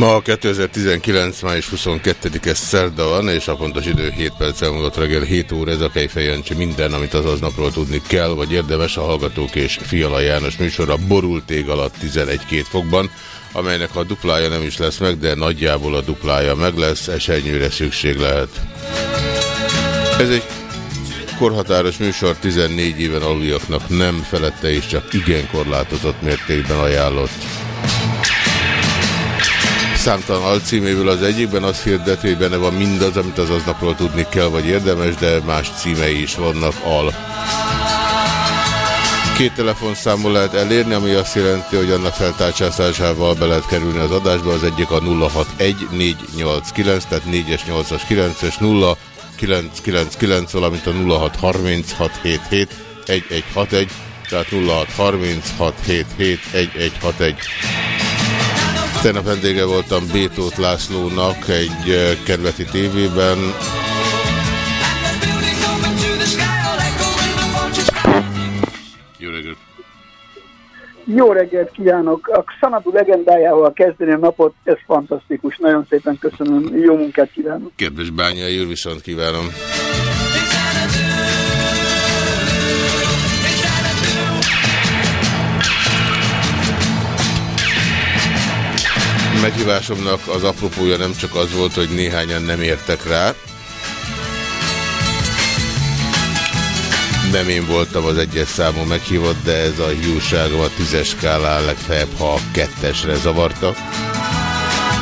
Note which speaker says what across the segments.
Speaker 1: Ma 2019. május 22-e szerda van, és a pontos idő 7 perc elmúlott reggel 7 óra. Ez a Kejfej minden, amit az aznapról tudni kell, vagy érdemes a Hallgatók és Fiala János műsora borult ég alatt 11-2 fokban, amelynek a duplája nem is lesz meg, de nagyjából a duplája meg lesz, esernyőre szükség lehet. Ez egy korhatáros műsor 14 éven aluljaknak nem felette és csak igen korlátozott mértékben ajánlott. Számtalan alcíméből az egyikben azt hirdeti, hogy benne van mindaz, amit az aznapról tudni kell, vagy érdemes, de más címei is vannak al. Két telefonszámból lehet elérni, ami azt jelenti, hogy annak feltárcsázásával be lehet kerülni az adásba. Az egyik a 061489, tehát 4-es, 8-as, 9-es, 0 999, valamint a 063677 1161, tehát 0636771161. Tegnap vendége voltam Bétót Lászlónak egy kerületi tévében. Jó reggelt!
Speaker 2: Jó reggelt kívánok! A Xanadu legendájával kezdeni a napot, ez fantasztikus. Nagyon szépen köszönöm, jó munkát kívánok!
Speaker 1: Kedves Bányai úr, viszont kívánom! Meghívásomnak az apropója nem csak az volt, hogy néhányan nem értek rá. Nem én voltam az egyes számú meghívott, de ez a hiúságom a tízes skálán legfeljebb, ha a kettesre zavarta.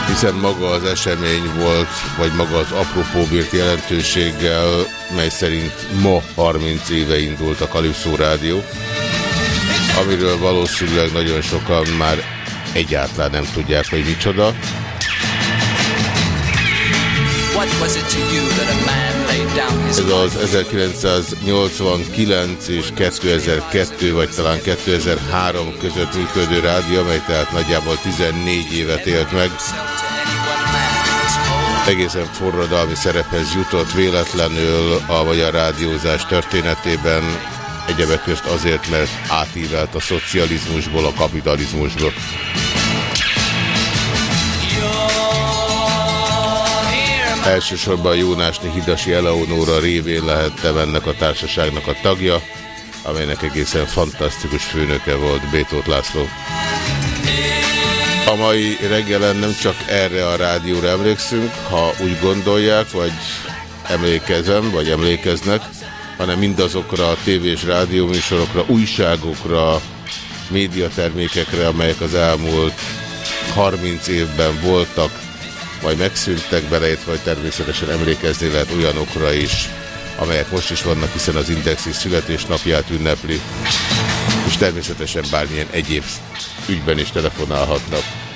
Speaker 1: Hiszen maga az esemény volt, vagy maga az apropó bírt jelentőséggel, mely szerint ma 30 éve indult a Kalipszó Rádió, amiről valószínűleg nagyon sokan már egyáltalán nem tudják, hogy micsoda. Ez az 1989 és 2002 vagy talán 2003 között működő rádió, amely tehát nagyjából 14 évet élt meg. Egészen forradalmi szerephez jutott véletlenül a magyar rádiózás történetében, egyebek közt azért, mert átívelt a szocializmusból a kapitalizmusba. Elsősorban Jónásni Hidasi Eleonóra révén lehettem ennek a társaságnak a tagja, amelynek egészen fantasztikus főnöke volt Bétót László. A mai reggelen nem csak erre a rádióra emlékszünk, ha úgy gondolják, vagy emlékezem, vagy emlékeznek, hanem mindazokra a tévés rádióműsorokra, újságokra, médiatermékekre, amelyek az elmúlt 30 évben voltak, majd megszűntek belejét, vagy természetesen emlékezni lehet olyanokra is, amelyek most is vannak, hiszen az Indexi születésnapját ünnepli, és természetesen bármilyen egyéb ügyben is telefonálhatnak.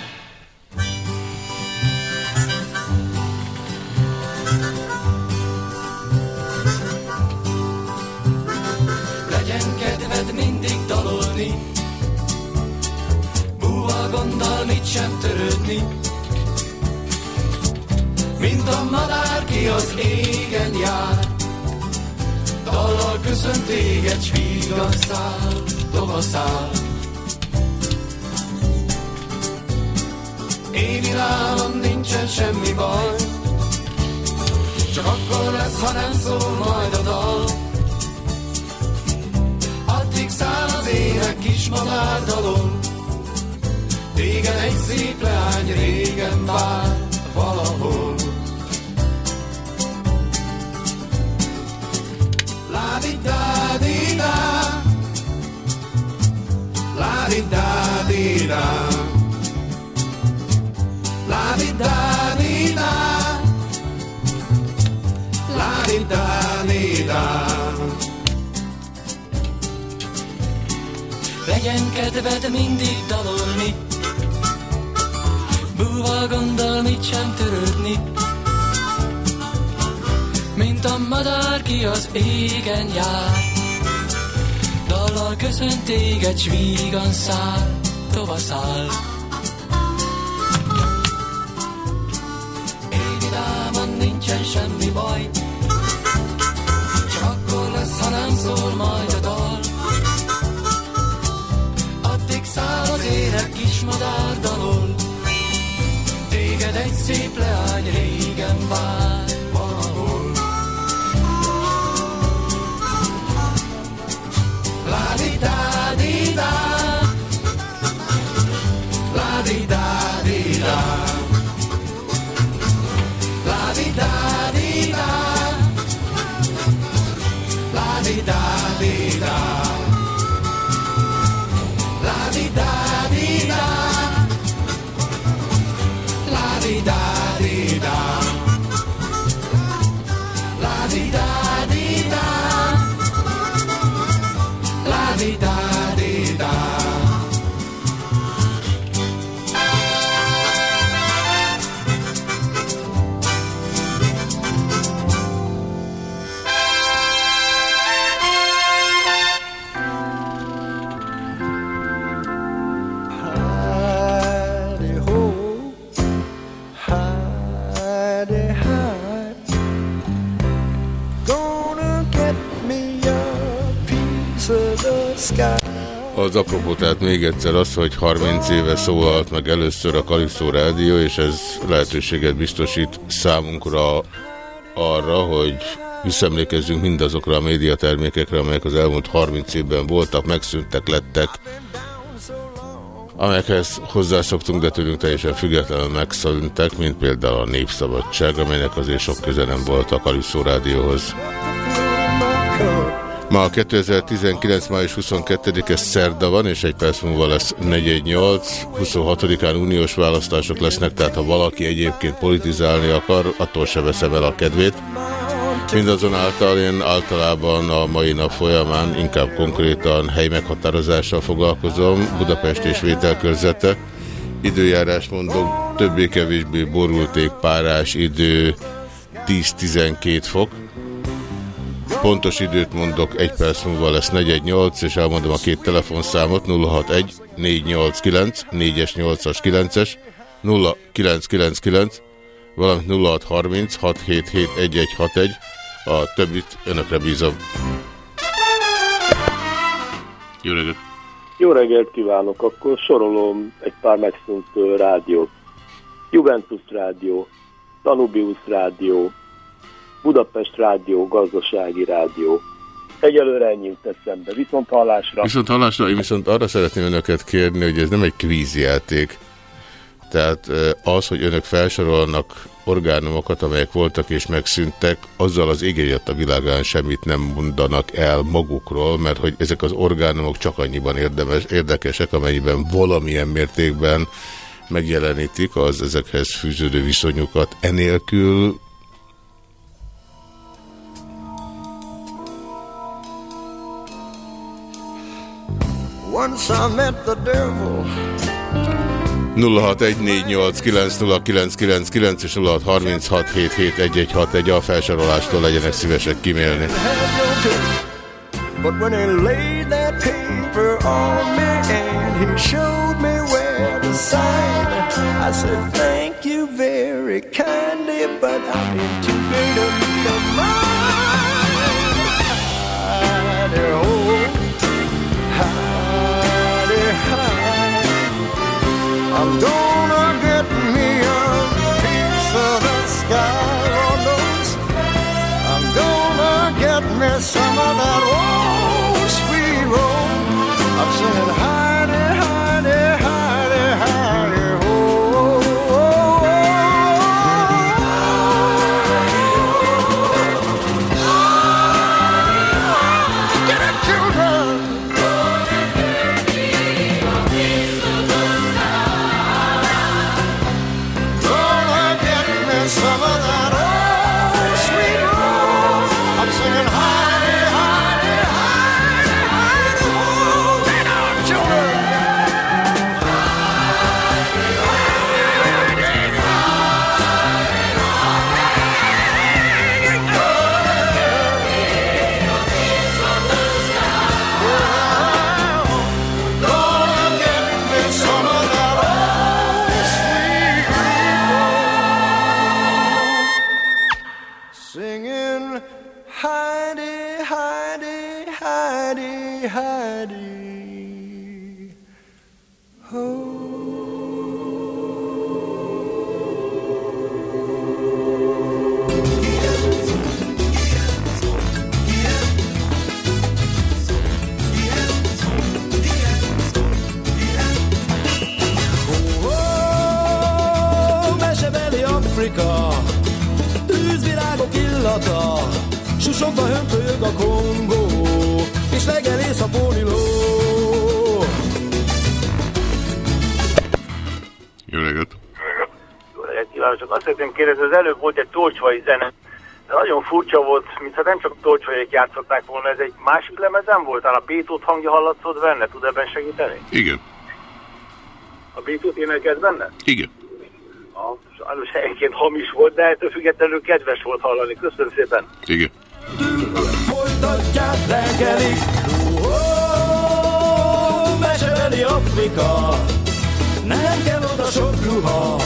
Speaker 3: Mint a madár, ki az égen jár. Dallal köszönt téged, s vígan száll, tovaszál. Én irálom, nincsen semmi baj, csak akkor lesz, ha nem szól majd a dal. Addig száll az ének kis madár dalol, Téged egy szép leány régen vár valahol. Legyen kedved mindig dalolni, búval gondol mit sem törődni, mint a madár, ki az égen jár. Dallal köszönt téged, s vígan száll, tovaszál. Én vidáman nincsen semmi baj, csak akkor lesz, ha nem szól majd a dal. Addig száll az ének kis madár dalol, téged egy szép leány régen vár
Speaker 1: Az apropó, tehát még egyszer az, hogy 30 éve szólalt meg először a Kalipszó Rádió, és ez lehetőséget biztosít számunkra arra, hogy visszaemlékezzünk mindazokra a médiatermékekre, amelyek az elmúlt 30 évben voltak, megszűntek, lettek, amelyekhez hozzászoktunk, de tőlünk teljesen függetlenül megszűntek, mint például a Népszabadság, amelynek azért sok köze nem volt a Kaliszó Rádióhoz. Ma a 2019. május 22-e szerda van, és egy perc múlva lesz 418. 26-án uniós választások lesznek, tehát ha valaki egyébként politizálni akar, attól se veszem el a kedvét. Mindazonáltal én általában a mai nap folyamán inkább konkrétan helymeghatározással foglalkozom, Budapest és vételkörzete. Időjárás mondok, többé-kevésbé borulték párás idő 10-12 fok. Pontos időt mondok, egy perc múlva lesz 418, és elmondom a két telefonszámot, 061 489 4-es, 8-as, 9-es, 0999, valamint 0630 677 1161, a többit önökre bízom. Jó reggelt!
Speaker 2: Jó reggelt kívánok! Akkor sorolom egy pár megszűnt rádiót. Juventus Rádió, Danubius Rádió, Budapest Rádió, Gazdasági Rádió. Egyelőre ennyi jut eszembe. Viszont hallásra.
Speaker 1: Viszont hallásra, én viszont arra szeretném önöket kérni, hogy ez nem egy kvízjáték. Tehát az, hogy önök felsorolnak orgánumokat, amelyek voltak és megszűntek, azzal az égéjött a világán semmit nem mondanak el magukról, mert hogy ezek az orgánumok csak annyiban érdemes, érdekesek, amennyiben valamilyen mértékben megjelenítik az ezekhez fűződő viszonyukat. Enélkül Once I met the devil 0614890999 és 0636771161 a felsorolástól legyenek szívesek kimélni. But when he laid that paper on me and he showed me where to sign, I said thank you very kindly, but I'm in too great a
Speaker 4: az előbb volt egy tolcsvai zene, de nagyon furcsa volt, mintha nem csak tolcsvaiak játszották volna, ez egy másik lemezen volt? Talán a Bétót hangja hallatszott benne, tud ebben segíteni?
Speaker 1: Igen.
Speaker 4: A Bétót énekelt benne?
Speaker 1: Igen.
Speaker 4: A, sajnos helyenként hamis volt, de ettől függetlenül kedves volt hallani. Köszönöm szépen.
Speaker 1: Igen.
Speaker 5: Folytatják reggelig Mesebeli Afrika Nem kell oda sok ruha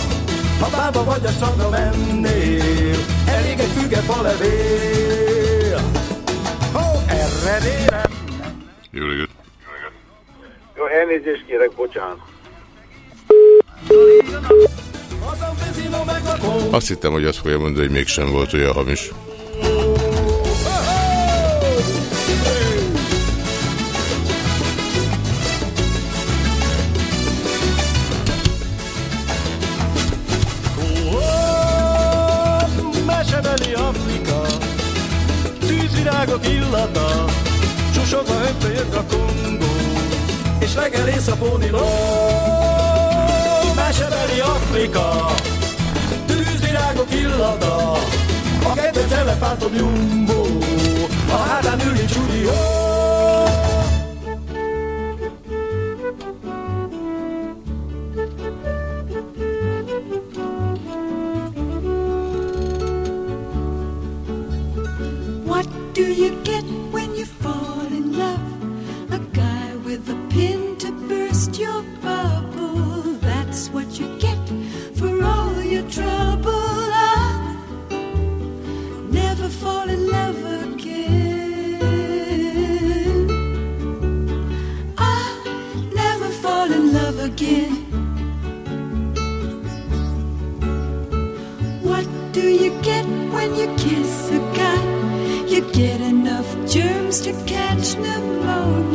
Speaker 5: ha bába vagy a csapra mennél, elég egy füge falevél. Ó, erre nélem.
Speaker 1: Jó reggelt.
Speaker 4: Jó, elnézést kérek, bocsánat.
Speaker 1: Azt hittem, hogy azt fogja mondani, hogy mégsem volt olyan hamis.
Speaker 6: virágok illata, susogva öntőjön a kongó, és reggel észapóni ló, mesebeli Afrika, tűzvirágok illata, a kedvenc elefántom jumbo, a hátán
Speaker 7: ülni csúlió. your bubble. That's what you get for all your trouble. I'll never fall in love again. I'll never fall in love again. What do you get when you kiss a guy? You get enough germs to catch pneumonia.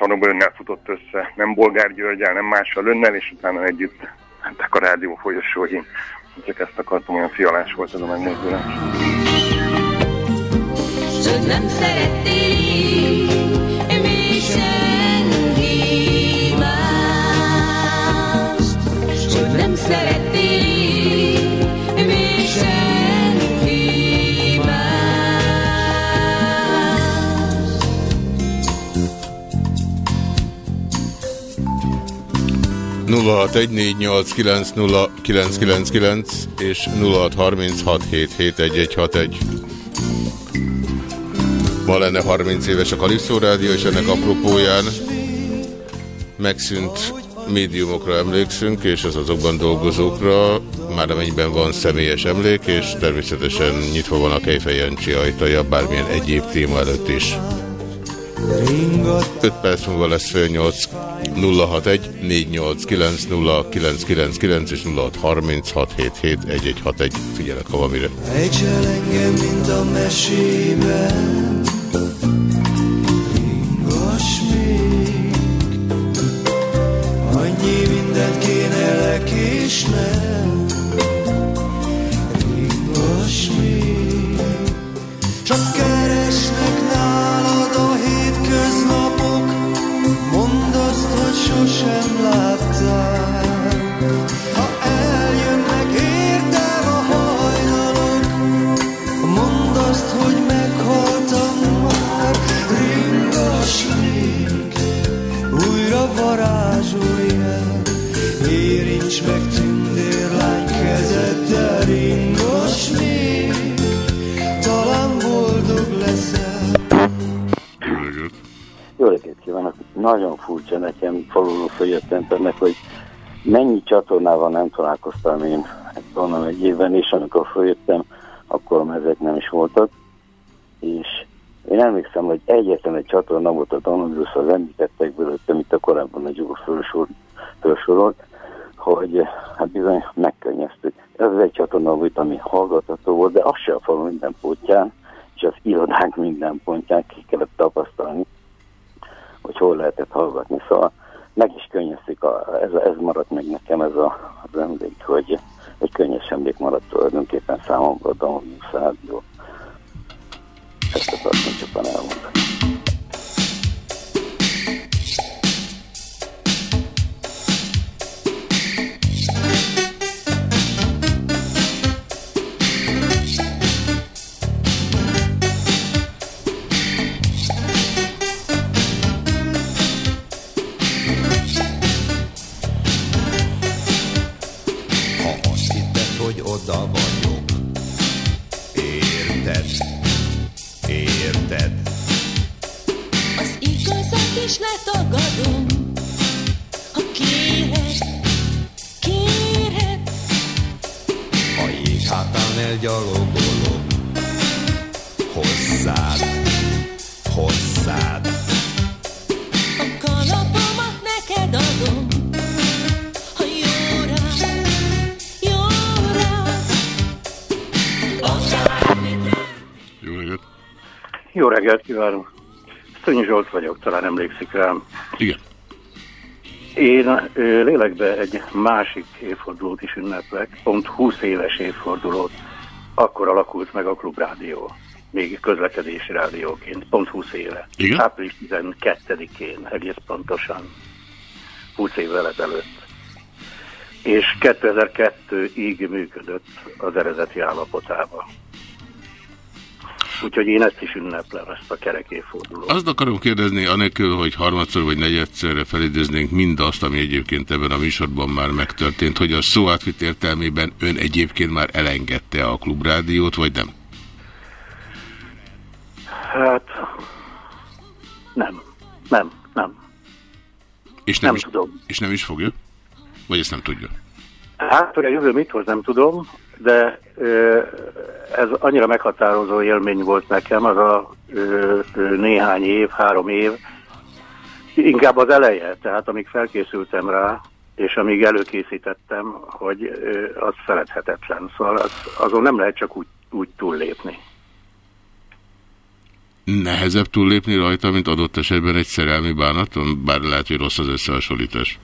Speaker 2: Erőcsarnokban önnel futott össze. Nem Bolgár Györgyel, nem mással önnel, és utána együtt mentek a rádió folyosóin. Csak ezt akartam, olyan fialás volt ez a megmozdulás.
Speaker 6: Hogy nem szerettél
Speaker 1: 0614890999 és 0636771161. Ma lenne 30 éves a Kalipszó Rádió, és ennek apropóján megszűnt médiumokra emlékszünk, és az azokban dolgozókra, már amennyiben van személyes emlék, és természetesen nyitva van a Kejfej ajtaja, bármilyen egyéb téma előtt is. 5 perc múlva lesz fél 8 061 489 0999 és 0636771161. Figyelek, ha van mire.
Speaker 5: Ejtsel engem, mint a mesében Ringass még Annyi mindent kéne lekésnem
Speaker 8: furcsa nekem faluló följöttem ennek, hogy mennyi csatornával nem találkoztam én hát onnan egy évben, és amikor följöttem, akkor ezek nem is voltak. És én emlékszem, hogy egyetlen egy csatorna volt a Danubius, az említettek belőtte, amit a korábban a Gyugo felsor, felsorolt, hogy hát bizony megkönnyeztük. Ez egy csatorna volt, ami hallgatható volt, de az se a falu minden pontján, és az irodánk minden pontján ki kellett tapasztalni hogy hol lehetett hallgatni. Szóval meg is könnyezték, a, ez, ez maradt meg nekem ez a, az emlék, hogy egy könnyes emlék maradt tulajdonképpen számomra a Danubius Rádió. Ezt akartam csupán elmondani.
Speaker 5: Oda vagyok Érted? Érted?
Speaker 6: Az igazat is letagadom, ha kéred, kéred.
Speaker 5: A jég hátán elgyalogolok Hozzád
Speaker 6: Jó
Speaker 1: reggelt
Speaker 9: kívánok! Szönyi Zsolt vagyok, talán emlékszik rám.
Speaker 1: Igen.
Speaker 9: Én lélekbe egy másik évfordulót is ünneplek, pont 20 éves évfordulót. Akkor alakult meg a klubrádió, még közlekedési rádióként, pont 20 éve.
Speaker 1: Igen?
Speaker 9: Április 12-én, egész pontosan, 20 évvel ezelőtt. És 2002-ig működött az eredeti állapotában. Úgyhogy én ezt is ünneplem, ezt a kerek évfordulót.
Speaker 1: Azt akarom kérdezni, anélkül, hogy harmadszor vagy negyedszerre felidéznénk mindazt, ami egyébként ebben a műsorban már megtörtént, hogy a szó átvitt értelmében ön egyébként már elengedte a klubrádiót, vagy nem?
Speaker 9: Hát nem, nem, nem.
Speaker 1: És nem,
Speaker 9: Nem
Speaker 1: is,
Speaker 9: tudom.
Speaker 1: És nem is fogja? Vagy ezt nem tudja?
Speaker 9: Hát, hogy a jövő mit hoz, nem tudom, de ez annyira meghatározó élmény volt nekem, az a néhány év, három év, inkább az eleje, tehát amíg felkészültem rá, és amíg előkészítettem, hogy az feledhetetlen. Szóval az, azon nem lehet csak úgy, úgy túllépni.
Speaker 1: Nehezebb túllépni rajta, mint adott esetben egy szerelmi bánaton, bár lehet, hogy rossz az összehasonlítás.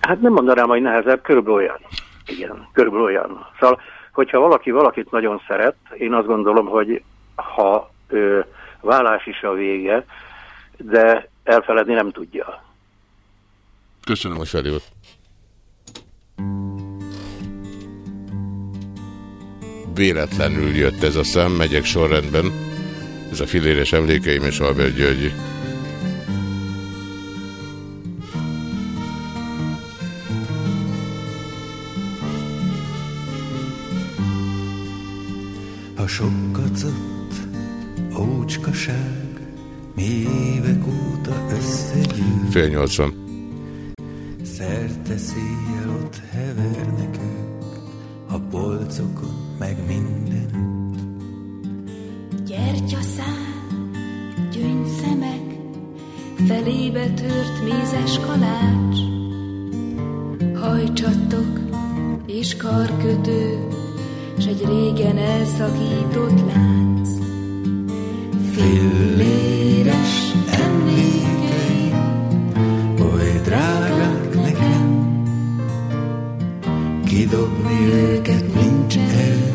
Speaker 9: Hát nem mondanám, hogy nehezebb, körülbelül olyan. Igen, körülbelül olyan. Szóval, hogyha valaki valakit nagyon szeret, én azt gondolom, hogy ha ö, vállás is a vége, de elfeledni nem tudja.
Speaker 1: Köszönöm, hogy felhívott. Véletlenül jött ez a szám, megyek sorrendben. Ez a filéres emlékeim és Albert György.
Speaker 10: A sok kacott ócskaság mi évek óta összegyűl.
Speaker 1: Fél nyolcvan.
Speaker 10: Szerte széjjel ott hevernek ők, a polcokon meg mindenütt.
Speaker 7: Gyertyaszán, gyöngyszemek, felébe tört mézes kalács, hajcsattok és karkötő, s egy régen elszakított lánc.
Speaker 10: Filléres emlékeim, oly drágák nekem, kidobni őket nincs erőm,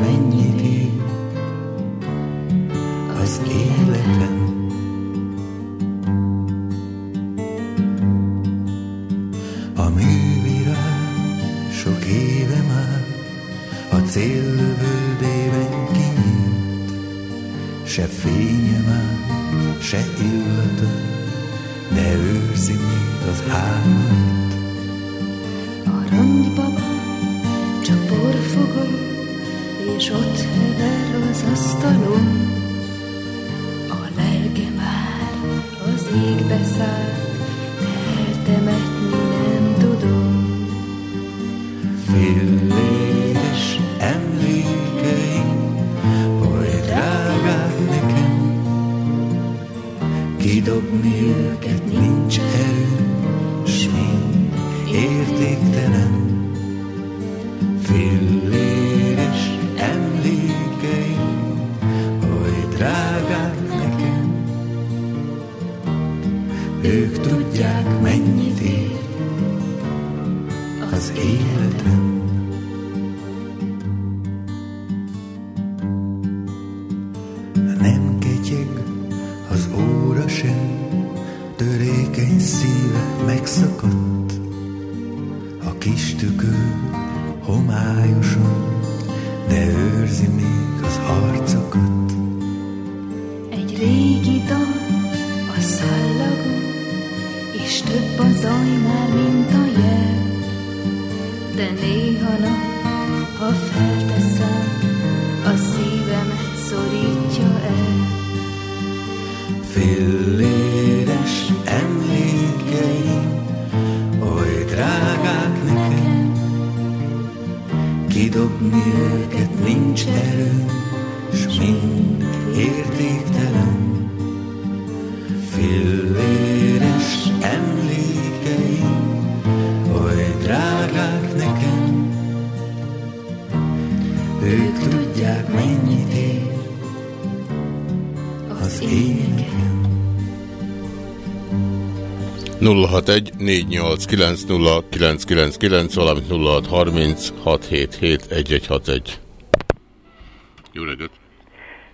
Speaker 10: mennyit ér az életem. A művirág sok éve már a céllövöldében kinyílt, se fénye már, se illata, de őrzi még az álmat.
Speaker 7: És ott hever az asztalon.
Speaker 1: 061 489 valamint 0630 677 1161. Jó reggelt!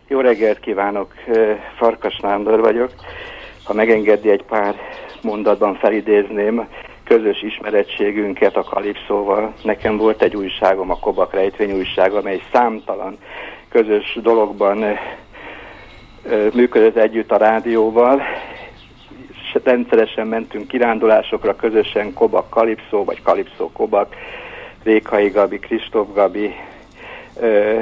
Speaker 11: Jó reggelt kívánok, Farkas Nándor vagyok. Ha megengedi, egy pár mondatban felidézném közös ismerettségünket a Kalipszóval. Nekem volt egy újságom, a Kobak rejtvény újság, amely számtalan közös dologban működött együtt a rádióval. Rendszeresen mentünk kirándulásokra, közösen Kobak Kalipszó, vagy Kalipszó Kobak, Rékai Gabi, Kristóf Gabi, ö,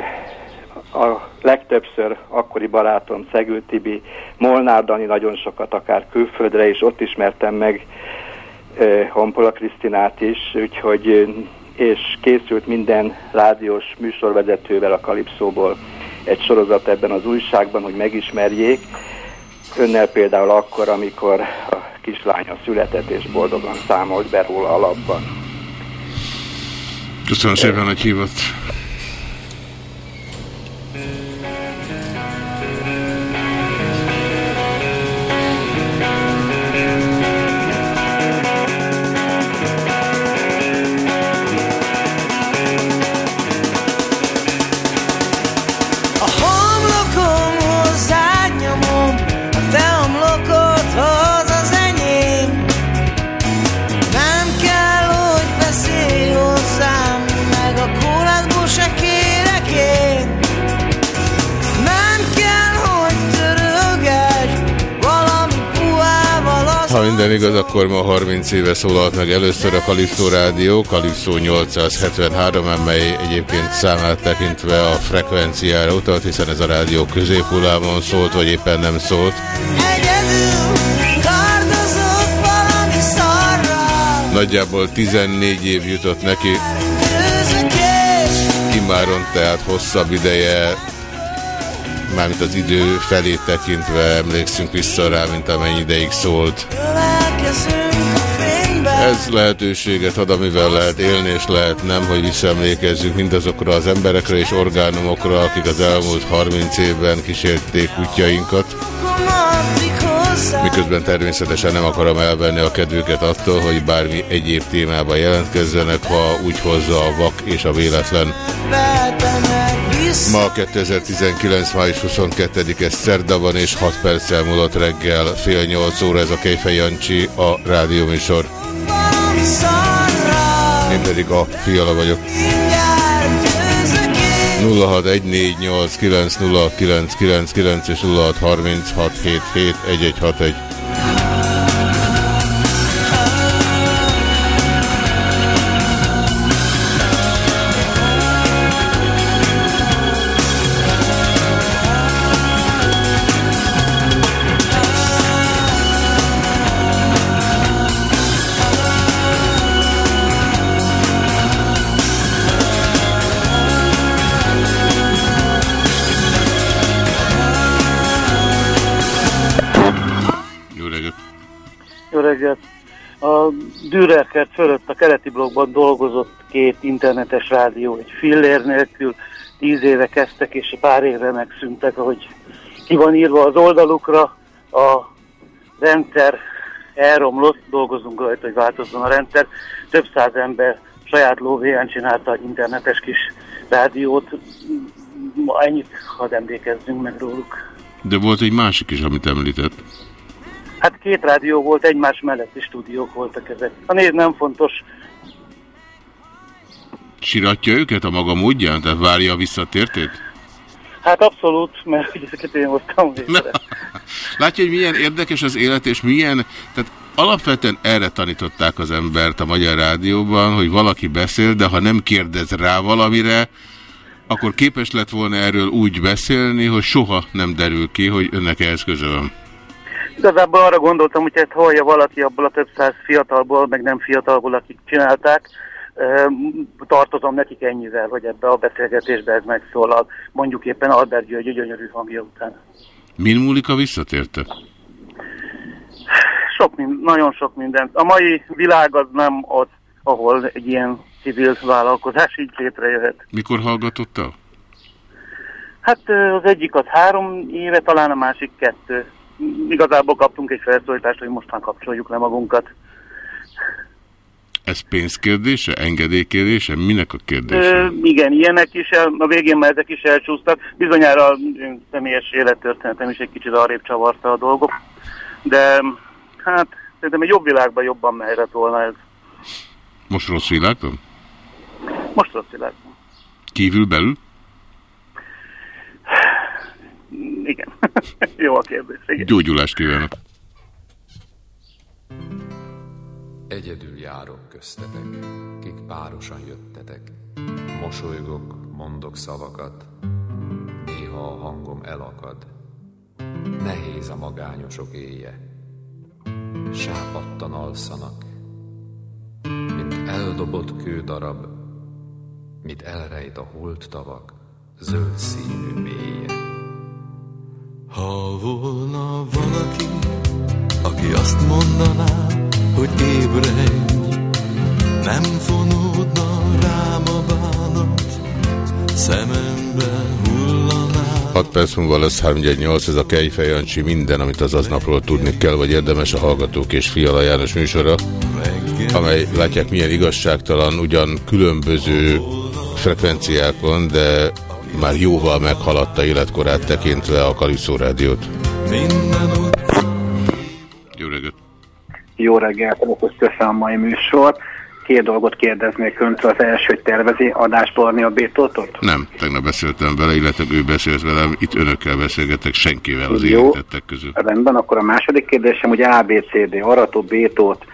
Speaker 11: a legtöbbször akkori barátom Szegül Tibi, Molnár Dani nagyon sokat, akár külföldre is, ott ismertem meg ö, Honpola Krisztinát is, úgyhogy és készült minden rádiós műsorvezetővel a Kalipszóból egy sorozat ebben az újságban, hogy megismerjék. Önnel például akkor, amikor a kislánya született és boldogan számolt be róla a labban.
Speaker 1: Köszönöm szépen, hogy hívott. Igaz, akkor ma 30 éve szólalt meg először a Kalipszó Rádió, Kalipszó 873, amely egyébként számát tekintve a frekvenciára utalt, hiszen ez a rádió középhullámon szólt, vagy éppen nem szólt. Nagyjából 14 év jutott neki, immáron tehát hosszabb ideje, mármint az idő felé tekintve emlékszünk vissza rá, mint amennyi ideig szólt. Ez lehetőséget ad, amivel lehet élni, és lehet nem, hogy visszaemlékezzünk mindazokra az emberekre és orgánumokra, akik az elmúlt 30 évben kísérték
Speaker 6: hozzá.
Speaker 1: Miközben természetesen nem akarom elvenni a kedvüket attól, hogy bármi egyéb témában jelentkezzenek, ha úgy hozza a vak és a véletlen. Ma 2019. május 22-e szerda van, és 6 perccel múlott reggel fél 8 óra ez a Kejfej Jancsi, a rádióműsor. Én pedig a Fiala vagyok.
Speaker 6: Mindjárt győzök én.
Speaker 1: 0614890999 és 0636771161.
Speaker 12: Dürerkert fölött a keleti blokkban dolgozott két internetes rádió, egy fillér nélkül, tíz éve kezdtek, és pár éve megszűntek, ahogy ki van írva az oldalukra, a rendszer elromlott, dolgozunk rajta, hogy változzon a rendszer. Több száz ember saját lóvéján csinálta egy internetes kis rádiót. Ma ennyit hadd emlékezzünk meg róluk.
Speaker 1: De volt egy másik is, amit említett.
Speaker 12: Hát két rádió volt, egymás melletti stúdiók voltak ezek. A név nem fontos.
Speaker 1: Siratja őket a maga módján? Tehát várja a visszatértét?
Speaker 12: Hát abszolút, mert hogy ezeket én hoztam létre.
Speaker 1: Látja, hogy milyen érdekes az élet, és milyen... Tehát alapvetően erre tanították az embert a Magyar Rádióban, hogy valaki beszél, de ha nem kérdez rá valamire, akkor képes lett volna erről úgy beszélni, hogy soha nem derül ki, hogy önnek ehhez van.
Speaker 12: Igazából arra gondoltam, hogy hát hallja valaki abból a több száz fiatalból, meg nem fiatalból, akik csinálták, tartozom nekik ennyivel, hogy ebbe a beszélgetésbe ez megszólal, mondjuk éppen Albert György gyönyörű hangja után.
Speaker 1: Min múlik a visszatérte?
Speaker 12: Sok, nagyon sok mindent. A mai világ az nem az, ahol egy ilyen civil vállalkozás így létrejöhet.
Speaker 1: Mikor hallgatott el?
Speaker 12: Hát az egyik az három éve, talán a másik kettő. Igazából kaptunk egy felszólítást, hogy mostan kapcsoljuk le magunkat.
Speaker 1: Ez pénzkérdése, engedélykérdése? Minek a kérdése?
Speaker 12: Ö, igen, ilyenek is, el, a végén már ezek is elcsúsztak. Bizonyára én személyes élettörténetem is egy kicsit arrébb csavarta a dolgok. De hát szerintem egy jobb világban jobban mehetett volna ez.
Speaker 1: Most rossz világban?
Speaker 12: Most rossz világban.
Speaker 1: Kívül belül?
Speaker 12: Igen. Jó a kérdés. Igen.
Speaker 1: Gyógyulást kívánok.
Speaker 3: Egyedül járok köztetek, kik párosan jöttetek. Mosolygok, mondok szavakat, néha a hangom elakad. Nehéz a magányosok éje, sápadtan alszanak, mint eldobott kődarab, mit elrejt a holt tavak, zöld színű mélye.
Speaker 10: Ha volna valaki, aki azt mondaná, hogy ébredj, nem fonódna rám a bánat, szemembe hullaná.
Speaker 1: 6 perc múlva lesz 318, ez a Kejfej Jancsi, minden, amit az aznapról tudni kell, vagy érdemes a Hallgatók és Fiala János műsora, amely látják milyen igazságtalan, ugyan különböző frekvenciákon, de már jóval meghaladta életkorát tekintve a Kalipszó rádiót. Jó reggelt!
Speaker 13: Jó reggelt, köszönöm a mai műsor. Két dolgot kérdeznék öntől. Az első, hogy tervezi adásborni a Bétótot?
Speaker 1: Nem, tegnap beszéltem vele, illetve ő beszélt velem, itt önökkel beszélgetek, senkivel az
Speaker 13: Jó.
Speaker 1: érintettek közül.
Speaker 13: Rendben, akkor a második kérdésem, hogy ABCD, Arató, Bétót,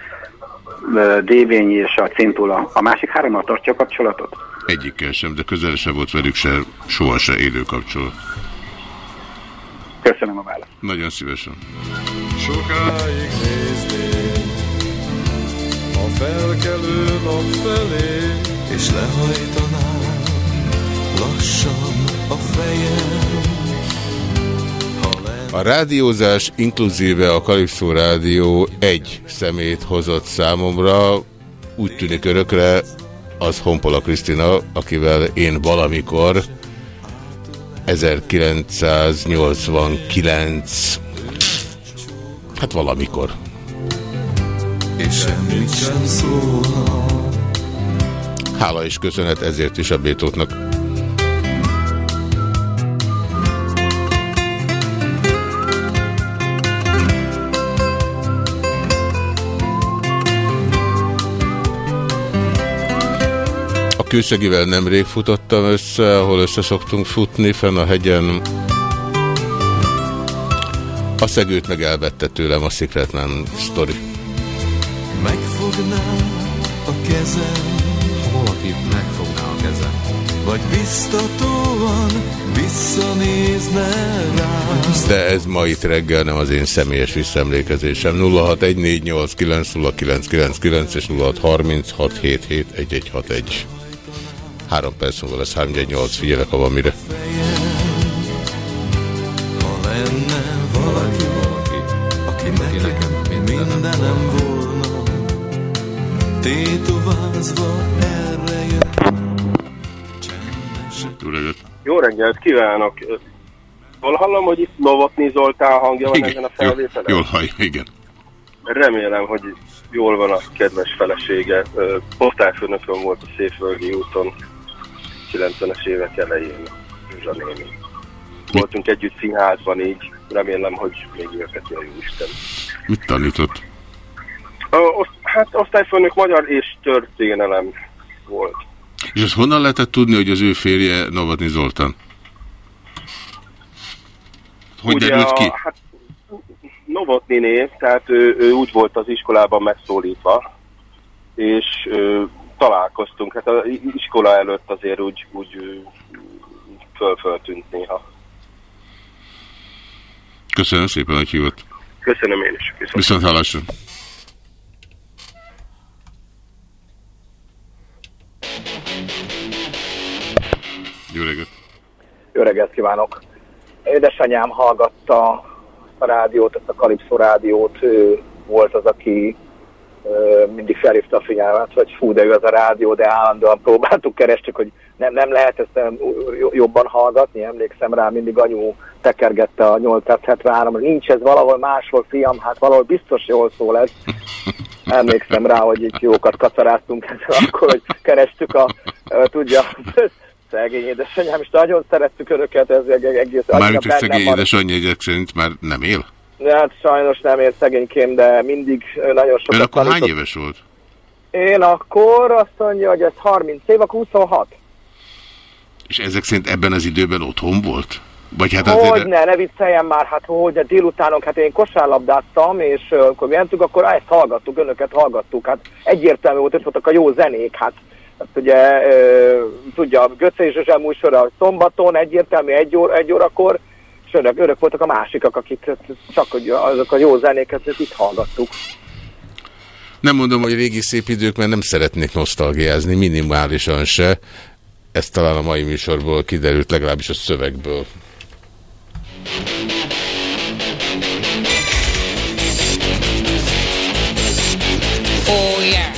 Speaker 13: Dévényi és a Cintula. A másik hárommal tartja a kapcsolatot?
Speaker 1: Egyikkel sem, de közel se volt velük se, soha se élő kapcsolat.
Speaker 13: Köszönöm a választ.
Speaker 1: Nagyon szívesen.
Speaker 10: Sokáig néznék a felkelő nap felé, és lehajtanám lassan a fejem.
Speaker 1: A rádiózás, inkluzíve a Kalipszó Rádió egy szemét hozott számomra, úgy tűnik örökre, az Honpola Krisztina, akivel én valamikor 1989 hát valamikor.
Speaker 10: És semmit sem szólna.
Speaker 1: Hála és köszönet ezért is a Bétótnak. Kőszegivel nemrég futottam össze, ahol össze szoktunk futni, fenn a hegyen. A szegőt meg elvette tőlem a Secretman sztori.
Speaker 10: Megfogná a kezem,
Speaker 3: Ha valaki megfogná a kezem,
Speaker 10: vagy biztatóan visszanézne rám.
Speaker 1: De ez ma itt reggel nem az én személyes visszaemlékezésem. 0614890999 és 0636771161. Három perc múlva lesz 318, figyelek, ha van mire.
Speaker 10: Ha lenne valaki, aki nekem mindenem volna, tétovázva erre jön.
Speaker 1: Jó reggelt!
Speaker 14: Jó reggelt kívánok! Hol hallom, hogy itt Novotny Zoltán hangja van ezen a felvételen?
Speaker 1: Jól hallja, igen.
Speaker 14: Remélem, hogy jól van a kedves felesége. Ö, Osztályfőnökön volt a Széföldi úton 90-es évek elején. Zsuzsa néni. Voltunk együtt színházban így. Remélem, hogy még érteti a Jóisten.
Speaker 1: Mit tanított?
Speaker 14: Ö, oszt- Hát osztályfőnök magyar és történelem volt.
Speaker 1: És ezt honnan lehetett tudni, hogy az ő férje Novotny Zoltán? Hogy
Speaker 14: Ugye
Speaker 1: derült ki?
Speaker 14: A, hát, Novotny név, tehát ő, ő úgy volt az iskolában megszólítva, és ö, találkoztunk. Hát az iskola előtt azért úgy, úgy föl-föltűnt néha.
Speaker 1: Köszönöm szépen, hogy hívott.
Speaker 14: Köszönöm én is. Viszont.
Speaker 1: Viszont hallásra. Jó reggelt!
Speaker 15: Jó reggelt kívánok! Édesanyám hallgatta a rádiót, ezt a Kalipszó rádiót, ő volt az, aki mindig felhívta a figyelmet, hogy fú, de ő az a rádió, de állandóan próbáltuk, kerestük, hogy nem, nem lehet ezt jobban hallgatni, emlékszem rá, mindig anyu tekergette a 873 nincs ez valahol máshol, fiam, hát valahol biztos jól szól ez. emlékszem rá, hogy itt jókat kacaráztunk ezzel akkor, hogy kerestük a, tudja, szegény édesanyám, és nagyon szerettük önöket, ez egész
Speaker 1: Mármint, hogy szegény édesanyja egyek szerint már nem él?
Speaker 15: Hát sajnos nem ér szegénykém, de mindig nagyon sokat
Speaker 1: Ön akkor hány éves volt?
Speaker 15: Én akkor azt mondja, hogy ez 30 év, akkor 26.
Speaker 1: És ezek szerint ebben az időben otthon volt? Vagy hát azért...
Speaker 15: Hogy ne, ne vicceljen már, hát hogy, de délutánok, hát én kosárlabdáztam, és ö, amikor mentünk, akkor ezt hallgattuk, önöket hallgattuk, hát egyértelmű volt, hogy voltak a jó zenék, hát, hát ugye, ö, tudja, Götze és Zsuzsa műsora szombaton, egyértelmű egy, óra, egy órakor, és önök, önök voltak a másikak, akik csak hogy azok a jó zenéket itt hallgattuk.
Speaker 1: Nem mondom, hogy régi szép idők, mert nem szeretnék nosztalgiázni, minimálisan se. Ez talán a mai műsorból kiderült, legalábbis a szövegből.
Speaker 16: Oh yeah!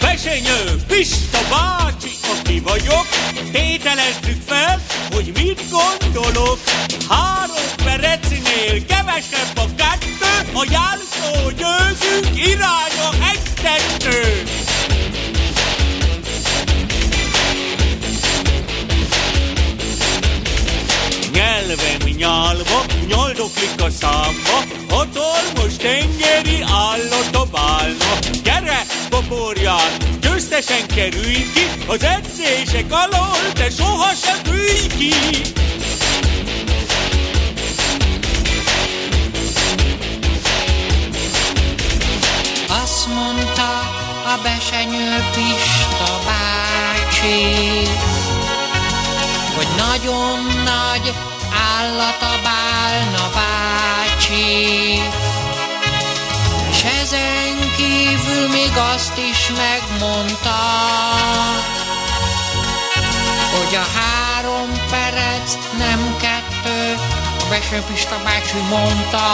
Speaker 16: Versenyő, Pista bácsi, aki vagyok, tételezzük fel, hogy mit gondolok. Három percnél kevesebb a kettő, a jelszó győzünk, iránya egy-kettő. Nyelvem nyálva, nyoldoklik a számba, hatalmas tengeri állat a bálna. Gyere, boborján, győztesen kerülj ki, az edzések alól te sohasem ülj ki.
Speaker 17: Azt mondta a besenyő Pista bácsi, hogy nagyon nagy állat a bálna bácsi. Még azt is megmondta, hogy a három perec nem kettő, a Pista bácsi mondta.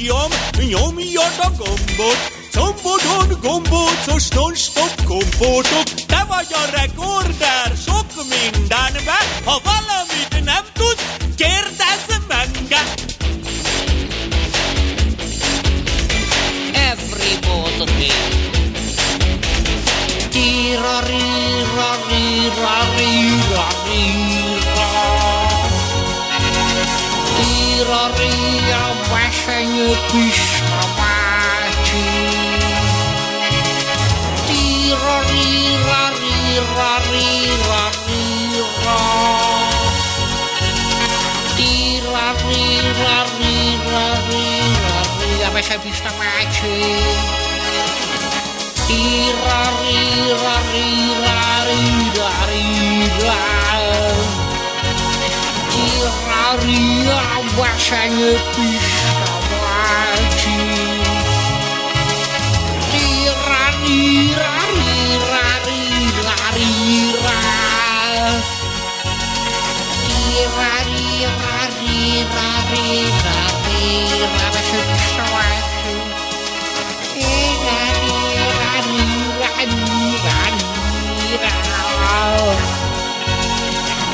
Speaker 16: Fiam, nyomjad a gombot, Combodon gombócos non-stop kompótok, te vagy a rekorder sok mindenben, ha valamit nem tudsz, kérdezz engem.
Speaker 17: Everybody. Tira, rira, rira, rira, rira. Tira, rira, besenyő Pista bácsi. Tira, rira, rira, rira, rira. Tira, rira, rira, rira, rira, besenyő Pista bácsi. Tira, rira, rira, rira, rira. Tira, besenyő Pista bácsi. Tira, rira, rira, rira, rira. Tira, rira, rira, rira, rira, besenyő Pista bácsi. Rira, rira, rira, rira.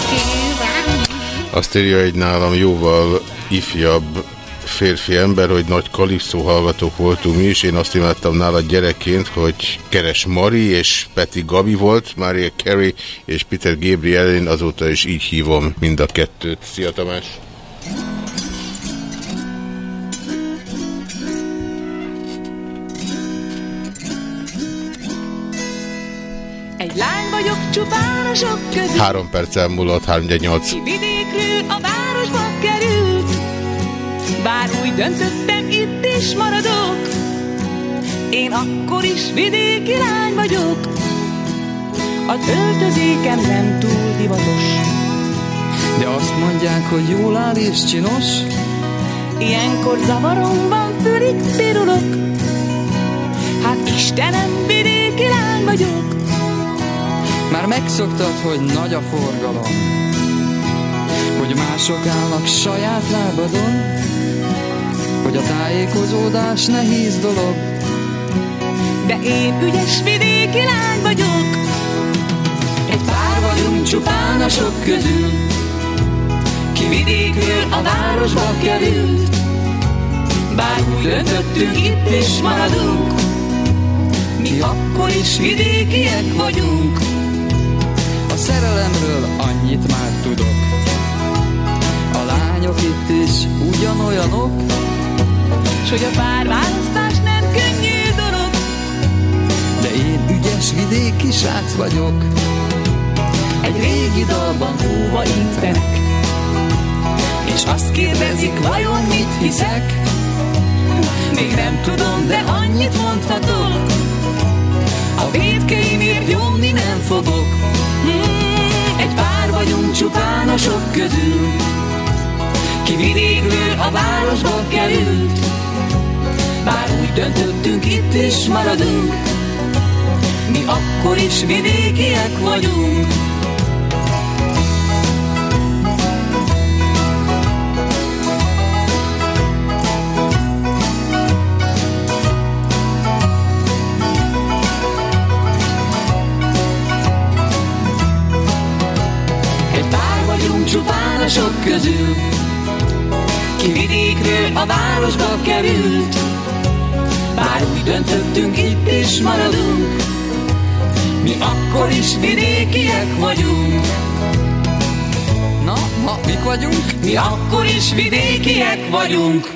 Speaker 17: Tira,
Speaker 1: Azt írja egy nálam jóval ifjabb férfi ember, hogy nagy kalipszó hallgatók voltunk mi is. Én azt imádtam nála gyerekként, hogy Keres Mari és Peti Gabi volt, Maria Carey és Peter Gabriel, én azóta is így hívom mind a kettőt. Szia Tamás!
Speaker 7: Egy lány vagyok csupán a sok közül,
Speaker 1: Három perc elmúlott, 318.
Speaker 7: ki vidékről a városba került. Bár úgy döntöttem, itt is maradok, én akkor is vidéki lány vagyok. A öltözékem nem túl divatos.
Speaker 18: De azt mondják, hogy jól áll és csinos.
Speaker 7: Ilyenkor zavaromban fülig pirulok. Hát Istenem, vidéki lány
Speaker 19: vagyok.
Speaker 18: Már megszoktad, hogy nagy a forgalom, hogy mások állnak saját lábadon hogy a tájékozódás nehéz dolog.
Speaker 19: De én ügyes vidéki lány vagyok,
Speaker 5: egy pár vagyunk csupán a sok közül, ki vidékről a városba került, bár úgy döntöttünk, itt is maradunk, mi akkor is vidékiek vagyunk.
Speaker 18: A szerelemről annyit már tudok, a lányok itt is ugyanolyanok,
Speaker 19: s hogy a párválasztás nem könnyű dolog.
Speaker 18: De én ügyes vidéki srác vagyok.
Speaker 5: Egy régi dalban óva intenek És azt kérdezik, vajon mit hiszek? Még nem tudom, de annyit mondhatok. A védkeimért gyomni nem fogok. Hmm, egy pár vagyunk csupán a sok közül. Ki vidékről a városba került. Bár úgy döntöttünk, itt is maradunk. Mi akkor is vidékiek vagyunk. Csupán a sok közül, ki vidékről a városba került. Bár úgy döntöttünk, itt is maradunk. Mi akkor is vidékiek vagyunk.
Speaker 18: Na, ma mik vagyunk?
Speaker 5: Mi akkor is vidékiek vagyunk.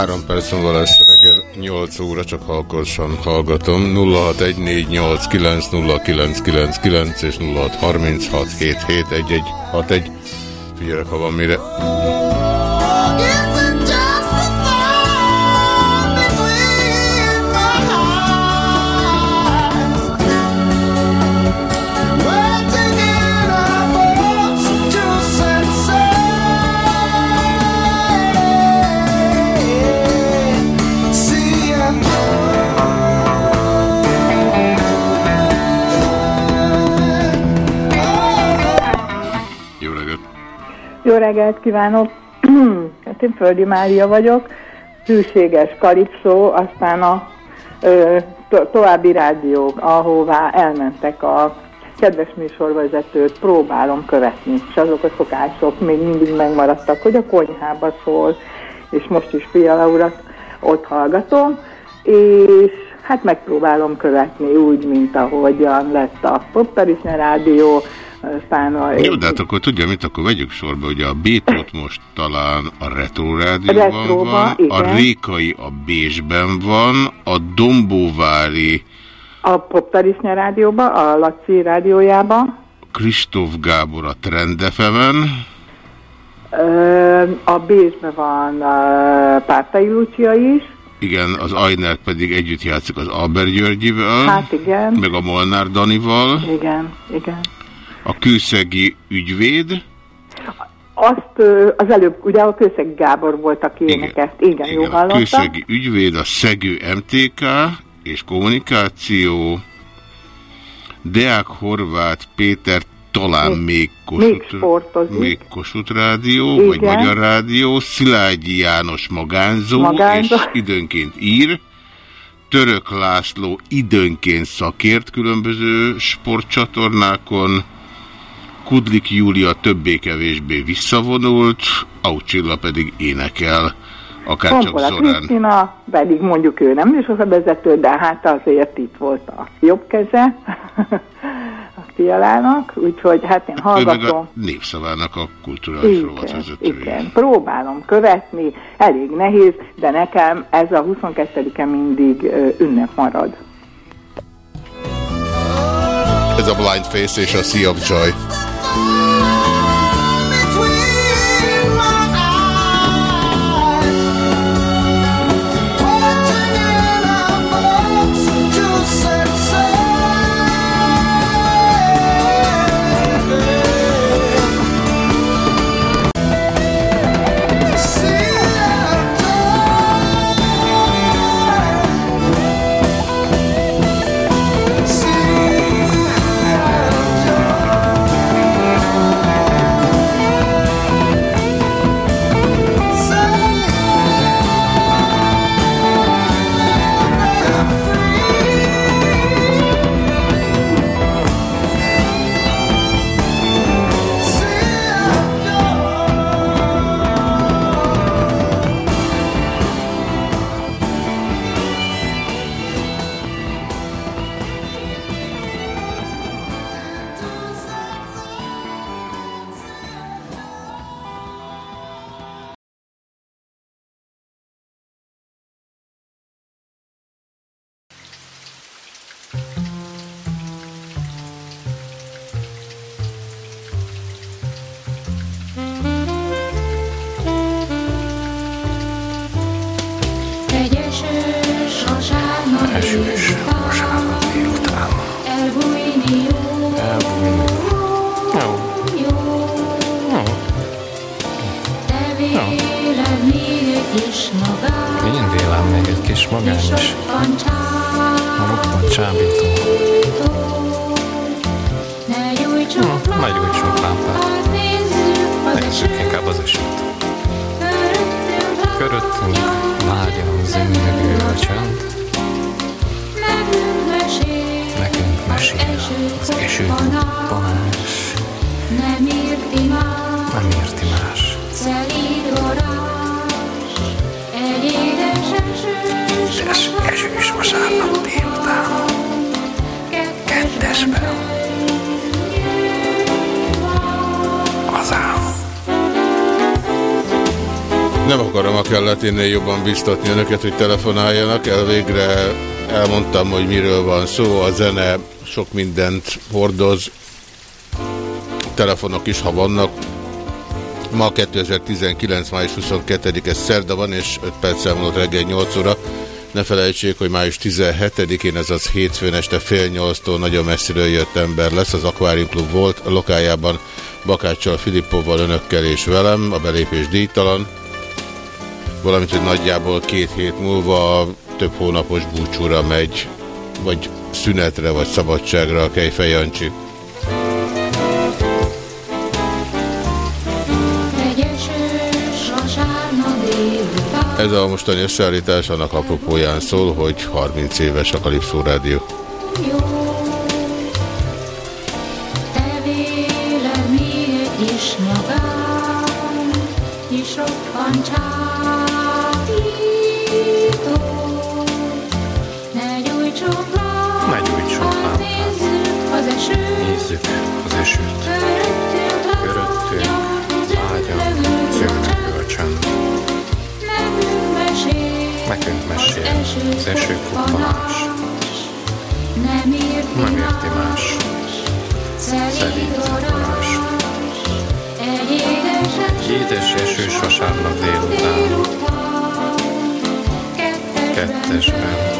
Speaker 1: Három perc múlva lesz reggel 8 óra, csak halkosan hallgatom. 0614890999 és 0636771161. Figyelek, ha van mire. reggelt
Speaker 20: kívánok! hát én Földi Mária vagyok, hűséges kalipszó, aztán a ö, to- további rádiók, ahová elmentek a kedves műsorvezetőt, próbálom követni, és azok a szokások még mindig megmaradtak, hogy a konyhába szól, és most is Fiala urat ott hallgatom, és hát megpróbálom követni úgy, mint ahogyan lett a Popperisne Rádió, aztán a...
Speaker 1: Jó, de hát akkor tudja, mit akkor vegyük sorba, ugye a Bétot most talán a Retro Rádióban
Speaker 20: Retróba,
Speaker 1: van,
Speaker 20: igen.
Speaker 1: a Rékai a Bécsben van, a Dombóvári
Speaker 20: A Popperisne Rádióba, a Laci rádiójába,
Speaker 1: Kristóf Gábor a Trendefemen,
Speaker 20: a Bécsben van a Pártai Lucia is,
Speaker 1: igen, az Ajner pedig együtt játszik az Albert Györgyivel,
Speaker 20: hát igen,
Speaker 1: meg a Molnár Danival,
Speaker 20: igen, igen.
Speaker 1: A Kőszegi ügyvéd,
Speaker 20: Azt az előbb, ugye a Kőszeg Gábor volt, aki énekelt, igen, igen, jó
Speaker 1: a
Speaker 20: hallottam.
Speaker 1: Kőszegi ügyvéd, a Szegő MTK és kommunikáció, Deák Horváth Péter talán még
Speaker 20: még
Speaker 1: Kossuth,
Speaker 20: sportozik.
Speaker 1: még Kossuth Rádió,
Speaker 20: Igen.
Speaker 1: vagy Magyar Rádió, Szilágyi János magánzó,
Speaker 20: Magánzó.
Speaker 1: és időnként ír, Török László időnként szakért különböző sportcsatornákon, Kudlik Júlia többé-kevésbé visszavonult, Aucsilla pedig énekel, akár csak
Speaker 20: Tompola
Speaker 1: Zorán.
Speaker 20: Krisztina, pedig mondjuk ő nem is a vezető, de hát azért itt volt a jobb keze a Fialának, úgyhogy hát én
Speaker 1: Ő meg
Speaker 20: hallgatom.
Speaker 1: a Népszavának a kulturális
Speaker 20: Igen,
Speaker 1: rovatvezetője.
Speaker 20: igen, próbálom követni, elég nehéz, de nekem ez a 22-e mindig ünnep marad.
Speaker 1: Ez a Blind Face és a Sea of Joy.
Speaker 7: Nézzük
Speaker 3: inkább az esőt.
Speaker 7: Köröttünk
Speaker 3: lágyan zümmögő a csend.
Speaker 7: Nekünk mesél
Speaker 3: az eső panás.
Speaker 7: Nem érti más
Speaker 3: Nem érti más.
Speaker 7: Szelíd varázs Egy édes esős
Speaker 3: esős vasárnap délután. Kettesben.
Speaker 1: Nem akarom a kelleténél jobban biztatni önöket, hogy telefonáljanak. Elvégre elmondtam, hogy miről van szó. A zene sok mindent hordoz. Telefonok is, ha vannak. Ma 2019. május 22-e szerda van, és 5 perc elmúlott reggel 8 óra. Ne felejtsék, hogy május 17-én, azaz hétfőn este fél nyolctól nagyon messziről jött ember lesz. Az Aquarium Club volt a lokájában Bakáccsal, Filippovval, önökkel és velem. A belépés díjtalan valamint, hogy nagyjából két hét múlva több hónapos búcsúra megy, vagy szünetre, vagy szabadságra a Kejfej Jancsi. Ez a mostani összeállítás annak apropóján szól, hogy 30 éves a Kalipszó Rádió.
Speaker 7: jó
Speaker 3: eső puttanás.
Speaker 7: Nem
Speaker 3: érti más. Szelíd
Speaker 7: édes
Speaker 3: Édes esős vasárnap délután. Kettesben.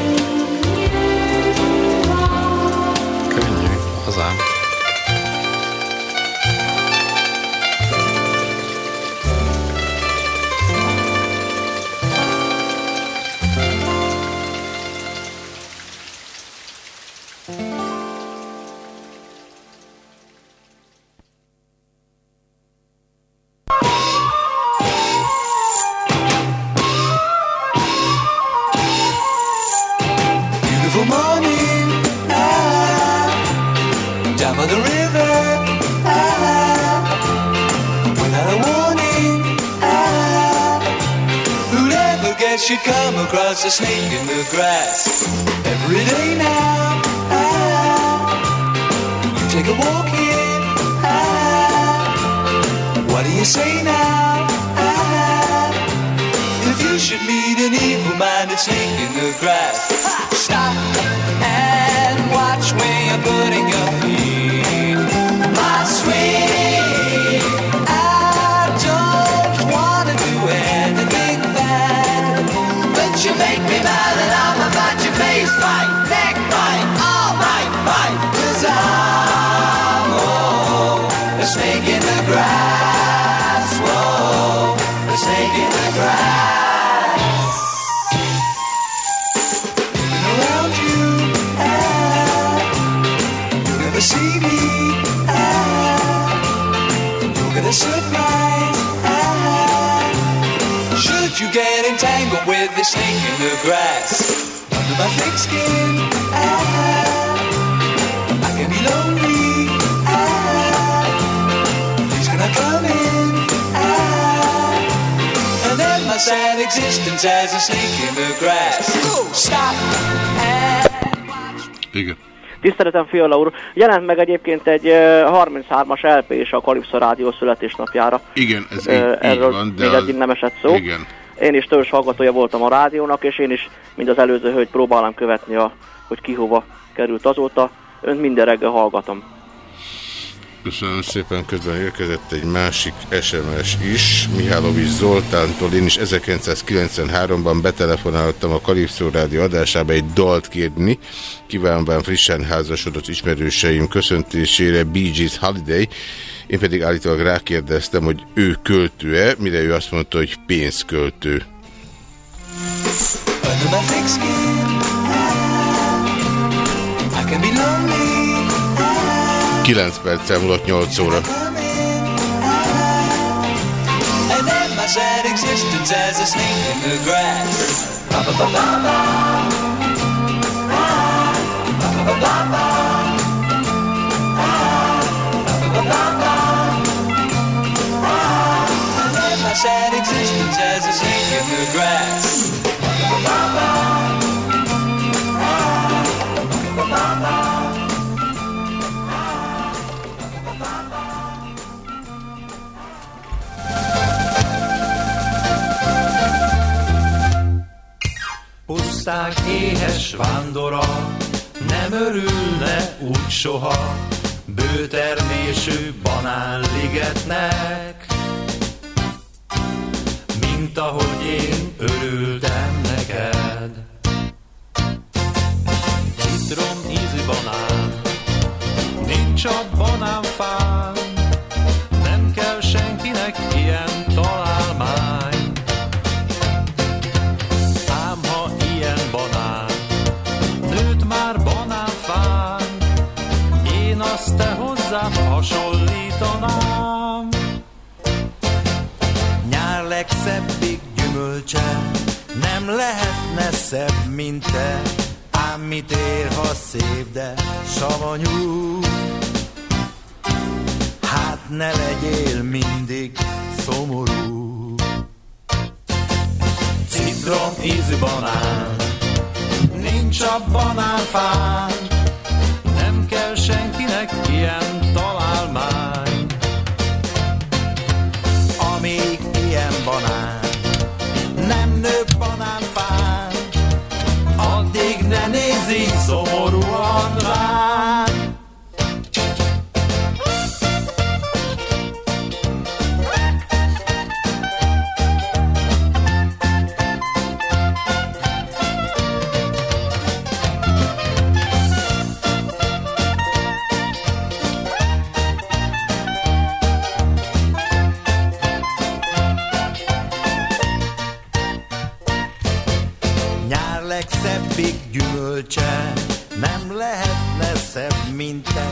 Speaker 21: Tiszteletem Fiala úr, jelent meg egyébként egy ö, 33-as LP is a Kalipszó Rádió születésnapjára.
Speaker 1: Igen, ez így, így
Speaker 21: Erről
Speaker 1: van, de
Speaker 21: még eddig nem esett szó.
Speaker 1: Igen.
Speaker 21: Én is törzs hallgatója voltam a rádiónak, és én is, mint az előző hölgy, próbálom követni, a, hogy ki hova került azóta. Önt minden reggel hallgatom.
Speaker 1: Köszönöm szépen, közben érkezett egy másik SMS is, Mihálovics Zoltántól. Én is 1993-ban betelefonáltam a Kalipszó Rádió adásába egy dalt kérni, kívánván frissen házasodott ismerőseim köszöntésére Bee Gees Holiday. Én pedig állítólag rákérdeztem, hogy ő költő-e, mire ő azt mondta, hogy pénzköltő.
Speaker 22: skin,
Speaker 1: 9 perc múlott 8 óra.
Speaker 22: Sad existence as a snake in the grass.
Speaker 23: Puszták éhes vándora, nem örülne úgy soha, bőtermésű banánligetnek, mint ahogy én örültem neked. Citrom ízű banán, nincs a banánfán, hasonlítanám. Nyár legszebbik gyümölcse, nem lehetne szebb, mint te, ám mit ér, ha szép, de savanyú. Hát ne legyél mindig szomorú. Citrom ízű banán, nincs a banánfán, gyümölcse nem lehetne szebb, mint te.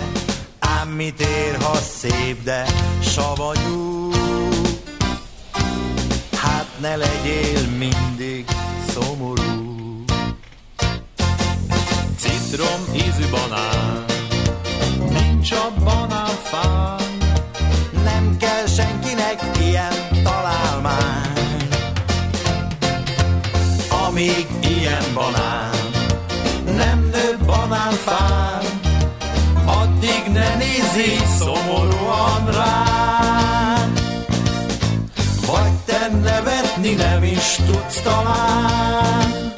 Speaker 23: Ám mit ér, ha szép, de savanyú. Hát ne legyél mindig szomorú. Citrom ízű banán, nincs a banánfán, nem kell senkinek ilyen találmány. Amíg ilyen banán, nő banánfán, addig ne nézz szomorúan rám. Vagy te nevetni nem is tudsz talán,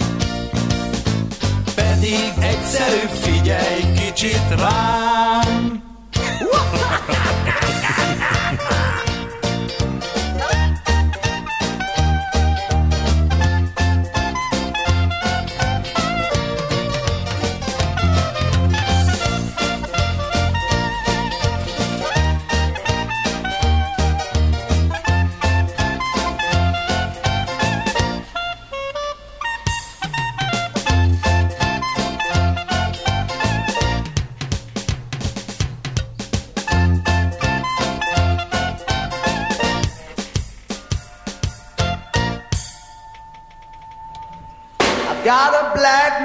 Speaker 23: pedig egyszerű figyelj kicsit rám.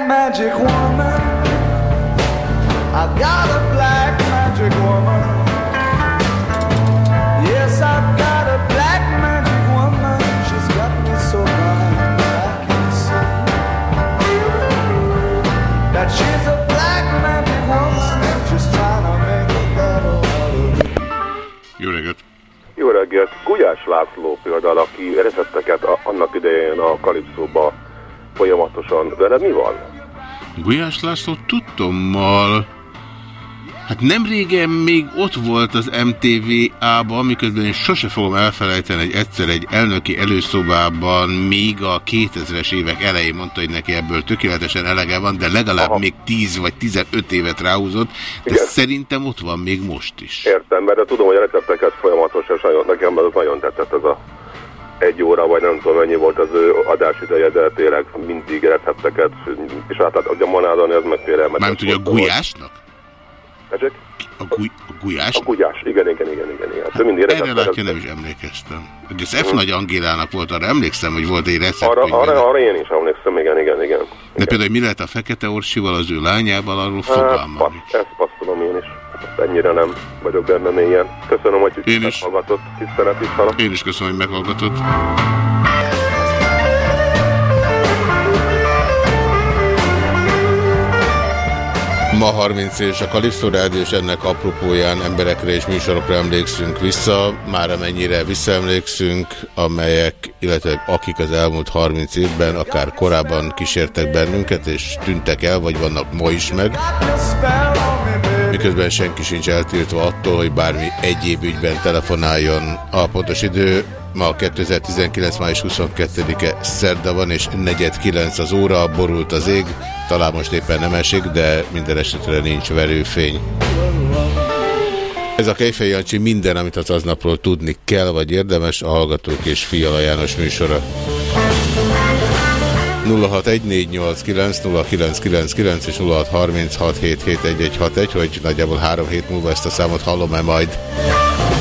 Speaker 23: Magic woman. I've got a black magic woman. Yes, I've got a black magic woman. She's got me so blind I can't see that she's a black magic woman. She's trying to make a of me.
Speaker 1: Jó reggelt!
Speaker 24: Jó reggelt! Gulyás László például, aki recepteket annak idején a Kalipszóba folyamatosan. Veled mi van?
Speaker 1: Gulyás László tudtommal... Hát nem régen még ott volt az MTV-ában, miközben én sose fogom elfelejteni, hogy egyszer egy elnöki előszobában még a 2000-es évek elején mondta, hogy neki ebből tökéletesen elege van, de legalább Aha. még 10 vagy 15 évet ráhúzott, de
Speaker 24: Igen.
Speaker 1: szerintem ott van még most is.
Speaker 24: Értem, mert tudom, hogy a recepteket folyamatosan, és nagyon, nekem az nagyon tetszett ez a egy óra, vagy nem tudom mennyi volt az ő adásideje, de tényleg mindig recepteket, és hát ugye a monádon ez meg félelmetes.
Speaker 1: Mármint ugye a gulyásnak?
Speaker 24: Tessék?
Speaker 1: A, guly, a gulyás?
Speaker 24: A gulyás, igen, igen, igen, igen. igen. Hát, mindig
Speaker 1: Erre látja nem is emlékeztem. Hogy az F. Nagy Angélának volt, arra emlékszem, hogy volt egy recept.
Speaker 24: Arra, arra, arra én is emlékszem, igen, igen, igen.
Speaker 1: De például, hogy mi lehet a Fekete Orsival, az ő lányával, arról
Speaker 24: Hát,
Speaker 1: fogalmam.
Speaker 24: passz, ezt passzolom én is. Ennyire nem vagyok benne mélyen. Köszönöm, hogy
Speaker 1: Én is.
Speaker 24: meghallgatott. Tisztelet is halak.
Speaker 1: Én is köszönöm, hogy meghallgatott. Ma 30 és a Kalipszó Rádió, és ennek apropóján emberekre és műsorokra emlékszünk vissza, már amennyire visszaemlékszünk, amelyek, illetve akik az elmúlt 30 évben, akár korábban kísértek bennünket, és tűntek el, vagy vannak ma is meg. Miközben senki sincs eltiltva attól, hogy bármi egyéb ügyben telefonáljon. A pontos idő ma 2019. május 22-e szerda van, és negyed kilenc az óra, borult az ég, talán most éppen nem esik, de minden esetre nincs verőfény. Ez a Kejfej minden, amit az aznapról tudni kell, vagy érdemes, a Hallgatók és Fiala János műsora. 0614890999 és 0636771161, hogy nagyjából három hét múlva ezt a számot hallom-e majd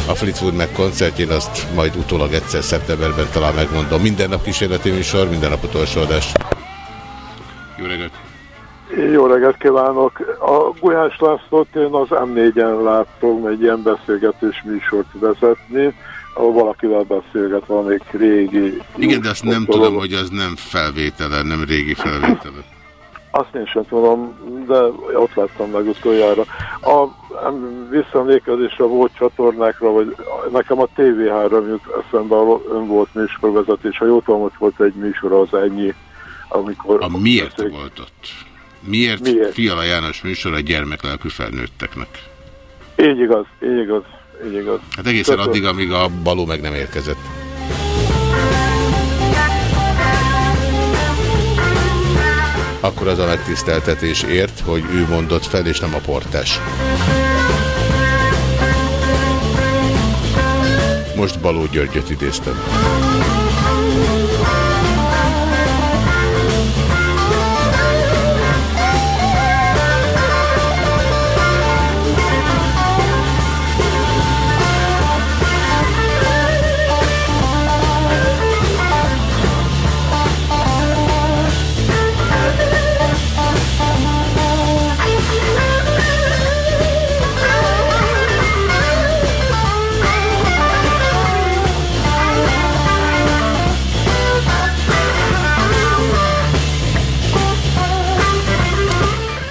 Speaker 1: a Fleetwood meg koncertjén, azt majd utólag egyszer szeptemberben talán megmondom. Minden nap kísérleti műsor, minden nap utolsó adás. Jó reggelt!
Speaker 25: Jó reggelt kívánok! A Gulyás Lászlót én az M4-en láttam egy ilyen beszélgetős műsort vezetni, ahol valakivel beszélget, valamelyik régi...
Speaker 1: Igen, de azt nem tudom, hogy az nem felvétele, nem régi felvétele.
Speaker 25: Azt én sem tudom, de ott láttam meg utoljára. A em, visszaemlékezésre volt csatornákra, vagy nekem a TV3 jut eszembe, ön volt műsorvezetés. Ha jól tudom, ott volt egy műsor, az ennyi, amikor...
Speaker 1: A miért volt ott? Miért,
Speaker 25: Miért?
Speaker 1: miért? Fiala János műsor a gyermeklelkű felnőtteknek?
Speaker 25: Így igaz, így igaz, így igaz.
Speaker 1: Hát egészen
Speaker 25: Köszönöm.
Speaker 1: addig, amíg a baló meg nem érkezett. Akkor az a megtiszteltetés ért, hogy ő mondott fel, és nem a portás. Most Baló Györgyöt idéztem.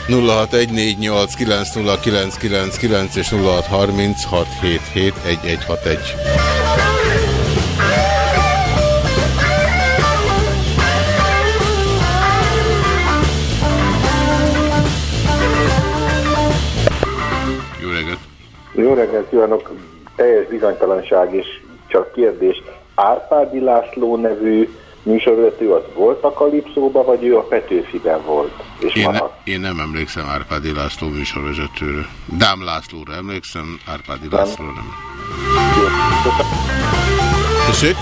Speaker 1: 0614890999 és 0636771161. Jó reggelt!
Speaker 26: Jó reggelt kívánok! Teljes bizonytalanság és csak kérdés. Árpádi László nevű műsorvezető az volt a Kalipszóba, vagy ő a Petőfiben volt? És
Speaker 1: Én, ne,
Speaker 26: maradt?
Speaker 1: én nem emlékszem Árpádi László műsorvezetőről. Dám Lászlóra emlékszem, Árpádi Lászlóra nem. Tessék?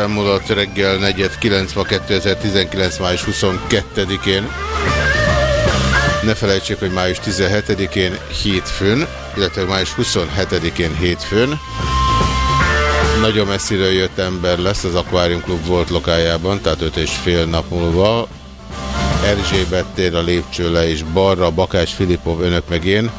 Speaker 1: Négy perccel múlott reggel 4.9 ma 2019. május 22-én. Ne felejtsék, hogy május 17-én hétfőn, illetve május 27-én hétfőn. Nagyon messziről jött ember lesz az Aquarium Club volt lokájában, tehát 5 és fél nap múlva. Erzsébet tér a lépcső le és balra, Bakás Filipov, önök meg én.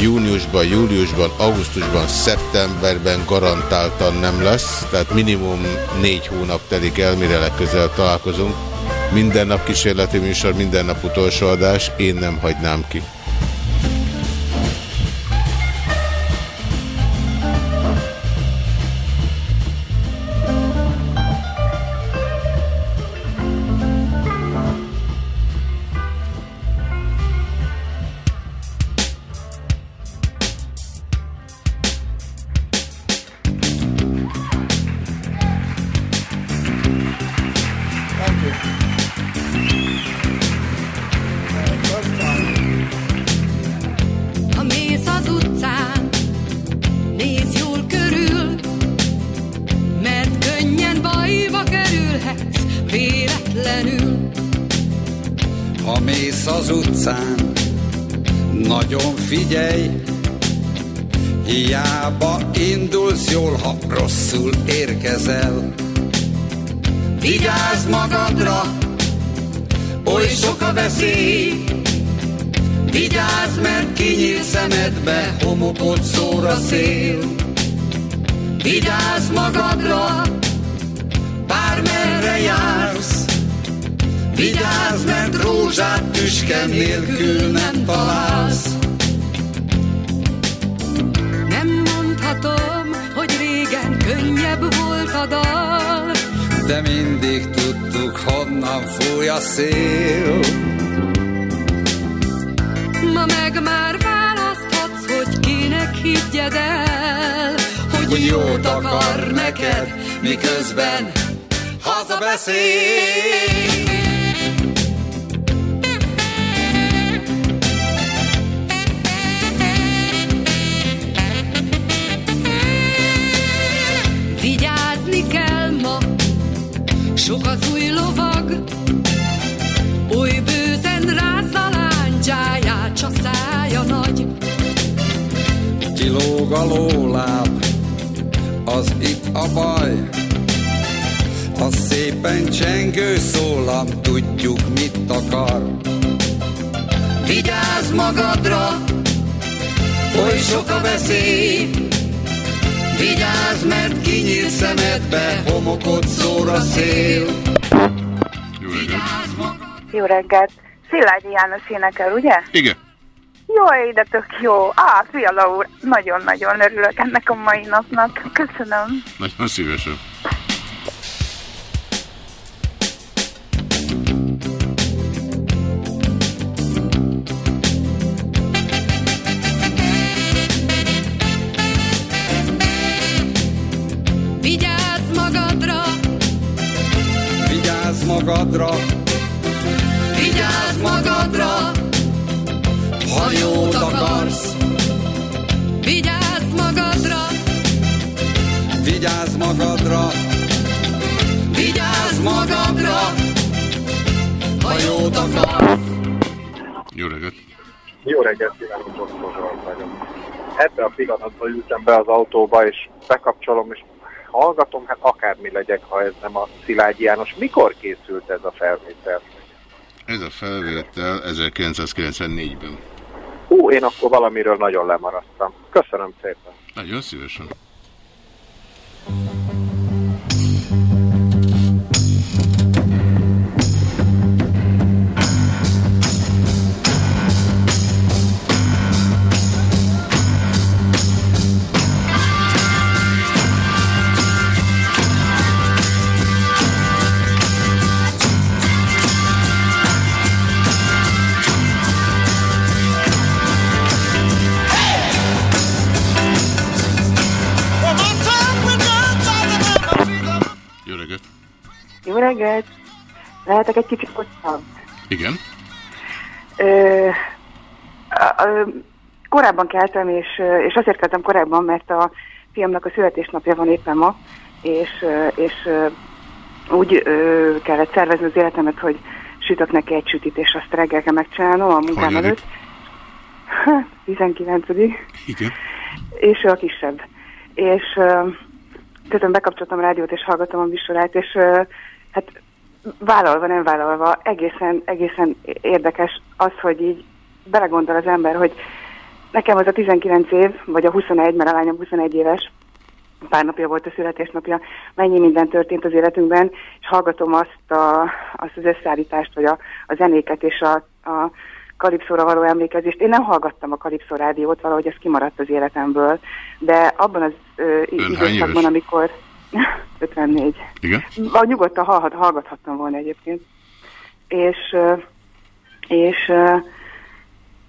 Speaker 1: Júniusban, júliusban, augusztusban, szeptemberben garantáltan nem lesz, tehát minimum négy hónap telik el, mire legközelebb találkozunk. Minden nap kísérleti műsor, minden nap utolsó adás, én nem hagynám ki.
Speaker 27: János énekel, ugye?
Speaker 1: Igen.
Speaker 27: Jó, ide tök jó. Á, Fiala úr, nagyon-nagyon örülök ennek a mai napnak. Köszönöm.
Speaker 1: Nagyon szívesen.
Speaker 28: Pillanatban ültem be az autóba, és bekapcsolom, és hallgatom, hát akármi legyek, ha ez nem a Szilágyi János. Mikor készült ez a felvétel?
Speaker 1: Ez a felvétel 1994-ben.
Speaker 28: Hú, én akkor valamiről nagyon lemaradtam. Köszönöm szépen.
Speaker 1: Nagyon szívesen. Jó reggelt!
Speaker 29: Lehetek egy kicsit hosszabb?
Speaker 1: Igen.
Speaker 29: Ö, a- a- korábban keltem, és, és azért keltem korábban, mert a fiamnak a születésnapja van éppen ma, és, és úgy ö, kellett szervezni az életemet, hogy sütök neki egy sütit, és azt reggel kell megcsinálnom a munkám
Speaker 1: Hanyadik?
Speaker 29: előtt. Ha, 19
Speaker 1: Igen.
Speaker 29: és ő a kisebb. És közben bekapcsoltam a rádiót, és hallgatom a műsorát, és hát vállalva, nem vállalva, egészen, egészen érdekes az, hogy így belegondol az ember, hogy nekem az a 19 év, vagy a 21, mert a lányom 21 éves, pár napja volt a születésnapja, mennyi minden történt az életünkben, és hallgatom azt, a, azt az összeállítást, vagy a, a zenéket és a, a kalipszóra való emlékezést. Én nem hallgattam a kalipszó rádiót, valahogy ez kimaradt az életemből, de abban az ö, időszakban, amikor 54.
Speaker 1: Igen.
Speaker 29: A nyugodtan hallhat, hallgathattam volna egyébként. És, és,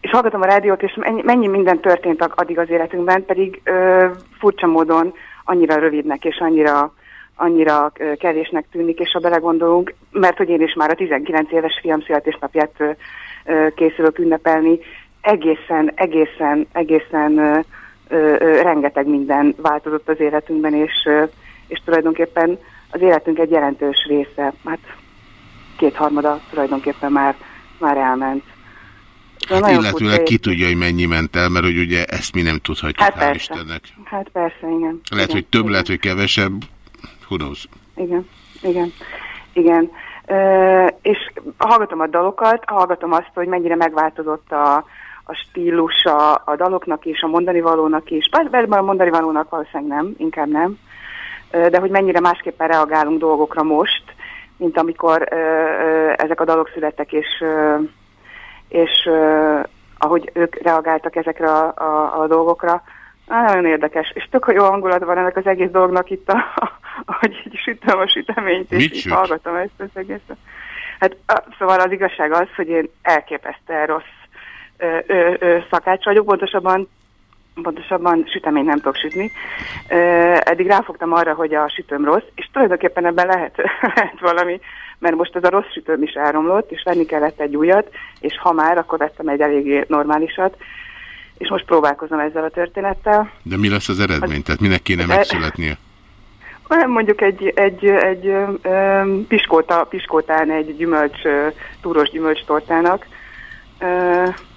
Speaker 29: és hallgatom a rádiót, és mennyi, mennyi minden történt addig az életünkben, pedig ö, furcsa módon annyira rövidnek és annyira annyira kevésnek tűnik, és ha belegondolunk, mert hogy én is már a 19 éves fiam születésnapját készülök ünnepelni, egészen, egészen, egészen ö, ö, rengeteg minden változott az életünkben, és, és tulajdonképpen az életünk egy jelentős része, hát kétharmada tulajdonképpen már, már elment.
Speaker 1: Hát illetőleg ki tudja, hogy mennyi ment el, mert hogy ugye ezt mi nem tudhatjuk,
Speaker 29: Hát
Speaker 1: hál'
Speaker 29: persze.
Speaker 1: Istennek.
Speaker 29: Hát persze, igen.
Speaker 1: Lehet,
Speaker 29: igen,
Speaker 1: hogy több,
Speaker 29: igen.
Speaker 1: lehet, hogy kevesebb. Who knows?
Speaker 29: Igen, igen, igen. Ö, és hallgatom a dalokat, hallgatom azt, hogy mennyire megváltozott a, a stílusa a daloknak is, a mondani valónak is. Bár bár a mondani valónak valószínűleg nem, inkább nem. De hogy mennyire másképpen reagálunk dolgokra most, mint amikor ezek a dalok születtek, és, és ahogy ők reagáltak ezekre a, a, a dolgokra. Nagyon érdekes, és tök jó hangulat van ennek az egész dolognak itt, a, hogy így sütöm a süteményt, és
Speaker 1: Mit
Speaker 29: így
Speaker 1: süt?
Speaker 29: hallgatom ezt az egészet. Hát szóval az igazság az, hogy én elképesztően rossz ö, ö, ö, szakács vagyok, pontosabban pontosabban süteményt nem tudok sütni. Eddig ráfogtam arra, hogy a sütőm rossz, és tulajdonképpen ebben lehet, lehet valami, mert most ez a rossz sütőm is elromlott, és venni kellett egy újat, és ha már, akkor vettem egy eléggé normálisat, és most próbálkozom ezzel a történettel.
Speaker 1: De mi lesz az eredmény? Tehát minek kéne
Speaker 29: E-
Speaker 1: megszületnie?
Speaker 29: Mondjuk egy, egy, egy ö, piskóta, piskótán egy gyümölcs, túros gyümölcs tortának.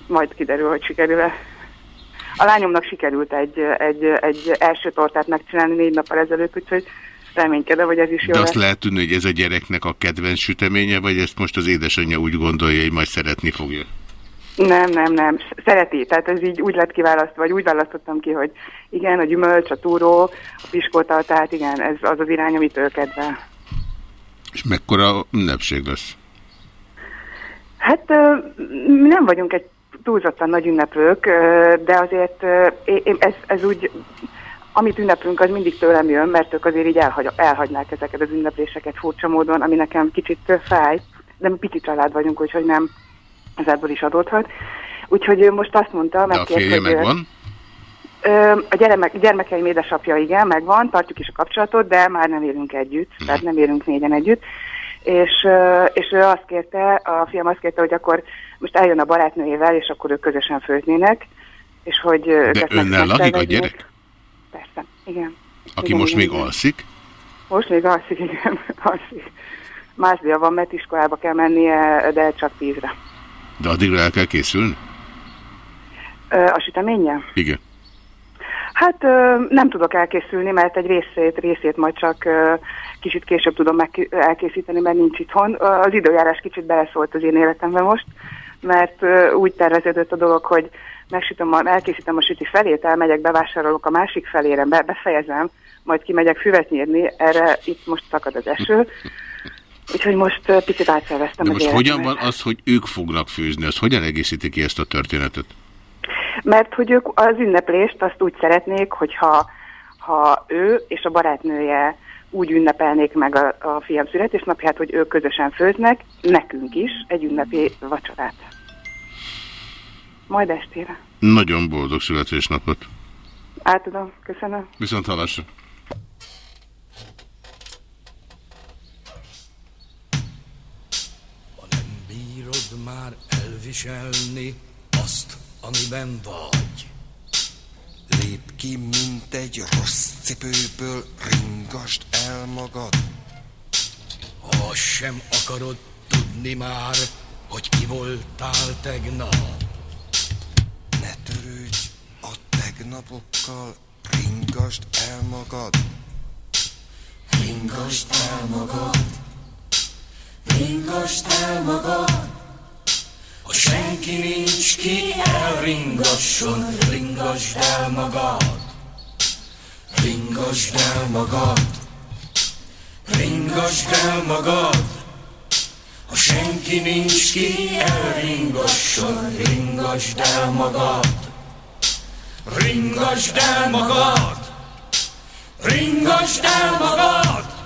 Speaker 29: Majd kiderül, hogy sikerül-e. A lányomnak sikerült egy, egy, egy első tortát megcsinálni négy nappal ezelőtt, úgyhogy reménykedem, hogy ez is jó
Speaker 1: De azt lehet tudni, hogy ez a gyereknek a kedvenc süteménye, vagy ezt most az édesanyja úgy gondolja, hogy majd szeretni fogja?
Speaker 29: Nem, nem, nem. Szereti. Tehát ez így úgy lett kiválasztva, vagy úgy választottam ki, hogy igen, a gyümölcs, a túró, a piskóta, tehát igen, ez az az irány, amit ő kedvel.
Speaker 1: És mekkora ünnepség lesz?
Speaker 29: Hát nem vagyunk egy túlzottan nagy ünneplők, de azért én- ez, ez úgy, amit ünneplünk, az mindig tőlem jön, mert ők azért így elhagy, elhagynák ezeket az ünnepléseket furcsa módon, ami nekem kicsit fáj, de mi pici család vagyunk, úgyhogy nem, ez ebből is adódhat. Úgyhogy ő most azt mondta, megkért, hogy,
Speaker 1: megvan?
Speaker 29: A gyermek, gyermekeim édesapja igen, megvan, tartjuk is a kapcsolatot, de már nem élünk együtt,
Speaker 1: Mhm.
Speaker 29: tehát nem élünk négyen együtt. És, és ő azt kérte, a fiam azt kérte, hogy akkor most eljön a barátnőjével, és akkor ők közösen főznének, és hogy
Speaker 1: De önnel lakik a gyerek?
Speaker 29: Persze, igen.
Speaker 1: Aki
Speaker 29: Igen,
Speaker 1: most
Speaker 29: igen,
Speaker 1: még
Speaker 29: igen.
Speaker 1: alszik?
Speaker 29: Most még alszik, igen, alszik. Másdia van, mert iskolába kell mennie, de csak tízre.
Speaker 1: De addigra el kell készülni?
Speaker 29: A süteménye?
Speaker 1: Igen.
Speaker 29: Hát nem tudok elkészülni, mert egy részét, részét majd csak kicsit később tudom meg elkészíteni, mert nincs itthon. Az időjárás kicsit beleszólt az én életembe most, mert úgy terveződött a dolog, hogy megsütöm, a, elkészítem a süti felét, elmegyek, bevásárolok a másik felére, be, befejezem, majd kimegyek füvet nyírni, erre itt most szakad az eső. Úgyhogy most picit átszerveztem
Speaker 1: De most hogyan van az, hogy ők fognak főzni? Az hogyan egészíti ki ezt a történetet?
Speaker 29: Mert hogy ők az ünneplést azt úgy szeretnék, hogyha ha ő és a barátnője úgy ünnepelnék meg a, a fiam születésnapját, hogy ők közösen főznek, nekünk is egy ünnepi vacsorát. Majd estére.
Speaker 1: Nagyon boldog születésnapot.
Speaker 29: Átadom, köszönöm.
Speaker 1: Viszont hallásra.
Speaker 30: Bírod már elviselni azt, amiben vagy.
Speaker 31: Lép ki, mint egy rossz cipőből, ringast el magad.
Speaker 30: Ha sem akarod tudni már, hogy ki voltál tegnap.
Speaker 31: Ne törődj a tegnapokkal, ringast el magad.
Speaker 22: Ringasd el magad, ringasd el magad,
Speaker 30: Ha senki nincs ki, elringasson, ringasd el magad.
Speaker 22: ringasd el magad, ringasd el magad,
Speaker 30: Ha senki nincs ki, elringasson, ringasd el magad. Ringasd el magad, ringasd el magad.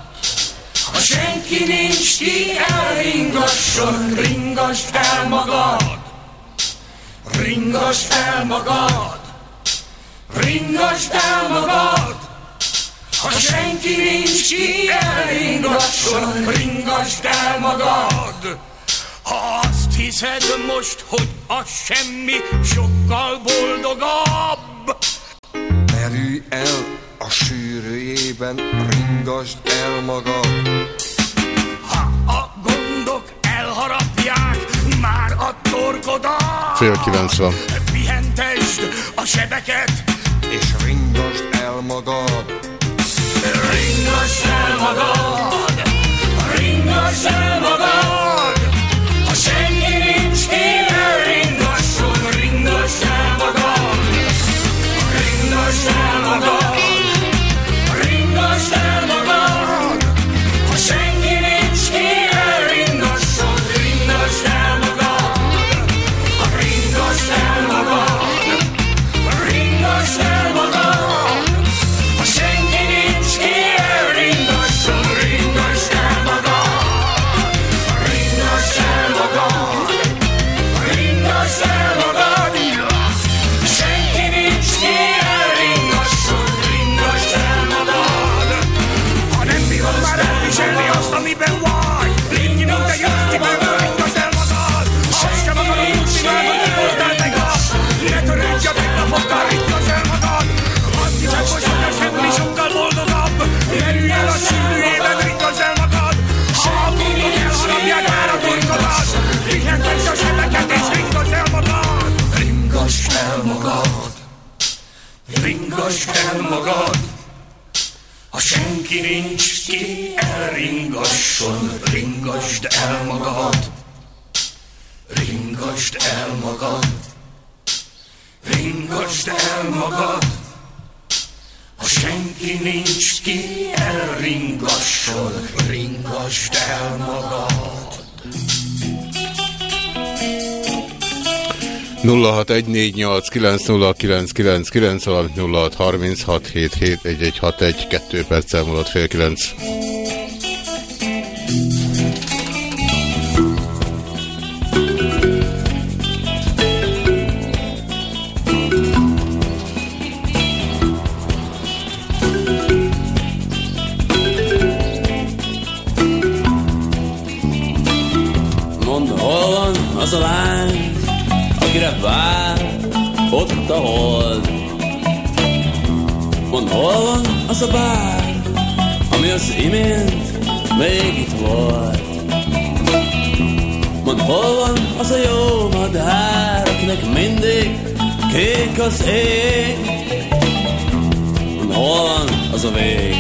Speaker 30: Ha senki nincs ki, elringasson, ringasd el magad. Ringasd el magad, ringasd el magad. Ha senki nincs ki, elringasson, ringasd el magad. Ha azt hiszed most, hogy a semmi sokkal boldogabb,
Speaker 31: Merülj el a sűrűjében, ringasd el magad.
Speaker 30: a gondok elharapják már a torkodat.
Speaker 1: Fél kilenc van.
Speaker 30: Pihentesd a sebeket,
Speaker 31: És ringasd el magad.
Speaker 30: ringasd el magad, ringasd el magad. Ringasd senki nincs ki, elringasson, ringasd el magad. Ringasd el magad, ringasd el magad, ha senki nincs ki, elringasson, ringasd el magad.
Speaker 1: 0614890999, valamint 0636771161, 2 perccel múlott fél 9.
Speaker 32: Mondd, hol van az a lány, akire vár ott a hold. Mondd, hol van az a bár, ami az imént még itt volt. Mondd, hol van az a jó madár, akinek mindig kék az ég. Mondd, hol van az a vég,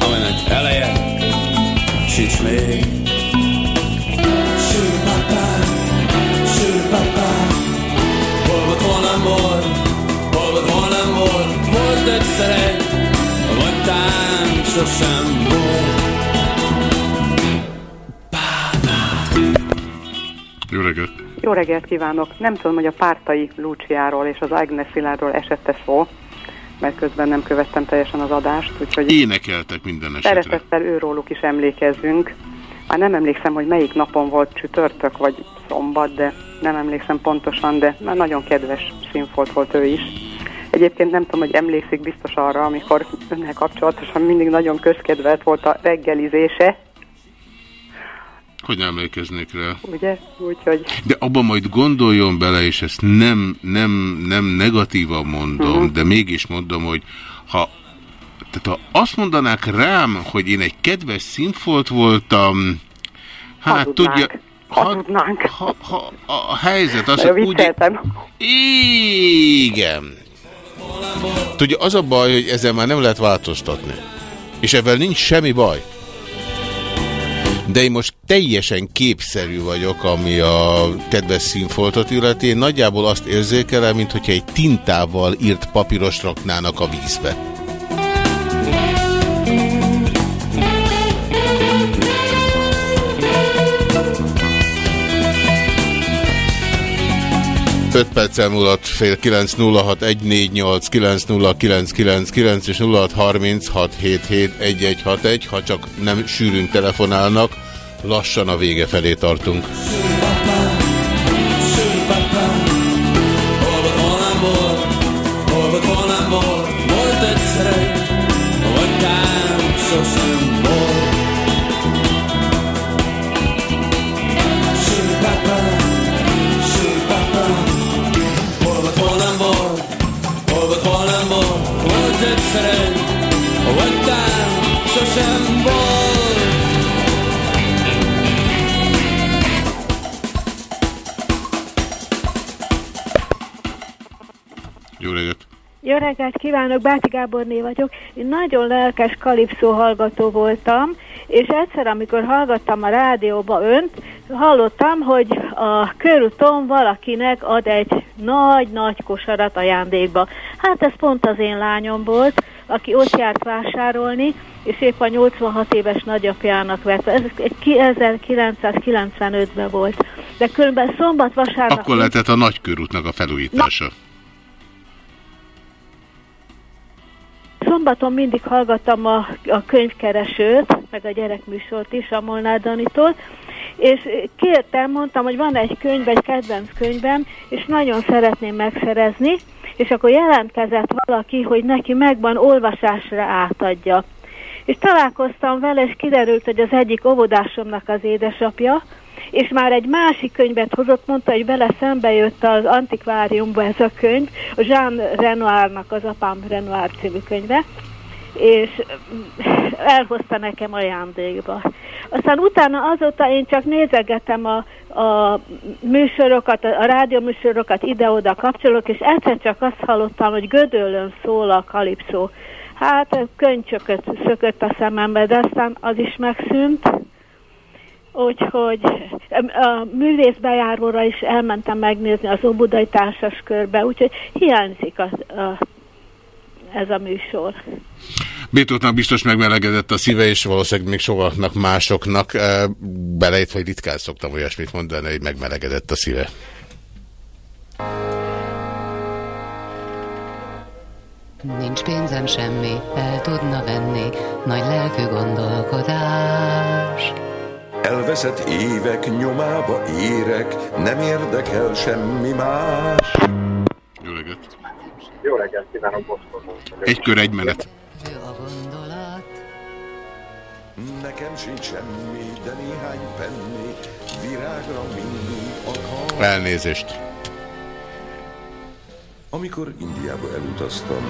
Speaker 32: aminek eleje sincs még. Egyszer egy, vagy tán sosem volt
Speaker 1: Jó reggelt!
Speaker 29: Jó reggelt kívánok! Nem tudom, hogy a pártai Luciáról és az Agnes Szilárdról esette szó, mert közben nem követtem teljesen az adást, úgyhogy
Speaker 1: Énekeltek minden esetre.
Speaker 29: szeretettel őróluk is emlékezzünk. Már nem emlékszem, hogy melyik napon volt csütörtök vagy szombat, de nem emlékszem pontosan, de már nagyon kedves színfolt volt ő is. Egyébként nem tudom, hogy emlékszik biztos arra, amikor önnel kapcsolatosan mindig nagyon közkedvelt volt a reggelizése,
Speaker 1: Hogy emlékeznék rá.
Speaker 29: ugye? Úgyhogy
Speaker 1: De abban majd gondoljon bele, és ezt nem, nem, nem negatívan mondom,
Speaker 29: Mhm.
Speaker 1: de mégis mondom, hogy ha, tehát ha azt mondanák rám, hogy én egy kedves színfolt voltam, hát
Speaker 29: Hazudnánk.
Speaker 1: tudja, ha, ha, ha, a helyzet az, hogy úgy, igen. Tudja, az a baj, hogy ezzel már nem lehet változtatni. És ebben nincs semmi baj. De én most teljesen képszerű vagyok, ami a kedves színfoltot illeti. Én nagyjából azt érzékelem, mint hogyha egy tintával írt papíros raknának a vízbe. Öt perccel múlott fél 9 06 148 90999 és 06 36 77 1161, ha csak nem sűrűn telefonálnak, lassan a vége felé tartunk. Reggelt
Speaker 33: kívánok, Báti Gáborné vagyok. Én nagyon lelkes kalipszó hallgató voltam, és egyszer, amikor hallgattam a rádióba önt, hallottam, hogy a körúton valakinek ad egy nagy-nagy kosarat ajándékba. Hát ez pont az én lányom volt, aki ott járt vásárolni, és épp a 86 éves nagyapjának vette. Ez egy ki- 1995-ben volt. De különben szombat, vasárnap...
Speaker 1: Akkor lehetett a nagykörútnak a felújítása.
Speaker 33: Szombaton mindig hallgattam a, a könyvkeresőt, meg a gyerekműsort is a Molnár Danitól, és kértem, mondtam, hogy van egy könyv, egy kedvenc könyvem, és nagyon szeretném megszerezni, és akkor jelentkezett valaki, hogy neki megvan olvasásra átadja. És találkoztam vele, és kiderült, hogy az egyik óvodásomnak az édesapja, és már egy másik könyvet hozott, mondta, hogy vele szembe jött az antikváriumba ez a könyv, a Jean Renoirnak az apám Renoir című könyve, és mm, elhozta nekem ajándékba. Aztán utána azóta én csak nézegetem a, a műsorokat, a rádióműsorokat ide-oda kapcsolok, és egyszer csak azt hallottam, hogy Gödöllön szól a kalipszó. Hát könycsököt szökött a szemembe, de aztán az is megszűnt úgyhogy a művészbejáróra is elmentem megnézni az Óbudai Társas Körbe, úgyhogy hiányzik az a, ez a műsor.
Speaker 1: Bétótnak biztos megmelegedett a szíve, és valószínűleg még sokaknak másoknak. E, Belejött, hogy ritkán szoktam olyasmit mondani, hogy megmelegedett a szíve.
Speaker 34: Nincs pénzem semmi, el tudna venni nagy lelkű gondolkodás.
Speaker 35: Elveszett évek nyomába érek, nem érdekel semmi más.
Speaker 1: Jó reggelt.
Speaker 28: Jó reggelt kívánok, Boszkor.
Speaker 1: Egy kör, egy menet.
Speaker 35: Nekem sincs semmi, de néhány penni, virágra mindig akar.
Speaker 1: Elnézést.
Speaker 35: Amikor Indiába elutaztam,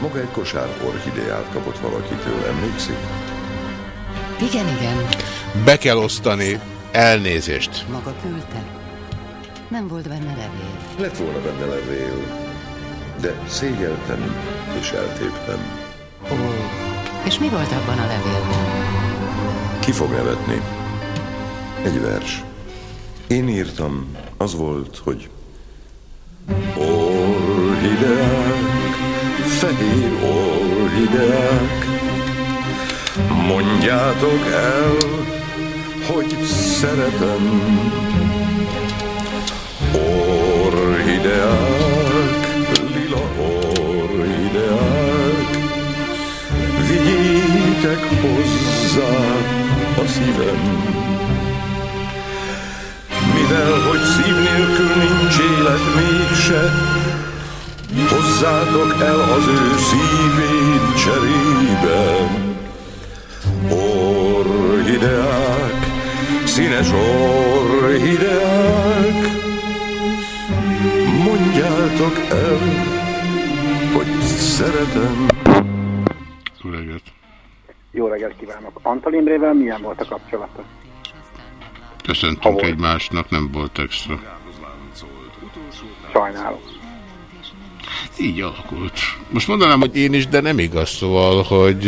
Speaker 35: maga egy kosár orchideát kapott valakitől, emlékszik?
Speaker 34: Igen, igen,
Speaker 1: Be kell osztani. Elnézést.
Speaker 34: maga küldte. Nem volt benne levél.
Speaker 35: Lett volna benne levél, de szégyeltem és eltéptem.
Speaker 34: Ó, és mi volt abban a levélben?
Speaker 35: Ki fog nevetni? Egy vers. Én írtam, az volt, hogy Orhideák, fehér orhideák, mondjátok el, hogy szeretem. Orhideák, lila orhideák, vigyétek hozzá a szívem. Mivel, hogy szív nélkül nincs élet mégse, hozzátok el az ő szívét cserébe. Orhideák, színes orhideák, mondjátok el, hogy szeretem.
Speaker 1: Jó reggelt.
Speaker 28: Jó reggelt kívánok. Antal Imrével milyen volt a kapcsolata?
Speaker 1: Köszöntünk egymásnak, nem volt extra.
Speaker 28: Sajnálom.
Speaker 1: Így alakult. Most mondanám, hogy én is, de nem igaz, szóval, hogy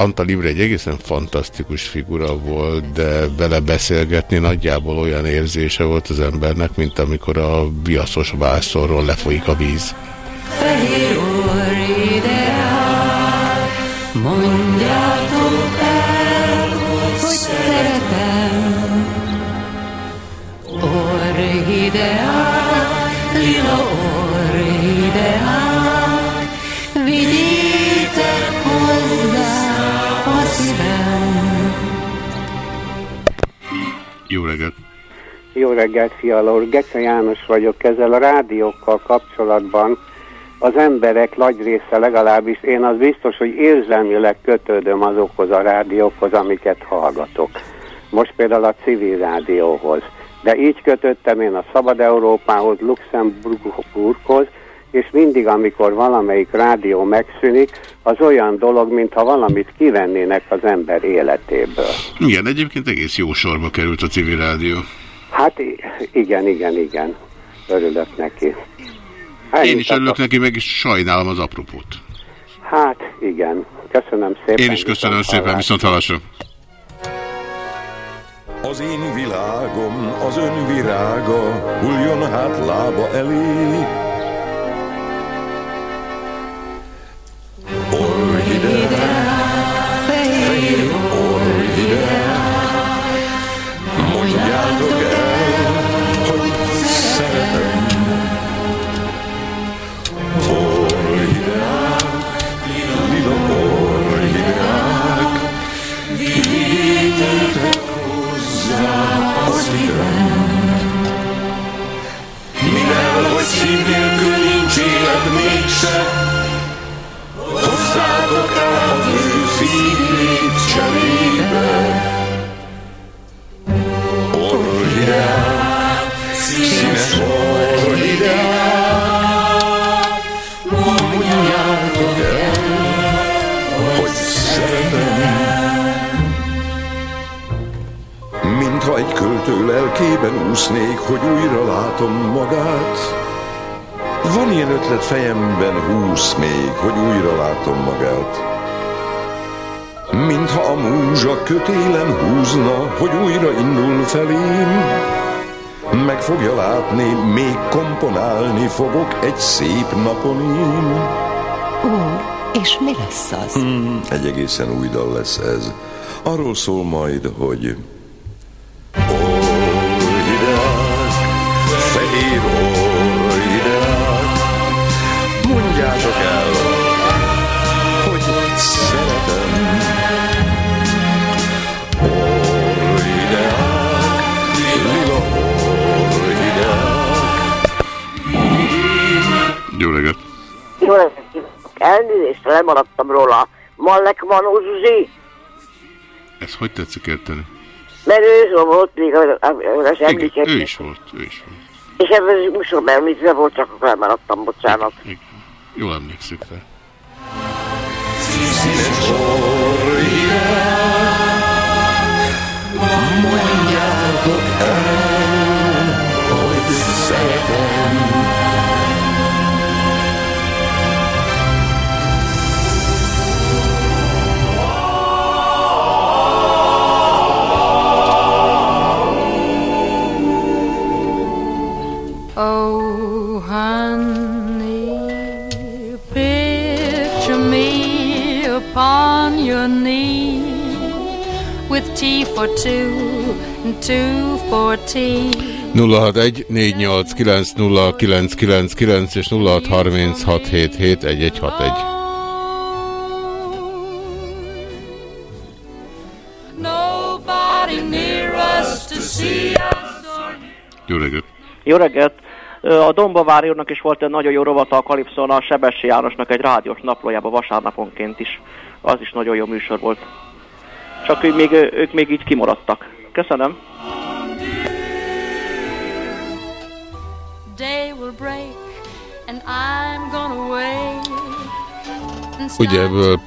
Speaker 1: Antal Imre egy egészen fantasztikus figura volt, de vele beszélgetni nagyjából olyan érzése volt az embernek, mint amikor a viaszos vászorról lefolyik a víz.
Speaker 34: Fehér
Speaker 1: reggelt!
Speaker 36: Jó reggelt, Fiala úr. Gece János vagyok. Ezzel a rádiókkal kapcsolatban az emberek nagy része legalábbis, én az biztos, hogy érzelmileg kötődöm azokhoz a rádiókhoz, amiket hallgatok. Most például a civil rádióhoz. De így kötöttem én a Szabad Európához, Luxemburghoz, és mindig, amikor valamelyik rádió megszűnik, az olyan dolog, mintha valamit kivennének az ember életéből.
Speaker 1: Igen, egyébként egész jó sorba került a civil rádió.
Speaker 36: Hát igen, igen, igen. Örülök neki.
Speaker 1: Én is örülök neki, meg is sajnálom az apropót.
Speaker 36: Hát igen. Köszönöm szépen.
Speaker 1: Én is köszönöm szépen, viszont hallásra.
Speaker 35: Az én világom, az ön virága, hulljon hát lába elé. Lelkében úsznék, hogy újra látom magát. Van ilyen ötlet fejemben, húsz még, hogy újra látom magát. Mintha a múzsa kötélem húzna, hogy újra indul felém. Meg fogja látni, még komponálni fogok egy szép napon én.
Speaker 34: Ó, és mi lesz az?
Speaker 35: Hmm, egy egészen új dal lesz ez. Arról szól majd, hogy
Speaker 37: elnézést, lemaradtam róla. Mallek Manó Zsuzsi,
Speaker 1: Ez hogy tetszik érteni?
Speaker 37: mert ő volt még az, az
Speaker 1: Igen,
Speaker 37: emlékek.
Speaker 1: ő is volt, ő is volt.
Speaker 37: És ebben az műsorban említve volt, csak akkor lemaradtam, bocsánat.
Speaker 1: Jól emlékszik rá.
Speaker 30: Mondjátok
Speaker 38: with tea for two and two for tea.
Speaker 1: 061 489 és 0636771161.
Speaker 38: Nobody near us to see us.
Speaker 1: Jó reggelt!
Speaker 21: Jó reggelt! A Domba úrnak is volt egy nagyon jó rovata a Kalipszon, a Sebessy Jánosnak egy rádiós naplójába vasárnaponként is. Az is nagyon jó műsor volt. Csak ők még, ők még így kimaradtak. Köszönöm.
Speaker 1: Ugye ebből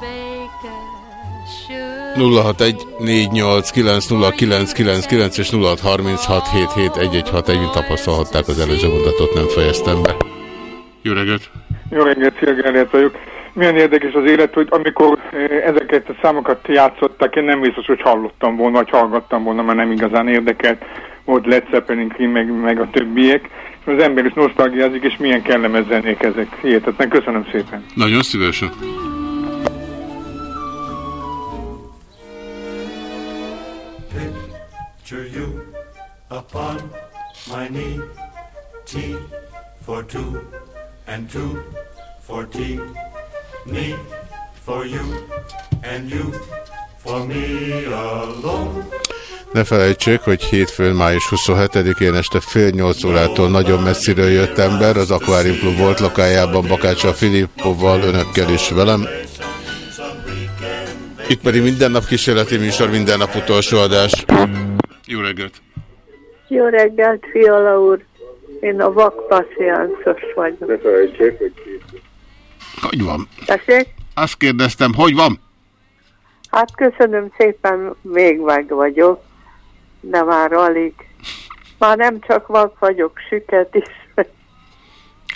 Speaker 1: 061 489 és 0636771161, mint tapasztalhatták az előző mondatot nem fejeztem be. Jó reggelt!
Speaker 39: Jó reggelt, Szia Gellért vagyok. Milyen érdekes az élet, hogy amikor eh, ezeket a számokat játszották, én nem biztos, hogy hallottam volna, vagy hallgattam volna, mert nem igazán érdekelt. Volt Led Zeppelin, meg, meg a többiek. És az ember is nosztalgiázik, és milyen kellemes zenék ezek. Hihetetlen, köszönöm szépen.
Speaker 1: Nagyon szívesen.
Speaker 30: Picture you upon my knee. Tea for two and two for tea. Me for you and you for me alone.
Speaker 1: Ne felejtsék, hogy hétfőn, május 27-én este fél nyolc órától nagyon messziről jött ember, az Aquarium Club volt lokájában Bakácsa Filippovval, önökkel is velem. Itt pedig minden nap kísérleti műsor, minden nap utolsó adás. Jó reggelt!
Speaker 40: Jó reggelt, Fiala úr! Én a vakpassziánszos vagyok.
Speaker 24: Ne felejtsék, hogy
Speaker 1: Hogy van?
Speaker 40: Tessék?
Speaker 1: Azt kérdeztem, hogy van?
Speaker 40: Hát köszönöm szépen, még meg vagyok, de már alig. Már nem csak vak vagyok, süket is.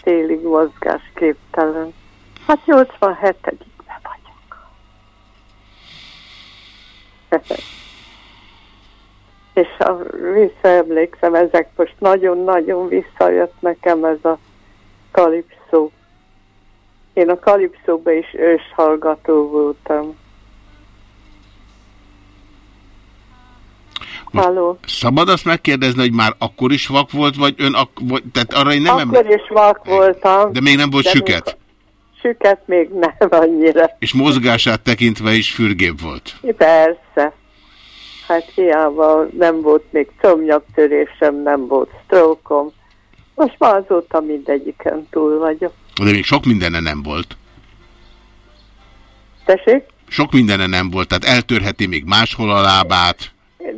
Speaker 40: Télig mozgásképtelen. Hát 87 be vagyok. És ha visszaemlékszem, ezek most nagyon-nagyon visszajött nekem ez a kalipszó. Én a kalipszóba is őshallgató voltam. Halló?
Speaker 1: Szabad azt megkérdezni, hogy már akkor is vak volt, vagy ön ak vagy, tehát arra én nem
Speaker 40: Akkor
Speaker 1: emlékszem.
Speaker 40: is vak voltam.
Speaker 1: De még nem volt süket.
Speaker 40: Még, süket még nem annyira.
Speaker 1: És mozgását tekintve is fürgébb volt.
Speaker 40: Persze. Hát hiába nem volt még comnyaktörésem, nem volt sztrókom. Most már azóta mindegyiken túl vagyok.
Speaker 1: De még sok mindene nem volt.
Speaker 40: Tessék?
Speaker 1: Sok mindene nem volt, tehát eltörheti még máshol a lábát.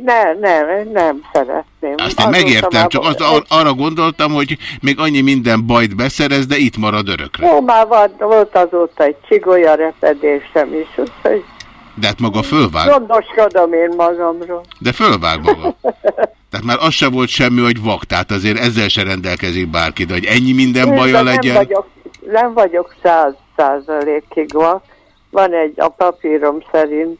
Speaker 40: Ne, nem, nem szeretném.
Speaker 1: Azt én
Speaker 40: Azóta
Speaker 1: megértem, csak az, ar arra gondoltam, hogy még annyi minden bajt beszerez, de itt marad örökre.
Speaker 40: Jó, már volt, volt azóta egy csigolya repedésem is, úgyhogy
Speaker 1: De hát maga fölvág.
Speaker 40: gondoskodom én magamról.
Speaker 1: De fölvág maga. Tehát már az se volt semmi, hogy vak, tehát azért ezzel se rendelkezik bárki, de hogy ennyi minden
Speaker 40: Én
Speaker 1: baja
Speaker 40: nem
Speaker 1: legyen.
Speaker 40: Vagyok, nem vagyok száz százalékig vak. Van egy, a papírom szerint,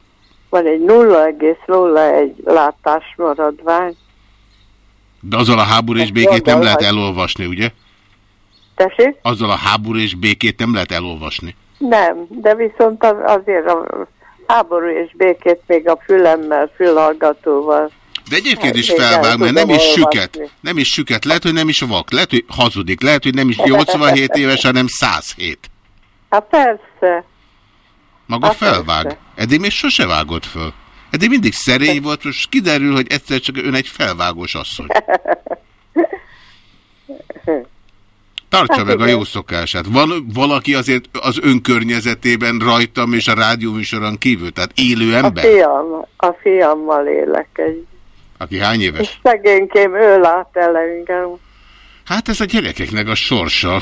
Speaker 40: van egy 0,01 látásmaradvány.
Speaker 1: De azzal a háború és
Speaker 40: Ezt
Speaker 1: békét nem lehet elolvasni, ugye?
Speaker 40: Tessék?
Speaker 1: Azzal a háború és békét nem lehet elolvasni.
Speaker 40: Nem, de viszont az, azért a háború és békét még a fülemmel, fülhallgatóval.
Speaker 1: De egyébként is
Speaker 40: Hát,
Speaker 1: felvág, mert nem is süket. Nem is süket. Lehet, hogy nem is vak. Lehet, hogy hazudik. Lehet, hogy nem is 87 éves, hanem 107.
Speaker 40: Hát persze.
Speaker 1: Maga
Speaker 40: Hát
Speaker 1: felvág.
Speaker 40: persze.
Speaker 1: Eddig még sose vágott föl. Eddig mindig szerény volt, most kiderül, hogy egyszer csak ön egy felvágós asszony. Tartsa
Speaker 40: Hát
Speaker 1: meg a
Speaker 40: igen.
Speaker 1: jó szokását. Van valaki azért az ön környezetében rajtam és a rádióműsoron kívül? Tehát élő
Speaker 40: A
Speaker 1: ember?
Speaker 40: fiam, a fiammal élek egy.
Speaker 1: Aki hány éves?
Speaker 40: És szegénykém, ő lát el engem.
Speaker 1: Hát ez a gyerekeknek a sorsa.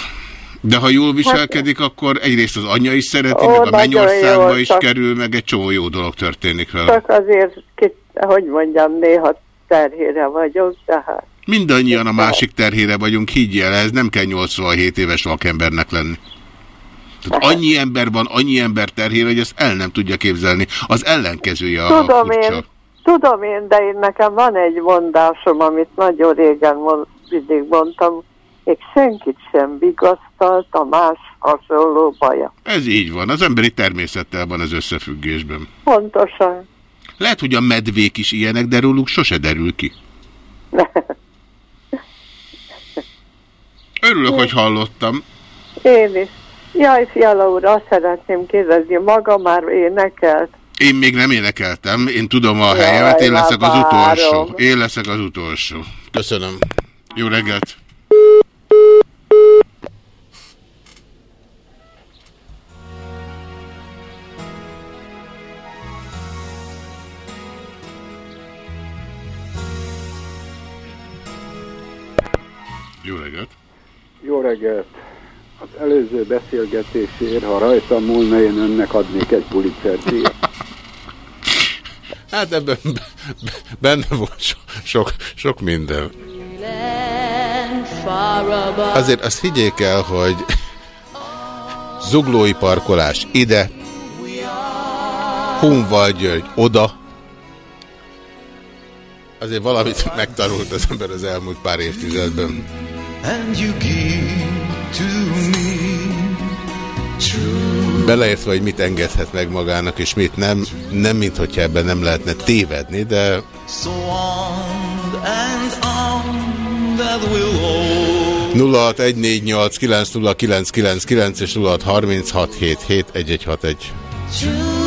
Speaker 1: De ha jól viselkedik, akkor egyrészt az anyja is szereti,
Speaker 40: Ó,
Speaker 1: meg a mennyországba
Speaker 40: jó,
Speaker 1: is
Speaker 40: csak-
Speaker 1: kerül, meg egy csomó jó dolog történik vele.
Speaker 40: Csak azért, hogy mondjam, néha terhére vagyok, de hát.
Speaker 1: Mindannyian a másik terhére vagyunk, higgy el, ez nem kell 87 éves vakembernek lenni. Tehát annyi ember van, annyi ember terhére, hogy ezt el nem tudja képzelni. Az ellenkezője a
Speaker 40: Tudom
Speaker 1: furcsa.
Speaker 40: én, tudom én, de én nekem van egy mondásom, amit nagyon régen mond, mindig mondtam, még senkit sem vigasztalt a más hasonló baja.
Speaker 1: Ez így van, az emberi természettel van az összefüggésben.
Speaker 40: Pontosan.
Speaker 1: Lehet, hogy a medvék is ilyenek, de róluk sose derül ki. Örülök, hogy hallottam.
Speaker 40: Én is. Jaj, Fiala úr, azt szeretném kérdezni, maga már énekelt?
Speaker 1: Én még nem énekeltem, én tudom a
Speaker 40: Jaj,
Speaker 1: helyemet, én leszek az utolsó. Én leszek az utolsó. Köszönöm. Jó reggelt. Jó reggelt.
Speaker 41: Jó reggelt! Az előző beszélgetésért, ha rajtam múlna, én önnek adnék egy Pulitzer díjat.
Speaker 1: Hát ebben benne volt so, sok, sok minden. Azért azt higgyék el, hogy zuglói parkolás ide, Hunval György oda, azért valamit megtanult az ember az elmúlt pár évtizedben.
Speaker 30: And you give to me true
Speaker 1: Beleértve, hogy mit engedhet meg magának, és mit nem, nem mint hogyha ebben nem lehetne tévedni, de
Speaker 30: So on and on that will all
Speaker 1: 0614890999 és 0636771161.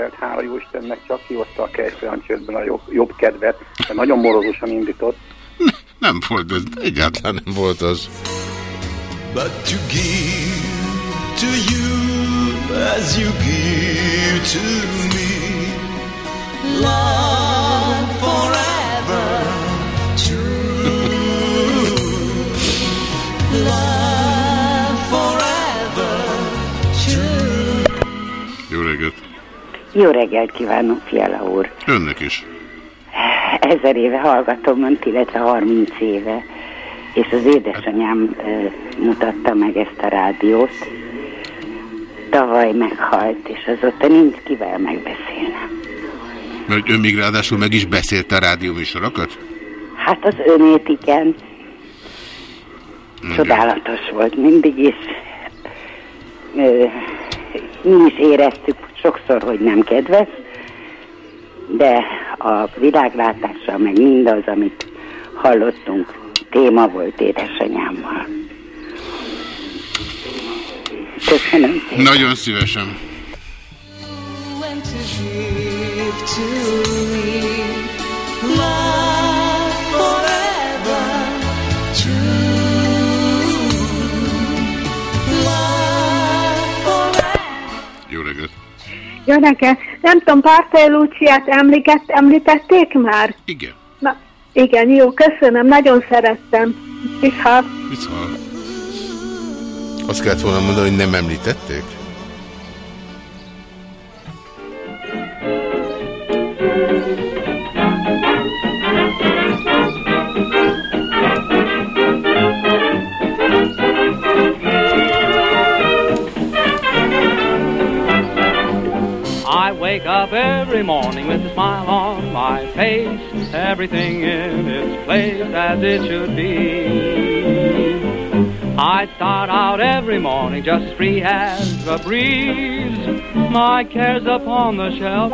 Speaker 1: reggelt,
Speaker 42: hála jó Istennek, csak kihozta a Kejfejancsőtben a jobb, jobb kedvet, de nagyon morozósan indított.
Speaker 1: Nem volt ez, egyáltalán nem volt az.
Speaker 30: but to give to you as you give to me love forever true love
Speaker 1: Jó reggelt
Speaker 43: kívánok, Fiala úr!
Speaker 1: Önnek is.
Speaker 43: Ezer éve hallgatom önt, illetve 30 éve, és az édesanyám ö, mutatta meg ezt a rádiót. Tavaly meghalt, és azóta nincs kivel megbeszélnem.
Speaker 1: Mert ön még ráadásul meg is beszélte a rádióműsorokat?
Speaker 43: Hát az önét igen, csodálatos volt mindig is. Ö, mi is éreztük sokszor, hogy nem kedves, de a világlátása, meg mindaz, amit hallottunk, téma volt édesanyámmal. Köszönöm.
Speaker 1: Nagyon szívesen.
Speaker 30: to me love forever
Speaker 1: Jó reggelt.
Speaker 33: Nem tudom, Pártai Luciát említett, említették már?
Speaker 1: Igen.
Speaker 33: Na, igen, jó, köszönöm, nagyon szerettem. Viszont.
Speaker 1: Viszont. Azt kellett volna mondani, hogy nem említették?
Speaker 7: Wake up every morning with a smile on my face, everything in its place as it should be. I start out every morning just free as a breeze. My cares upon the shelf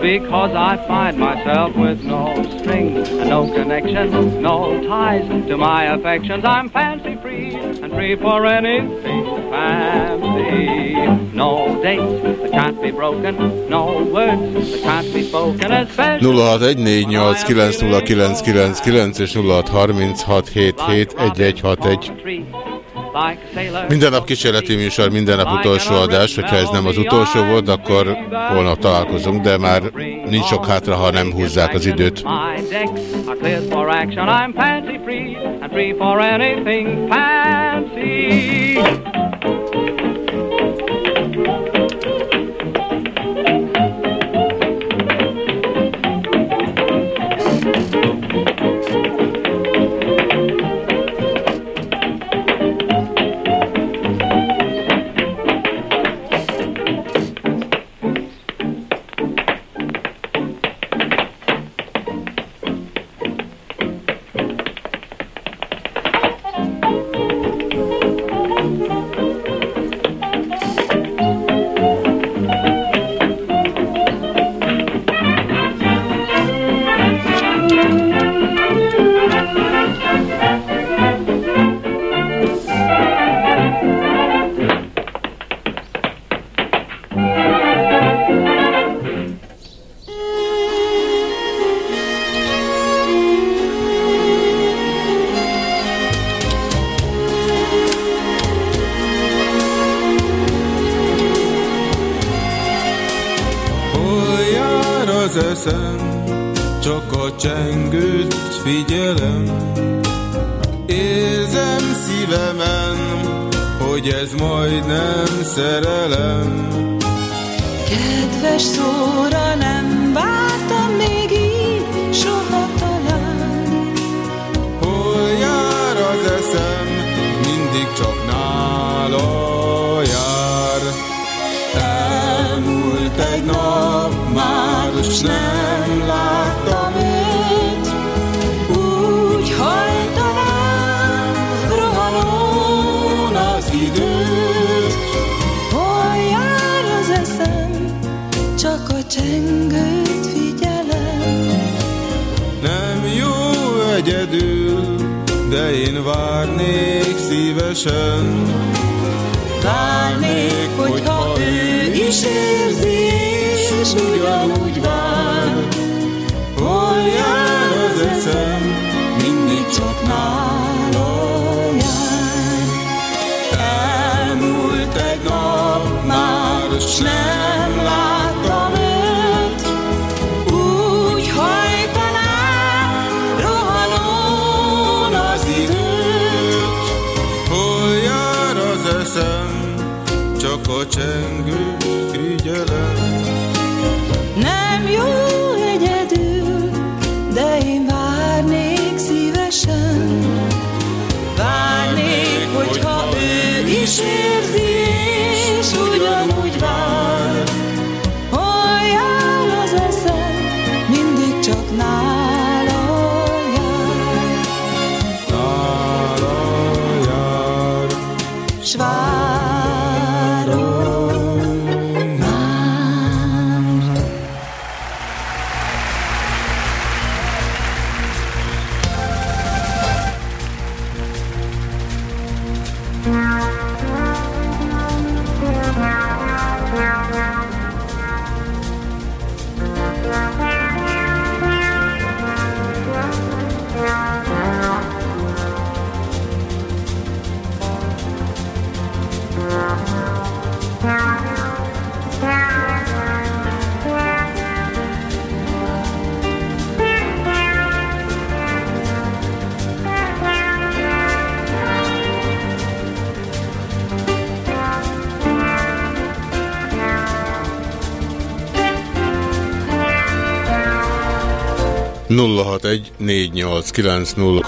Speaker 7: because I find myself with no strings and no connections, no ties to my affections. I'm fancy free and free for anything fancy. No dates that can't be broken, no words that can't be spoken, especially.
Speaker 1: 0614890999 és 0636771161. Minden nap kísérleti műsor, minden nap utolsó adás, hogyha ez nem az utolsó volt, akkor holnap találkozunk, de már nincs sok hátra, ha nem húzzák az időt.
Speaker 7: I'm fancy free and free for anything fancy.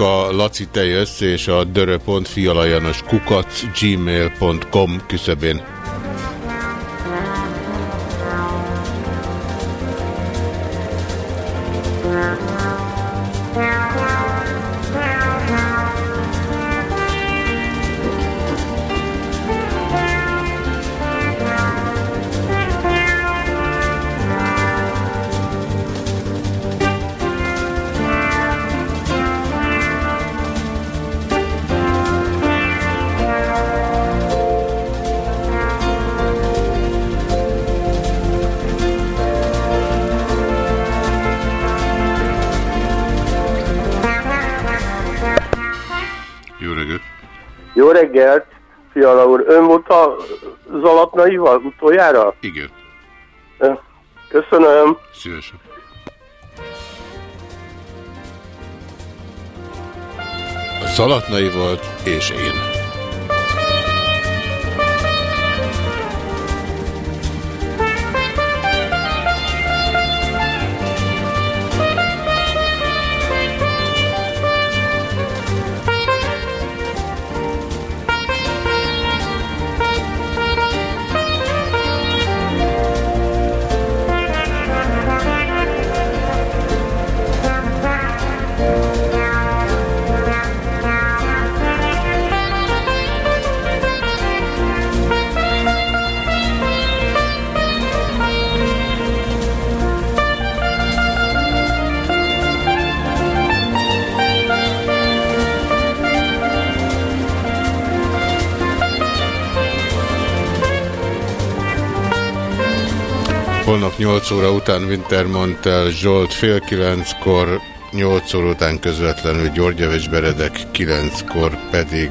Speaker 44: A
Speaker 1: Laci te jössz és a dörö.fialajanos kukac gmail.com küszöbén.
Speaker 45: Zalatnaival utoljára?
Speaker 1: Igen.
Speaker 45: Köszönöm.
Speaker 1: Szívesen. A Zalatnai volt, és én. 8 óra után Wintermantel Zsolt fél kilenckor, 8 óra után közvetlenül Györgyevics Beredek, 9-kor pedig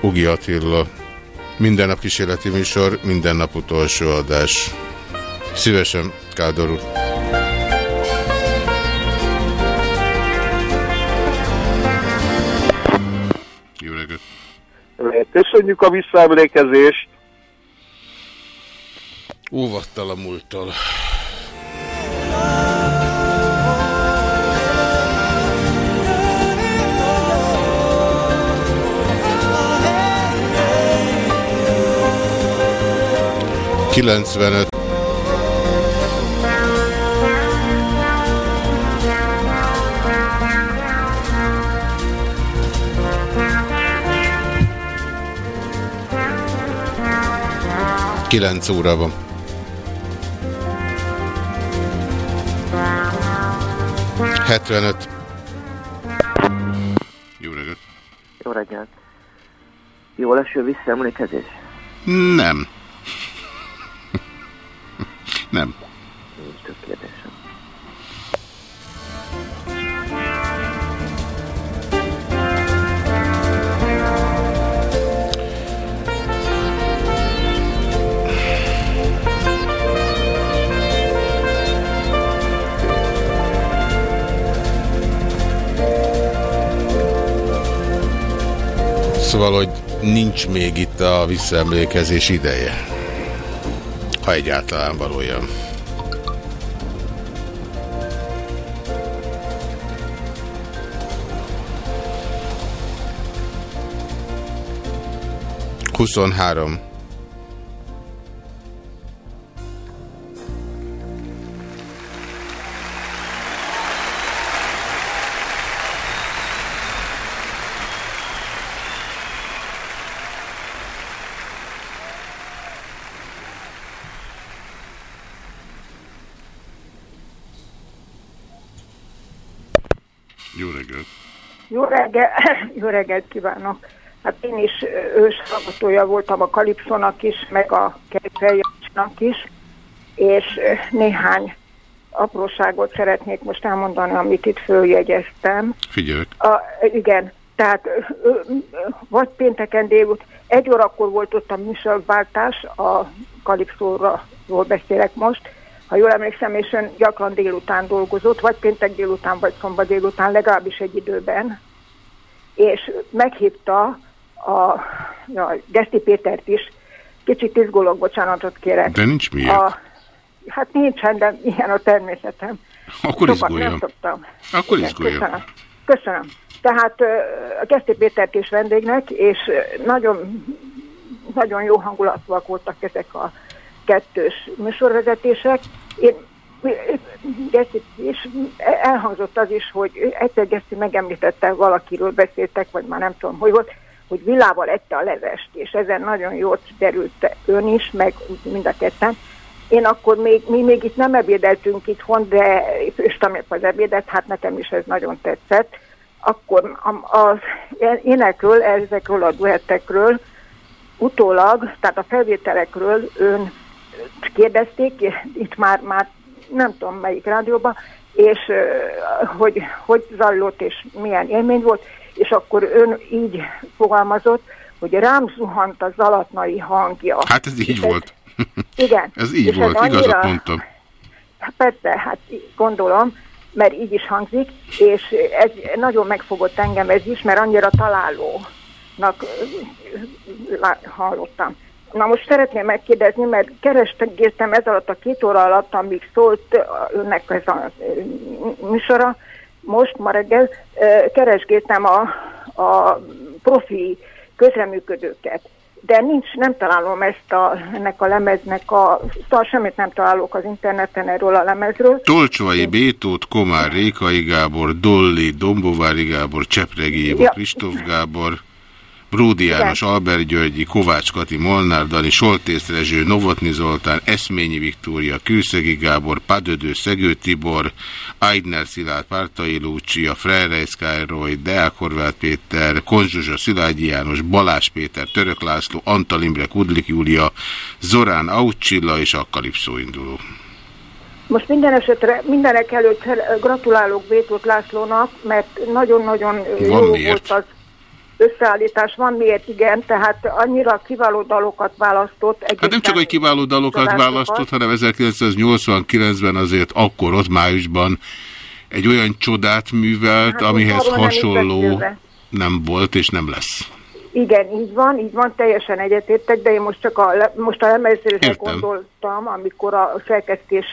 Speaker 1: Ugi Attila. Minden nap kísérleti műsor, minden nap utolsó adás. Szívesen, Kádor úr. Jó reggelt.
Speaker 45: Köszönjük a visszaemlékezést.
Speaker 1: Óvattal a múlttól. Kilencvenöt. Kilenc óra van. Hetvenöt. Jó reggelt.
Speaker 21: Jó reggelt. Jó leső visszaemlékezés?
Speaker 1: Nem. Nem. Szóval, hogy nincs még itt a visszaemlékezés ideje. Ha egyáltalán valójában. Huszonhárom. Jó reggelt
Speaker 46: kívánok! Hát én is ős hallgatója voltam a Kalipszónak is, meg a Kejfejacsnak is, és néhány apróságot szeretnék most elmondani, amit itt följegyeztem.
Speaker 1: Figyelek.
Speaker 46: A, igen, tehát vagy pénteken délut, egy órakor volt ott a műsorváltás, a Kalipszóról beszélek most, ha jól emlékszem, és ön gyakran délután dolgozott, vagy péntek délután, vagy szombat délután, legalábbis egy időben, és meghívta a, a Geszti Pétert is, kicsit izgulok, bocsánatot kérek.
Speaker 1: De nincs miért.
Speaker 46: A, hát nincsen, de ilyen a természetem.
Speaker 1: Akkor
Speaker 46: Sokat
Speaker 1: izguljon.
Speaker 46: Nem szoktam.
Speaker 1: Akkor
Speaker 46: Igen,
Speaker 1: izguljon.
Speaker 46: Köszönöm. Köszönöm. Tehát a Geszti Pétert is vendégnek, és nagyon, nagyon jó hangulatúak voltak ezek a kettős műsorvezetések. Én Is, elhangzott az is, hogy egyszer Geszti megemlítette, valakiről beszéltek, vagy már nem tudom, hogy volt, hogy vilával ette a levest, és ezen nagyon jót derült ön is, meg mind a ketten. Én akkor még, mi még itt nem ebédeltünk itthon, de épp az ebédet, hát nekem is ez nagyon tetszett. Akkor az énekről, ezekről a duettekről utólag, tehát a felvételekről ön kérdezték, itt már, már nem tudom melyik rádióban, és hogy hogy zajlott, és milyen élmény volt, és akkor ön így fogalmazott, hogy rám zuhant a zalatnai hangja.
Speaker 1: Hát ez így
Speaker 46: És
Speaker 1: volt.
Speaker 46: Igen.
Speaker 1: Ez így
Speaker 46: És
Speaker 1: volt,
Speaker 46: annyira-
Speaker 1: igazat mondtam.
Speaker 46: Hát Persze, hát gondolom, mert így is hangzik, és ez nagyon megfogott engem ez is, mert annyira találónak hallottam. Na most szeretném megkérdezni, mert kerestem ez alatt a két óra alatt, amíg szólt önnek ez a műsora, most ma reggel keresgéltem a, a profi közreműködőket. De nincs, nem találom ezt a, ennek a lemeznek a, szóval semmit nem találok az interneten erről a lemezről.
Speaker 1: Tolcsvai Bétót, Komár Rékai Gábor, Dolly, Dombovári Gábor, Csepregi Éva,
Speaker 46: Ja.
Speaker 1: Kristóf Gábor, Bródi János, Albert Györgyi, Kovács Kati, Molnár Dani, Soltész Rezső, Novotni Zoltán, Eszményi Viktória, Kőszegi Gábor, Padödő, Szegő Tibor, Aidner Szilárd, Pártai Lúcsia, Freyreis Károly, Deák Horváth Péter, Konzsuzsa, Szilágyi János, Balázs Péter, Török László, Antal Imre, Kudlik Júlia, Zorán Aucsilla és Akkalipszó induló.
Speaker 46: Most minden esetre mindenek előtt eh, gratulálok Bétót Lászlónak, mert nagyon-nagyon eh, jó
Speaker 1: miért.
Speaker 46: volt az összeállítás. Van miért, igen, tehát annyira kiváló dalokat választott.
Speaker 1: Hát nem csak, hogy kiváló dalokat választott, hanem 1989-ben azért akkor ott májusban egy olyan csodát művelt,
Speaker 46: Hát,
Speaker 1: amihez
Speaker 46: nem
Speaker 1: hasonló
Speaker 46: beszélve.
Speaker 1: nem volt és nem lesz.
Speaker 46: Igen, így van, így van, teljesen egyetértek, de én most csak a, most a lemezre
Speaker 1: Értem.
Speaker 46: gondoltam, amikor a szerkesztést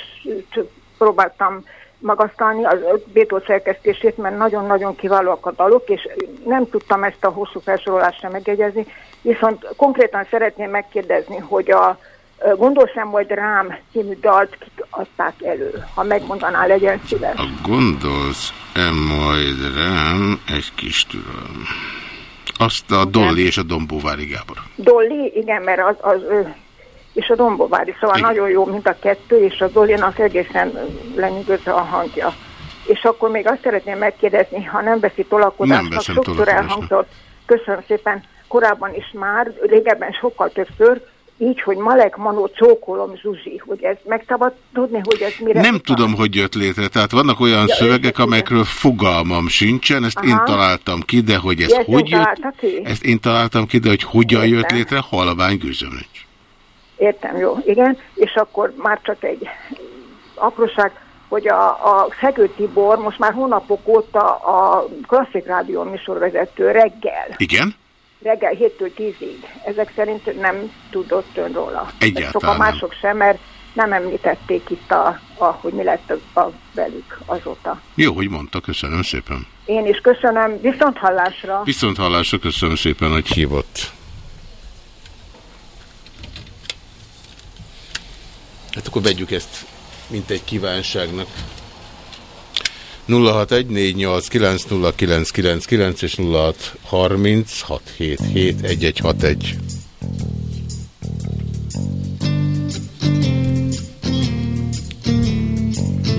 Speaker 46: próbáltam magasztalni, az Bétó szerkesztését, mert nagyon-nagyon kiválóak a dalok, és nem tudtam ezt a hosszú felsorolásra megjegyezni, viszont konkrétan szeretném megkérdezni, hogy a ö, Gondolszem majd rám című dalt kik adták elő, ha megmondaná, legyen szíves.
Speaker 1: Gondolsz-e majd rám egy kis türelem? Azt a Dolly és a Dombóvári Gábor.
Speaker 46: Dolly, igen, mert az, az és a Dombovári, szóval
Speaker 1: Igen.
Speaker 46: nagyon jó, mint a kettő, és a Dollynak egészen lenyűgöző a hangja. És akkor még azt szeretném megkérdezni, ha nem veszi
Speaker 1: Nem
Speaker 46: tolakodásnak,
Speaker 1: veszem
Speaker 46: sokszor elhangzott, köszönöm szépen, korábban is már, régebben sokkal többször, így, hogy Malek Manó csókolom Zsuzsi, hogy ez meg szabad tudni, hogy ez mire
Speaker 1: Nem
Speaker 46: utal?
Speaker 1: tudom, hogy jött létre. Tehát vannak olyan
Speaker 46: Ja,
Speaker 1: szövegek, amelyekről fogalmam sincsen, ezt én
Speaker 46: Aha.
Speaker 1: találtam ki, de hogy ez
Speaker 46: ön
Speaker 1: hogy jött,
Speaker 46: ki?
Speaker 1: ezt én találtam ki, de hogy hogyan jött
Speaker 46: Értem.
Speaker 1: létre, halvány gőzöm nincs.
Speaker 46: Értem, jó, igen, és akkor már csak egy apróság, hogy a, a Szegő Tibor most már hónapok óta a klasszik rádió műsorvezető reggel,
Speaker 1: Igen?
Speaker 46: reggel 7-től 10-ig. Ezek szerint nem tudott ön róla.
Speaker 1: Egyáltalán
Speaker 46: Sokan
Speaker 1: nem.
Speaker 46: mások sem, mert nem említették itt, a, a, hogy mi lett a, a velük azóta.
Speaker 1: Jó, hogy mondta, köszönöm szépen.
Speaker 46: Én is köszönöm, viszont hallásra.
Speaker 1: Viszont hallásra, köszönöm szépen, hogy hívott. Hát akkor vegyük ezt, mint egy kívánságnak. 0614890999 és 0636771161.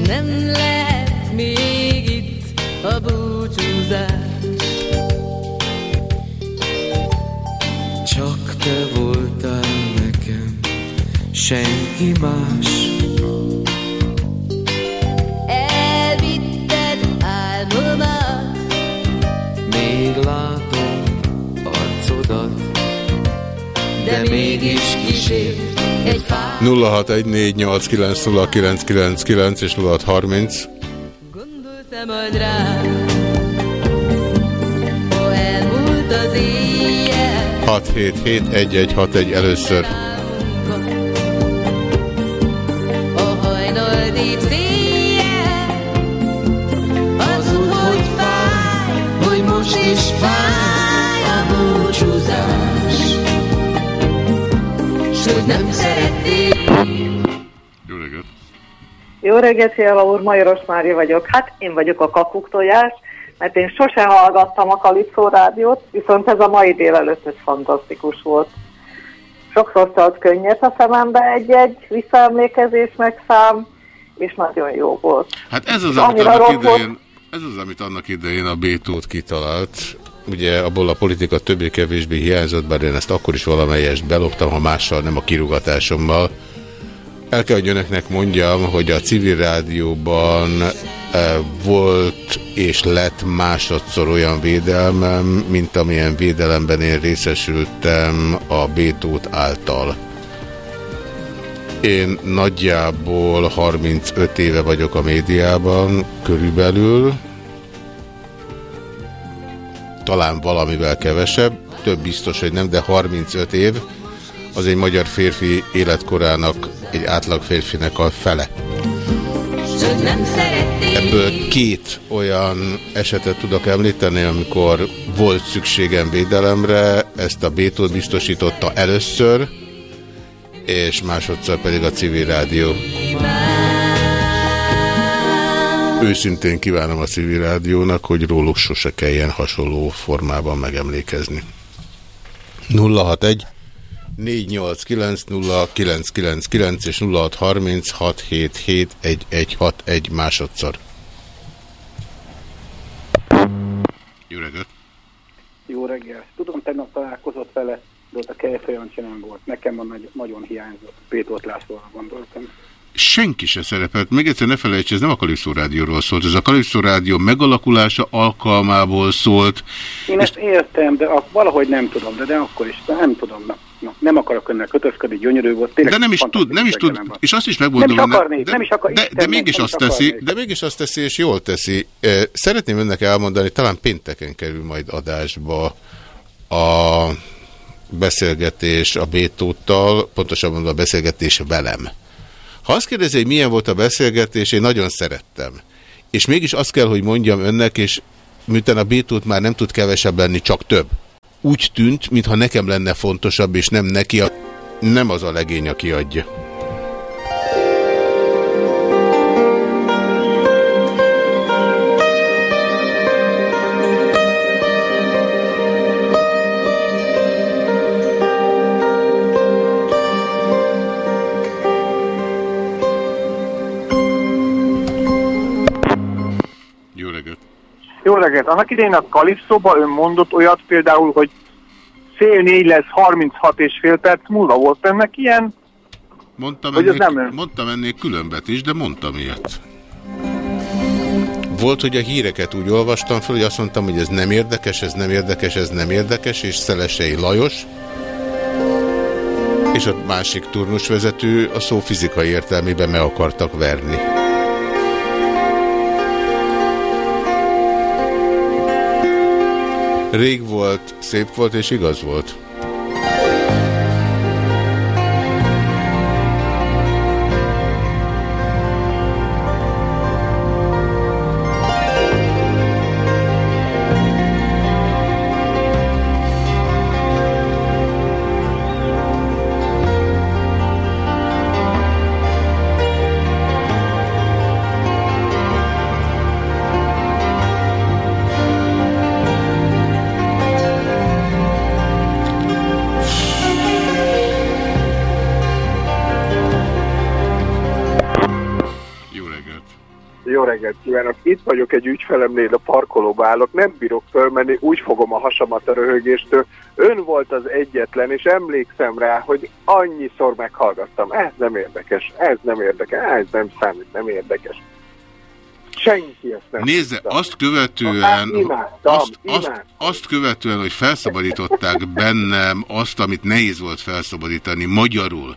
Speaker 47: Nem lehet még itt a búcsúzás
Speaker 22: Csak te nekem, senki más.
Speaker 47: Elvitted álmomat
Speaker 22: Még látom arcodat, de mégis kísért
Speaker 47: egy fá
Speaker 1: 0614890999 és 0630
Speaker 47: Gondolsz-e majd rám Ha elmúlt az éjjel?
Speaker 1: 6771161 először.
Speaker 47: Hogy nem szeretnék
Speaker 1: Jó reggelt!
Speaker 48: Jó reggelt, Fiala úr, Majoros Mária vagyok. Hát én vagyok a kakuktojás, mert én sose hallgattam a Kalipszó rádiót, viszont ez a mai délelőtt ez fantasztikus volt. Sokszor szalt könnyet a szemembe egy-egy visszaemlékezés meg szám, és nagyon jó volt.
Speaker 1: Hát ez az, amit annak idején, ez az, amit annak idején a Bétót kitalált. Ugye abból a politika többé-kevésbé hiányzott, bár én ezt akkor is valamelyest beloptam, ha mással, nem a kirugatásommal. El kell, hogy önöknek mondjam, hogy a civil rádióban e, volt és lett másodszor olyan védelmem, mint amilyen védelemben én részesültem a Bétót által. Én nagyjából 35 éve vagyok a médiában, körülbelül, talán valamivel kevesebb, több biztos, hogy nem, de 35 év, az egy magyar férfi életkorának, egy átlag férfinek a fele. Ebből két olyan esetet tudok említeni, amikor volt szükségem védelemre, ezt a Bétól biztosította először, és másodszor pedig a civil rádió. Őszintén kívánom a civil rádiónak, hogy róluk sose kelljen hasonló formában megemlékezni. 061 489 0999 és 0636771161 másodszor. Jó reggelt!
Speaker 42: Jó reggel. Tudom, tegnap találkozott vele, de ott a Kejfej Jancsi nem volt. Nekem van nagy, nagyon hiányzott. Pétót Lászlóra gondoltam.
Speaker 1: Senki se szerepelt. Még egyszer ne felejts, ez nem a Kalipszó Rádióról szólt. Ez a Kalipszó Rádió megalakulása alkalmából szólt.
Speaker 42: Én ezt értem, de ak- valahogy nem tudom, de, de akkor is, de nem tudom. Na, na, nem akarok önnel kötözködni, gyönyörű volt. Tényleg
Speaker 1: De nem is tud, nem is tud, és azt is
Speaker 42: Nem
Speaker 1: megmondom,
Speaker 42: is
Speaker 1: hogy
Speaker 42: akarnék,
Speaker 1: de,
Speaker 42: nem is akar,
Speaker 1: de, de
Speaker 42: nem-
Speaker 1: mégis
Speaker 42: nem is
Speaker 1: azt teszi,
Speaker 42: akarnék.
Speaker 1: de mégis azt teszi, és jól teszi. Szeretném önnek elmondani, talán pénteken kerül majd adásba a beszélgetés a Bétóttal, pontosabban a beszélgetés velem. Ha azt kérdezi, hogy milyen volt a beszélgetés, én nagyon szerettem. És mégis azt kell, hogy mondjam önnek, és miután a Bétót már nem tud kevesebb lenni, csak több. Úgy tűnt, mintha nekem lenne fontosabb, és nem neki, a... nem az a legény, aki adja. Jó reggelt!
Speaker 49: Annak idején a Kalipszóba ön mondott olyat például, hogy fél négy lesz 36 és fél perc múlva volt ennek ilyen?
Speaker 1: Mondtam
Speaker 49: Hogy
Speaker 1: ennél,
Speaker 49: nem ön?
Speaker 1: mondtam ennél különbet is, de mondtam ilyet. Volt, hogy a híreket úgy olvastam fel, hogy azt mondtam, hogy ez nem érdekes, ez nem érdekes, ez nem érdekes, és Szelesei Lajos, és a másik turnusvezető a szó fizikai értelmében meg akartak verni. Rég volt, szép volt és igaz volt.
Speaker 50: Vagyok egy ügyfelemnél, a parkolóba állok, nem bírok fölmenni, úgy fogom a hasamat a röhögéstől. Ön volt az egyetlen, és emlékszem rá, hogy annyiszor meghallgattam. Ez nem érdekes, ez nem érdekes, ez nem számít, nem érdekes. Senki ezt nem
Speaker 1: Nézze,
Speaker 50: tudta.
Speaker 1: azt követően,
Speaker 50: Hát, imádtam,
Speaker 1: azt, azt, azt követően, hogy felszabadították bennem azt, amit nehéz volt felszabadítani magyarul,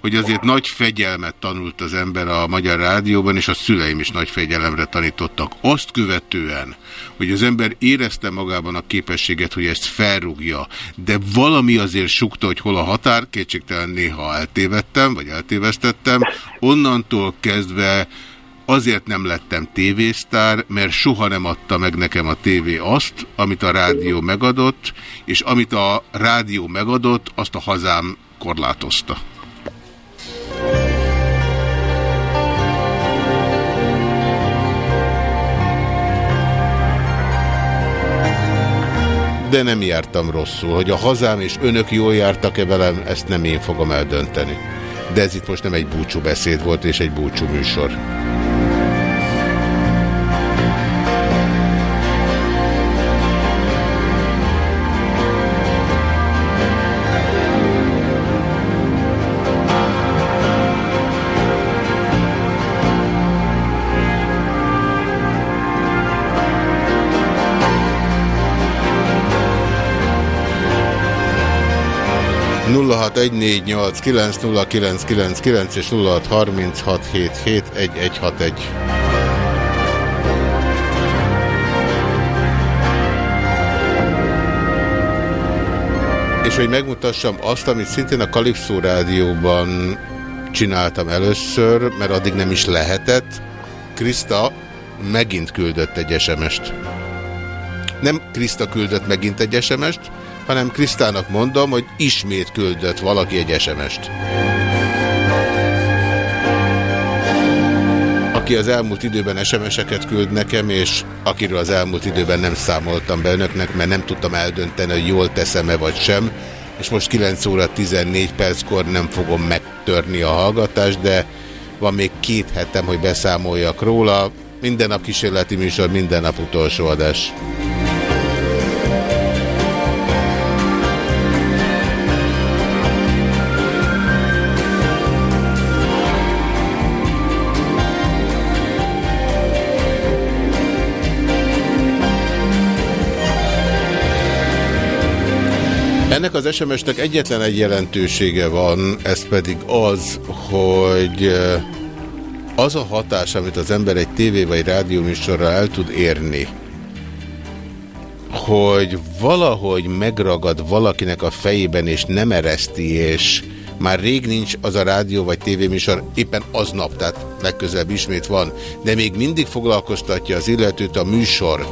Speaker 1: hogy azért nagy fegyelmet tanult az ember a Magyar Rádióban, és a szüleim is nagy fegyelemre tanítottak. Azt követően, hogy az ember érezte magában a képességet, hogy ezt felrúgja, de valami azért sukta, hogy hol a határ, kétségtelen néha eltévedtem, vagy eltévesztettem, onnantól kezdve Azért nem lettem tévésztár, mert soha nem adta meg nekem a tévé azt, amit a rádió megadott, és amit a rádió megadott, azt a hazám korlátozta. De nem jártam rosszul. Hogy a hazám és önök jól jártak-e velem, ezt nem én fogom eldönteni. De ez itt most nem egy búcsú beszéd volt, és egy búcsú műsor. 0614890999 és 0636771161. És hogy megmutassam azt, amit szintén a Kalipszó rádióban csináltam először, mert addig nem is lehetett, Krista megint küldött egy SMS-t. Nem Krista küldött megint egy SMS-t, hanem Krisztának mondom, hogy ismét küldött valaki egy SMS-t. Aki az elmúlt időben SMS-eket küld nekem, és akiről az elmúlt időben nem számoltam be önöknek, mert nem tudtam eldönteni, hogy jól teszem-e vagy sem, és most 9 óra 14 perckor nem fogom megtörni a hallgatást, de van még két hetem, hogy beszámoljak róla. Minden nap kísérleti műsor, minden nap utolsó adás. Ennek az SMS-nek egyetlen egy jelentősége van, ez pedig az, hogy az a hatás, amit az ember egy tévé vagy rádióműsorral el tud érni, hogy valahogy megragad valakinek a fejében, és nem ereszti, és már rég nincs az a rádió vagy tévéműsor, éppen aznap, tehát legközelebb ismét van, de még mindig foglalkoztatja az illetőt a műsor,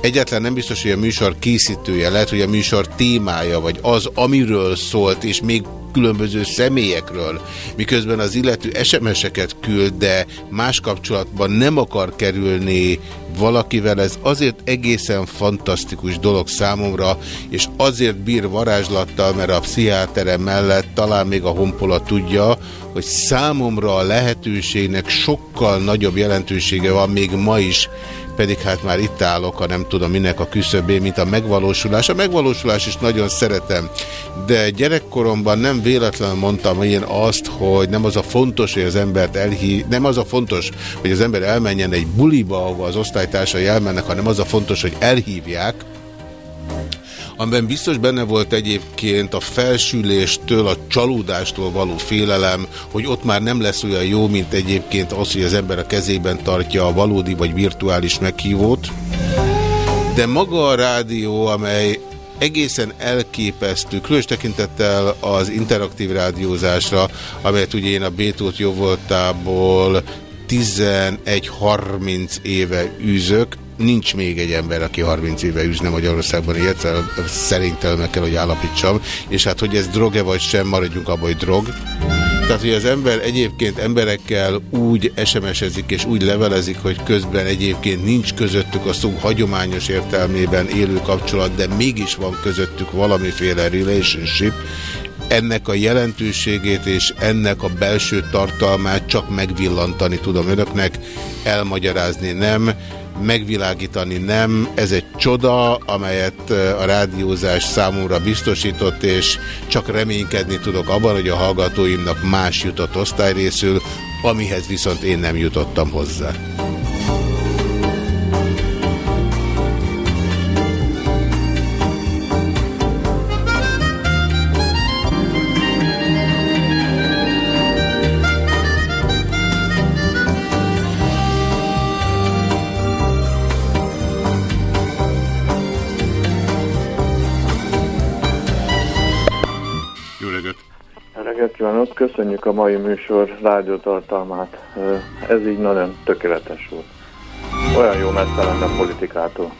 Speaker 1: Egyáltalán nem biztos, hogy a műsor készítője, lehet, hogy a műsor témája, vagy az, amiről szólt, és még különböző személyekről, miközben az illető SMS-eket küld, de más kapcsolatban nem akar kerülni valakivel, ez azért egészen fantasztikus dolog számomra, és azért bír varázslattal, mert a pszichiátere mellett talán még a honpola tudja, hogy számomra a lehetőségnek sokkal nagyobb jelentősége van még ma is, pedig hát már itt állok, ha nem tudom minek a küszöbé, mint a megvalósulás. A megvalósulás is nagyon szeretem, de gyerekkoromban nem véletlenül mondtam én azt, hogy nem az a fontos, hogy az embert elhív, nem az a fontos, hogy az ember elmenjen egy buliba, ahova az osztálytársai elmennek, hanem az a fontos, hogy elhívják, amiben biztos benne volt egyébként a felsüléstől, a csalódástól való félelem, hogy ott már nem lesz olyan jó, mint egyébként az, hogy az ember a kezében tartja a valódi vagy virtuális meghívót. De maga a rádió, amely egészen elképesztő, különös tekintettel az interaktív rádiózásra, amelyet ugye én a Bétót jóvoltából 11-30 éve űzök, nincs még egy ember, aki 30 éve üzne Magyarországban ilyet, szerintem meg kell, hogy állapítsam, és hát, hogy ez drog-e vagy sem, maradjunk abban, hogy drog. Tehát, hogy az ember egyébként emberekkel úgy SMS-ezik és úgy levelezik, hogy közben egyébként nincs közöttük a szó hagyományos értelmében élő kapcsolat, de mégis van közöttük valamiféle relationship, ennek a jelentőségét és ennek a belső tartalmát csak megvillantani tudom önöknek, elmagyarázni nem megvilágítani nem. Ez egy csoda, amelyet a rádiózás számomra biztosított, és csak reménykedni tudok abban, hogy a hallgatóimnak más jutott osztályrészül, amihez viszont én nem jutottam hozzá.
Speaker 51: A mai műsor rádiótartalmát. Ez így nagyon tökéletes volt. Olyan jó messze lenne a politikától.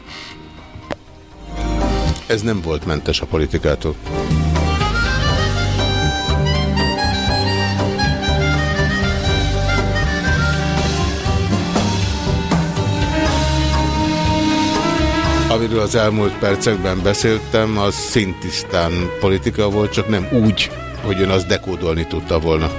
Speaker 1: Ez nem volt mentes a politikától. Amiről az elmúlt percekben beszéltem, az szintisztán politika volt, csak nem úgy, hogy ön azt dekódolni tudta volna.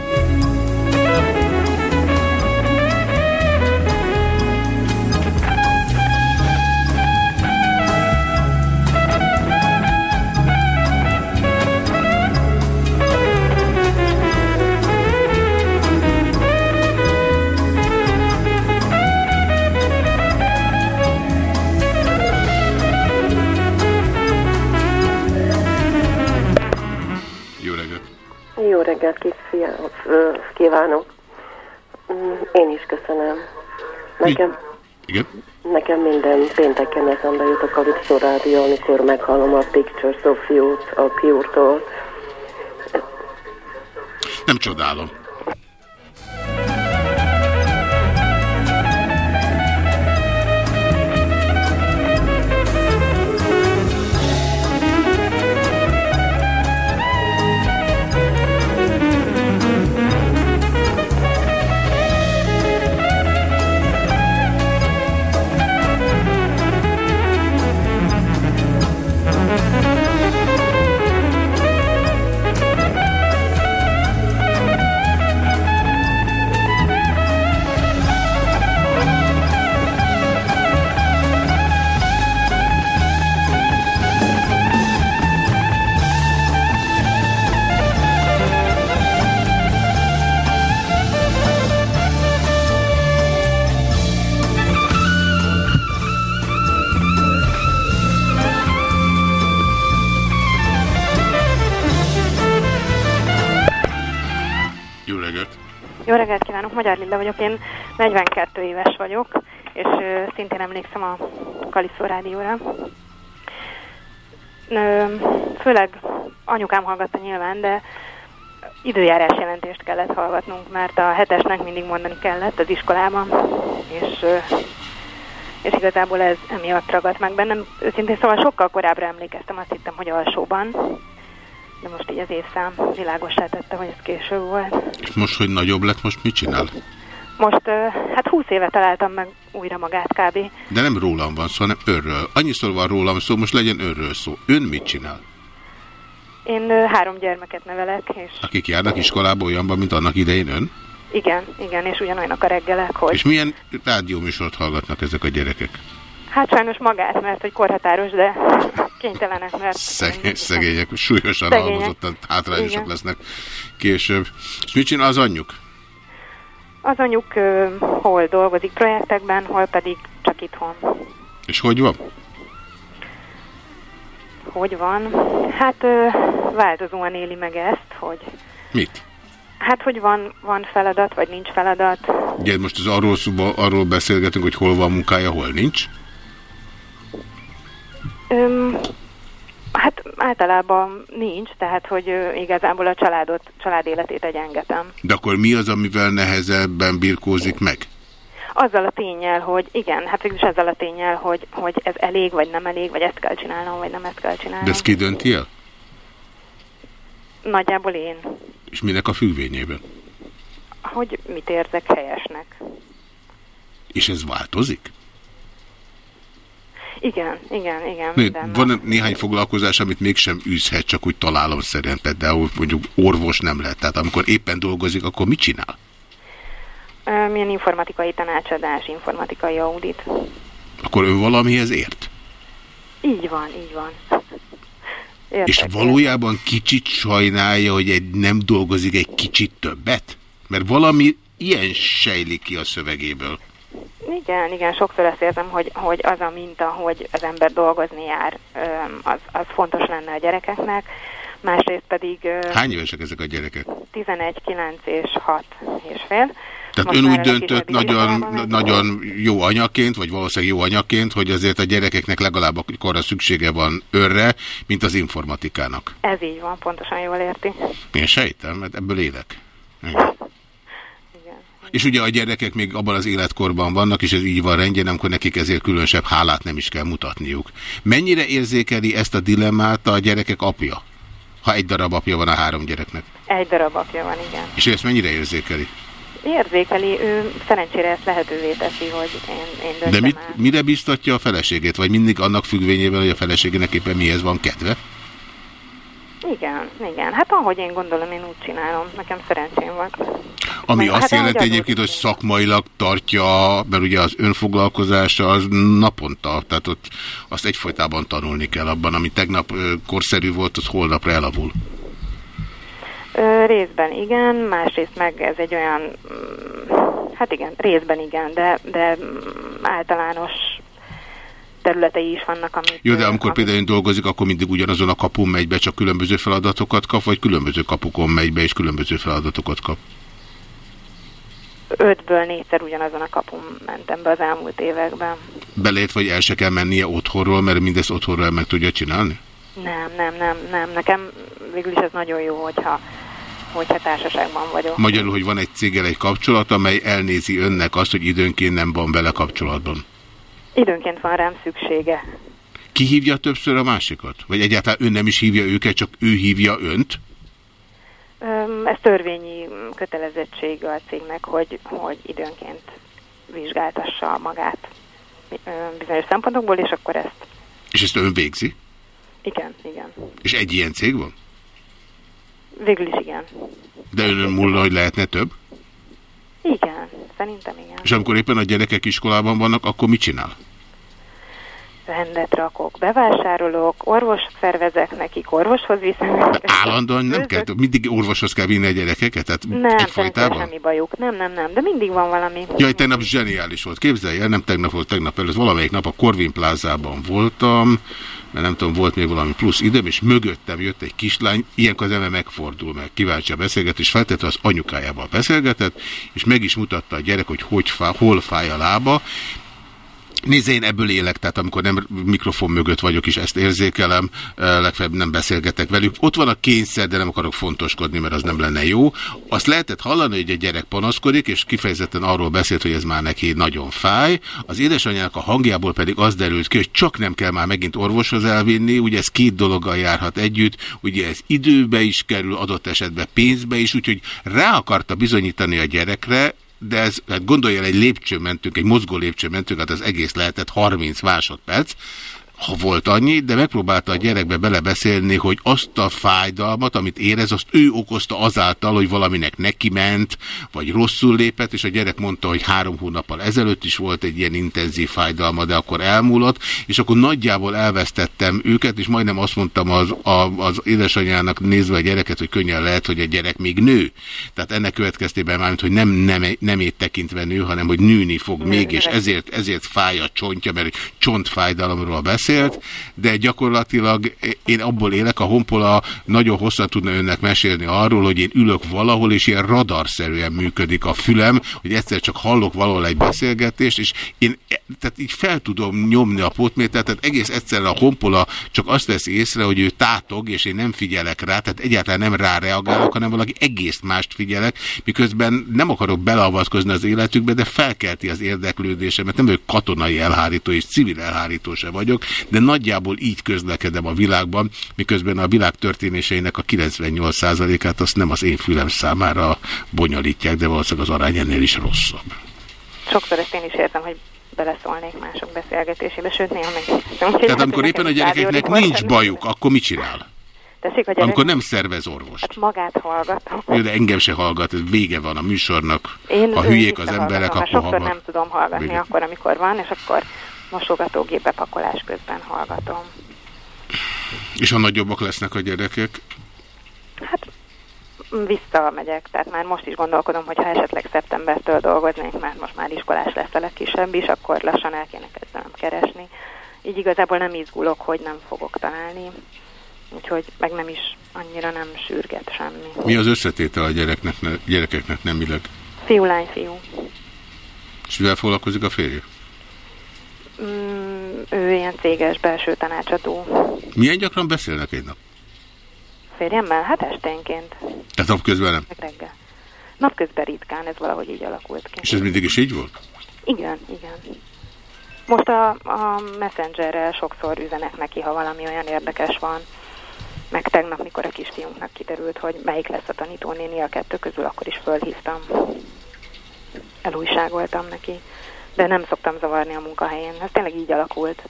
Speaker 52: Köszönöm. Nekem,
Speaker 1: Igen?
Speaker 52: nekem minden pénteken eszembe jut a Kalipszó Rádió, amikor meghallom a Pictures of You-t a Pure-tól.
Speaker 1: Nem csodálom. Jó reggelt
Speaker 53: kívánok, Magyar Lilla vagyok, én 42 éves vagyok, és ö, szintén emlékszem a Kaliszó rádióra. Ö, főleg anyukám hallgatta nyilván, de időjárás jelentést kellett hallgatnunk, mert a hetesnek mindig mondani kellett az iskolában, és, és igazából ez emiatt ragadt meg bennem. Őszintén szóval sokkal korábbra emlékeztem, azt hittem, hogy alsóban, de most így az évszám világosá tette, hogy ez késő volt.
Speaker 1: És most, hogy nagyobb lett, most mit csinál?
Speaker 53: Most hát 20 éve találtam meg újra magát kb.
Speaker 1: De nem rólam van szó, hanem önről. Annyiszor van rólam szó, most legyen önről szó. Ön mit csinál?
Speaker 53: Én három gyermeket nevelek, és
Speaker 1: Akik járnak iskolába olyanban, mint annak idején ön?
Speaker 53: igen, igen, és ugyanolyanak a reggelek, hogy
Speaker 1: És milyen rádióműsort hallgatnak ezek a gyerekek?
Speaker 53: Hát sajnos magát, mert hogy korhatáros, de kénytelenek, mert
Speaker 1: Szegény, szegények, súlyosan
Speaker 53: Szegények.
Speaker 1: halmozottan hátrányosak
Speaker 53: Igen.
Speaker 1: lesznek később. És mit csinál az anyjuk?
Speaker 53: az anyuk ö, hol dolgozik projektekben, hol pedig csak itthon.
Speaker 1: És hogy van?
Speaker 53: Hogy van? Hát ö, változóan éli meg ezt, hogy
Speaker 1: Mit?
Speaker 53: hát hogy van, van feladat, vagy nincs feladat.
Speaker 1: Ugye most az arról, szuba, arról beszélgetünk, hogy hol van munkája, hol nincs.
Speaker 53: Öm, hát általában nincs, tehát hogy igazából a családot, család életét egyengetem.
Speaker 1: De akkor mi az, amivel nehezebben birkózik meg?
Speaker 53: Azzal a tényel, hogy igen, hát végülis ezzel a tényel, hogy, hogy ez elég, vagy nem elég, vagy ezt kell csinálnom, vagy nem ezt kell csinálnom.
Speaker 1: De ezt ki dönti el?
Speaker 53: Nagyjából én,
Speaker 1: És minek a függvényében?
Speaker 53: hogy mit érzek helyesnek.
Speaker 1: És ez változik?
Speaker 53: Igen, igen, igen.
Speaker 1: Né. Van néhány foglalkozás, amit mégsem űzhet, csak úgy találom szerint, például mondjuk orvos nem lehet. Tehát amikor éppen dolgozik, akkor mit csinál?
Speaker 53: Milyen informatikai tanácsadás, informatikai audit.
Speaker 1: Akkor ő valamihez ért.
Speaker 53: Így van, így van. Értek,
Speaker 1: És valójában kicsit sajnálja, hogy egy nem dolgozik egy kicsit többet? Mert valami ilyen sejlik ki a szövegéből.
Speaker 53: Igen, igen, sokszor azt érzem, hogy, hogy az a minta, hogy az ember dolgozni jár, az, az fontos lenne a gyerekeknek. Másrészt pedig
Speaker 1: Hány évesek ezek a gyerekek?
Speaker 53: 11, 9 és 6 és fél.
Speaker 1: Tehát
Speaker 53: Most
Speaker 1: ön úgy döntött nagyon, nagyon jó anyaként, vagy valószínűleg jó anyaként, hogy azért a gyerekeknek legalább akkorra szüksége van önre, mint az informatikának.
Speaker 53: Ez így van, pontosan jól érti.
Speaker 1: Én sejtem, mert ebből élek. Igen. És ugye a gyerekek még abban az életkorban vannak, és ez így van rendjén, amikor nekik ezért különösebb hálát nem is kell mutatniuk. Mennyire érzékeli ezt a dilemmát a gyerekek apja? Ha egy darab apja van a három gyereknek.
Speaker 53: Egy darab apja van, igen.
Speaker 1: És ő ezt mennyire érzékeli?
Speaker 53: Érzékeli, ő szerencsére ezt lehetővé teszi, hogy én, én
Speaker 1: De mit,
Speaker 53: el.
Speaker 1: mire biztatja a feleségét? Vagy mindig annak függvényében, hogy a feleségének éppen mihez van kedve?
Speaker 53: Igen, igen. Hát ahogy én gondolom, én úgy csinálom. Nekem szerencsém van.
Speaker 1: Ami
Speaker 53: Meg-
Speaker 1: azt
Speaker 53: hát
Speaker 1: jelenti egyébként, hogy szakmailag tartja, mert ugye az önfoglalkozása az naponta, tehát ott azt egyfolytában tanulni kell abban, ami tegnap korszerű volt, az holnapra elavul.
Speaker 53: Ö, részben igen, másrészt meg ez egy olyan, mm, hát igen, részben igen, de, de mm, általános területei is vannak, amik...
Speaker 1: Jó, de amikor például ön dolgozik, akkor mindig ugyanazon a kapun megy be, csak különböző feladatokat kap, vagy különböző kapukon megy be, és különböző feladatokat kap?
Speaker 53: Ötből négyszer ugyanazon a kapun mentem be az elmúlt években.
Speaker 1: Belét, vagy el se kell mennie otthonról, mert mindezt otthonról meg tudja csinálni?
Speaker 53: Nem, nem, nem, nem. Nekem végül is ez nagyon jó, hogyha, hogyha társaságban vagyok.
Speaker 1: Magyarul, hogy van egy céggel egy kapcsolat, amely elnézi önnek azt, hogy időnként nem van vele kapcsolatban.
Speaker 53: Időnként van rám szüksége.
Speaker 1: Ki hívja többször a másikat? Vagy egyáltalán ön nem is hívja őket, csak ő hívja önt?
Speaker 53: Ez törvényi kötelezettsége a cégnek, hogy, hogy időnként vizsgáltassa magát bizonyos szempontokból, és akkor ezt.
Speaker 1: És ezt ön végzi?
Speaker 53: Igen, igen.
Speaker 1: És egy ilyen cég van?
Speaker 53: Végül is igen.
Speaker 1: De önön múlna, hogy lehetne több?
Speaker 53: Igen, szerintem igen.
Speaker 1: És amikor éppen a gyerekek iskolában vannak, akkor mit csinál?
Speaker 53: Rendet rakok, bevásárolok, orvosot szervezek nekik, orvoshoz viszem.
Speaker 1: Állandóan nem kell, mindig orvoshoz kell vinni a gyerekeket? Tehát
Speaker 53: Nem,
Speaker 1: egyfajtában?
Speaker 53: semmi bajuk. Nem, nem, nem, de mindig van valami.
Speaker 1: Jaj, tegnap zseniális volt. Képzelj el, nem tegnap volt, tegnap előtt, valamelyik nap a Corvin plázában voltam, mert nem tudom, volt még valami plusz időm, és mögöttem jött egy kislány, ilyenkor az ember megfordul, meg kíváncsi a beszélgetés, feltette az anyukájával beszélgetett, és meg is mutatta a gyerek, hogy, hogy fá, hol fáj a lába, Nézze, én ebből élek, tehát amikor nem mikrofon mögött vagyok is, ezt érzékelem, legfeljebb nem beszélgetek velük. Ott van a kényszer, de nem akarok fontoskodni, mert az nem lenne jó. Azt lehetett hallani, hogy egy gyerek panaszkodik, és kifejezetten arról beszélt, hogy ez már neki nagyon fáj. Az édesanyjának a hangjából pedig az derült ki, hogy csak nem kell már megint orvoshoz elvinni, ugye ez két dologgal járhat együtt, ugye ez időbe is kerül, adott esetben pénzbe is, úgyhogy rá akarta bizonyítani a gyerekre, de ez, hát gondolj el, egy lépcsőn mentünk, egy mozgó lépcsőn mentünk, hát az egész lehetett 30 másodperc, ha volt annyi, de megpróbálta a gyerekbe belebeszélni, hogy azt a fájdalmat, amit érez, azt ő okozta azáltal, hogy valaminek neki ment, vagy rosszul lépett, és a gyerek mondta, hogy három hónappal ezelőtt is volt egy ilyen intenzív fájdalma, de akkor elmúlott, és akkor nagyjából elvesztettem őket, és majdnem azt mondtam az, a, az édesanyjának nézve a gyereket, hogy könnyen lehet, hogy a gyerek még nő. Tehát ennek következtében mármint, hogy nem, nem, nem ét tekintve nő, hanem hogy nőni fog még, és ezért, ezért fáj a csontja, mert csontfájdalomról beszélt, de gyakorlatilag én abból élek, a honpola nagyon hosszan tudna önnek mesélni arról, hogy én ülök valahol, és ilyen radarszerűen működik a fülem, hogy egyszer csak hallok valahol egy beszélgetést, és én tehát így fel tudom nyomni a potmétert, tehát egész egyszerűen a honpola csak azt veszi észre, hogy ő tátog, és én nem figyelek rá, tehát egyáltalán nem rá reagálok, hanem valaki egész mást figyelek, miközben nem akarok beleavatkozni az életükbe, de felkelti az érdeklődésemet, nem vagyok katonai elhárító és civil elhárító se vagyok, de nagyjából így közlekedem a világban, miközben a világ történéseinek a 98%-át azt nem az én fülem számára bonyolítják, de valószínűleg az arány ennél is rosszabb.
Speaker 53: Sokszor ezt én is értem, hogy beleszólnék mások beszélgetésébe, sőt néha meg...
Speaker 1: Tehát amikor éppen a gyerekeknek nincs bajuk, akkor mit csinál?
Speaker 53: Tessék, gyerek...
Speaker 1: Amikor nem szervez orvos.
Speaker 53: Hát magát hallgatom.
Speaker 1: Jó, de engem se hallgat, ez vége van a műsornak.
Speaker 53: Én
Speaker 1: ha hülyék az emberek, akkor
Speaker 53: sokszor
Speaker 1: hallgat.
Speaker 53: nem tudom hallgatni
Speaker 1: Vége.
Speaker 53: akkor, amikor van, és akkor mosogatógép bepakolás közben hallgatom.
Speaker 1: És ha nagyobbak lesznek a gyerekek,
Speaker 53: Visszamegyek, tehát már most is gondolkodom, hogy ha esetleg szeptembertől dolgoznék, mert most már iskolás lesz a legkisebb is, akkor lassan el kéne kezdenem keresni. Így igazából nem izgulok, hogy nem fogok találni, úgyhogy meg nem is annyira nem sürget semmi.
Speaker 1: mi az összetétel a gyereknek, gyerekeknek nemileg?
Speaker 53: Fiú, lány, fiú.
Speaker 1: És mivel foglalkozik a férje?
Speaker 53: Mm, ő ilyen céges belső tanácsadó.
Speaker 1: Milyen gyakran beszélnek egy nap?
Speaker 53: Férjemmel? Hát esténként,
Speaker 1: Tehát napközben nem.
Speaker 53: meg reggel. Napközben ritkán, ez valahogy így alakult ki.
Speaker 1: És ez mindig is így volt?
Speaker 53: Igen, igen. Most a, a Messengerrel sokszor üzenek neki, ha valami olyan érdekes van. Meg tegnap, mikor a kisfiunknak kiderült, hogy melyik lesz a tanítónéni a kettő közül, akkor is fölhívtam. Elújságoltam neki. De nem szoktam zavarni a munkahelyén. Ez tényleg így alakult.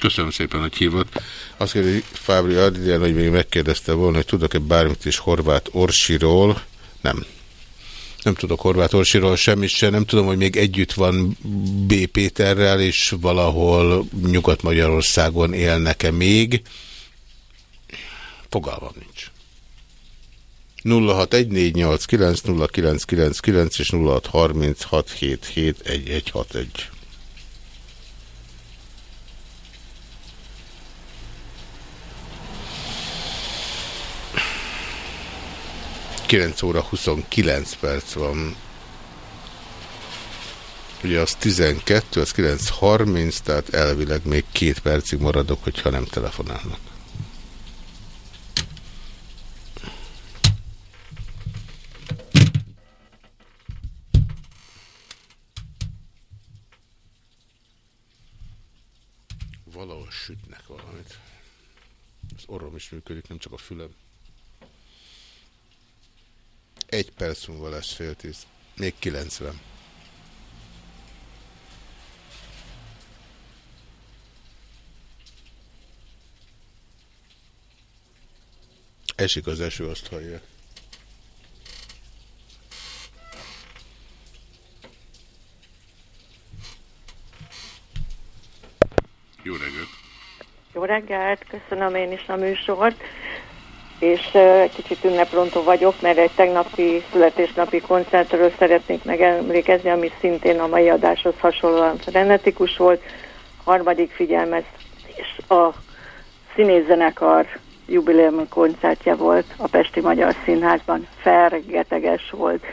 Speaker 1: Köszönöm szépen, hogy hívott. Azt kérdezi Fábri Adrián, hogy még megkérdezte volna, hogy tudok-e bármit is Horváth Orsiról. Nem. Nem tudok Horváth Orsiról semmit sem. Nem tudom, hogy még együtt van B. Péterrel, és valahol Nyugat-Magyarországon élnek-e még. Fogalmam nincs. 0614890999 és 0636771161. Kilenc óra 29 perc van. Ugye az 12, az 9.30, tehát elvileg még két percig maradok, hogyha nem telefonálnak. Orrom is működik, nem csak a fülem. Egy perc múlva lesz fél tíz. Még 90. Esik az eső, azt hallja. Jó reggelt!
Speaker 54: Jó reggelt, köszönöm én is a műsort, és uh, kicsit ünneprontó vagyok, mert egy tegnapi születésnapi koncertről szeretnék megemlékezni, ami szintén a mai adáshoz hasonlóan frenetikus volt. Harmadik figyelmeztés a színészzenekar jubileumi koncertje volt a Pesti Magyar Színházban. Fergeteges volt.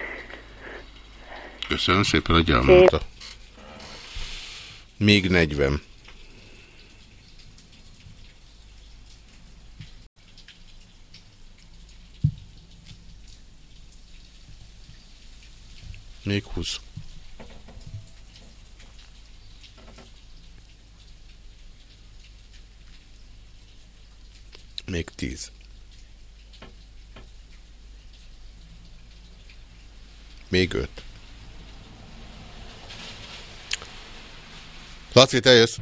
Speaker 1: Köszönöm szépen, hogy elmondta. Még 40. Még 20. Még 10. Még 5. Laci, te jössz.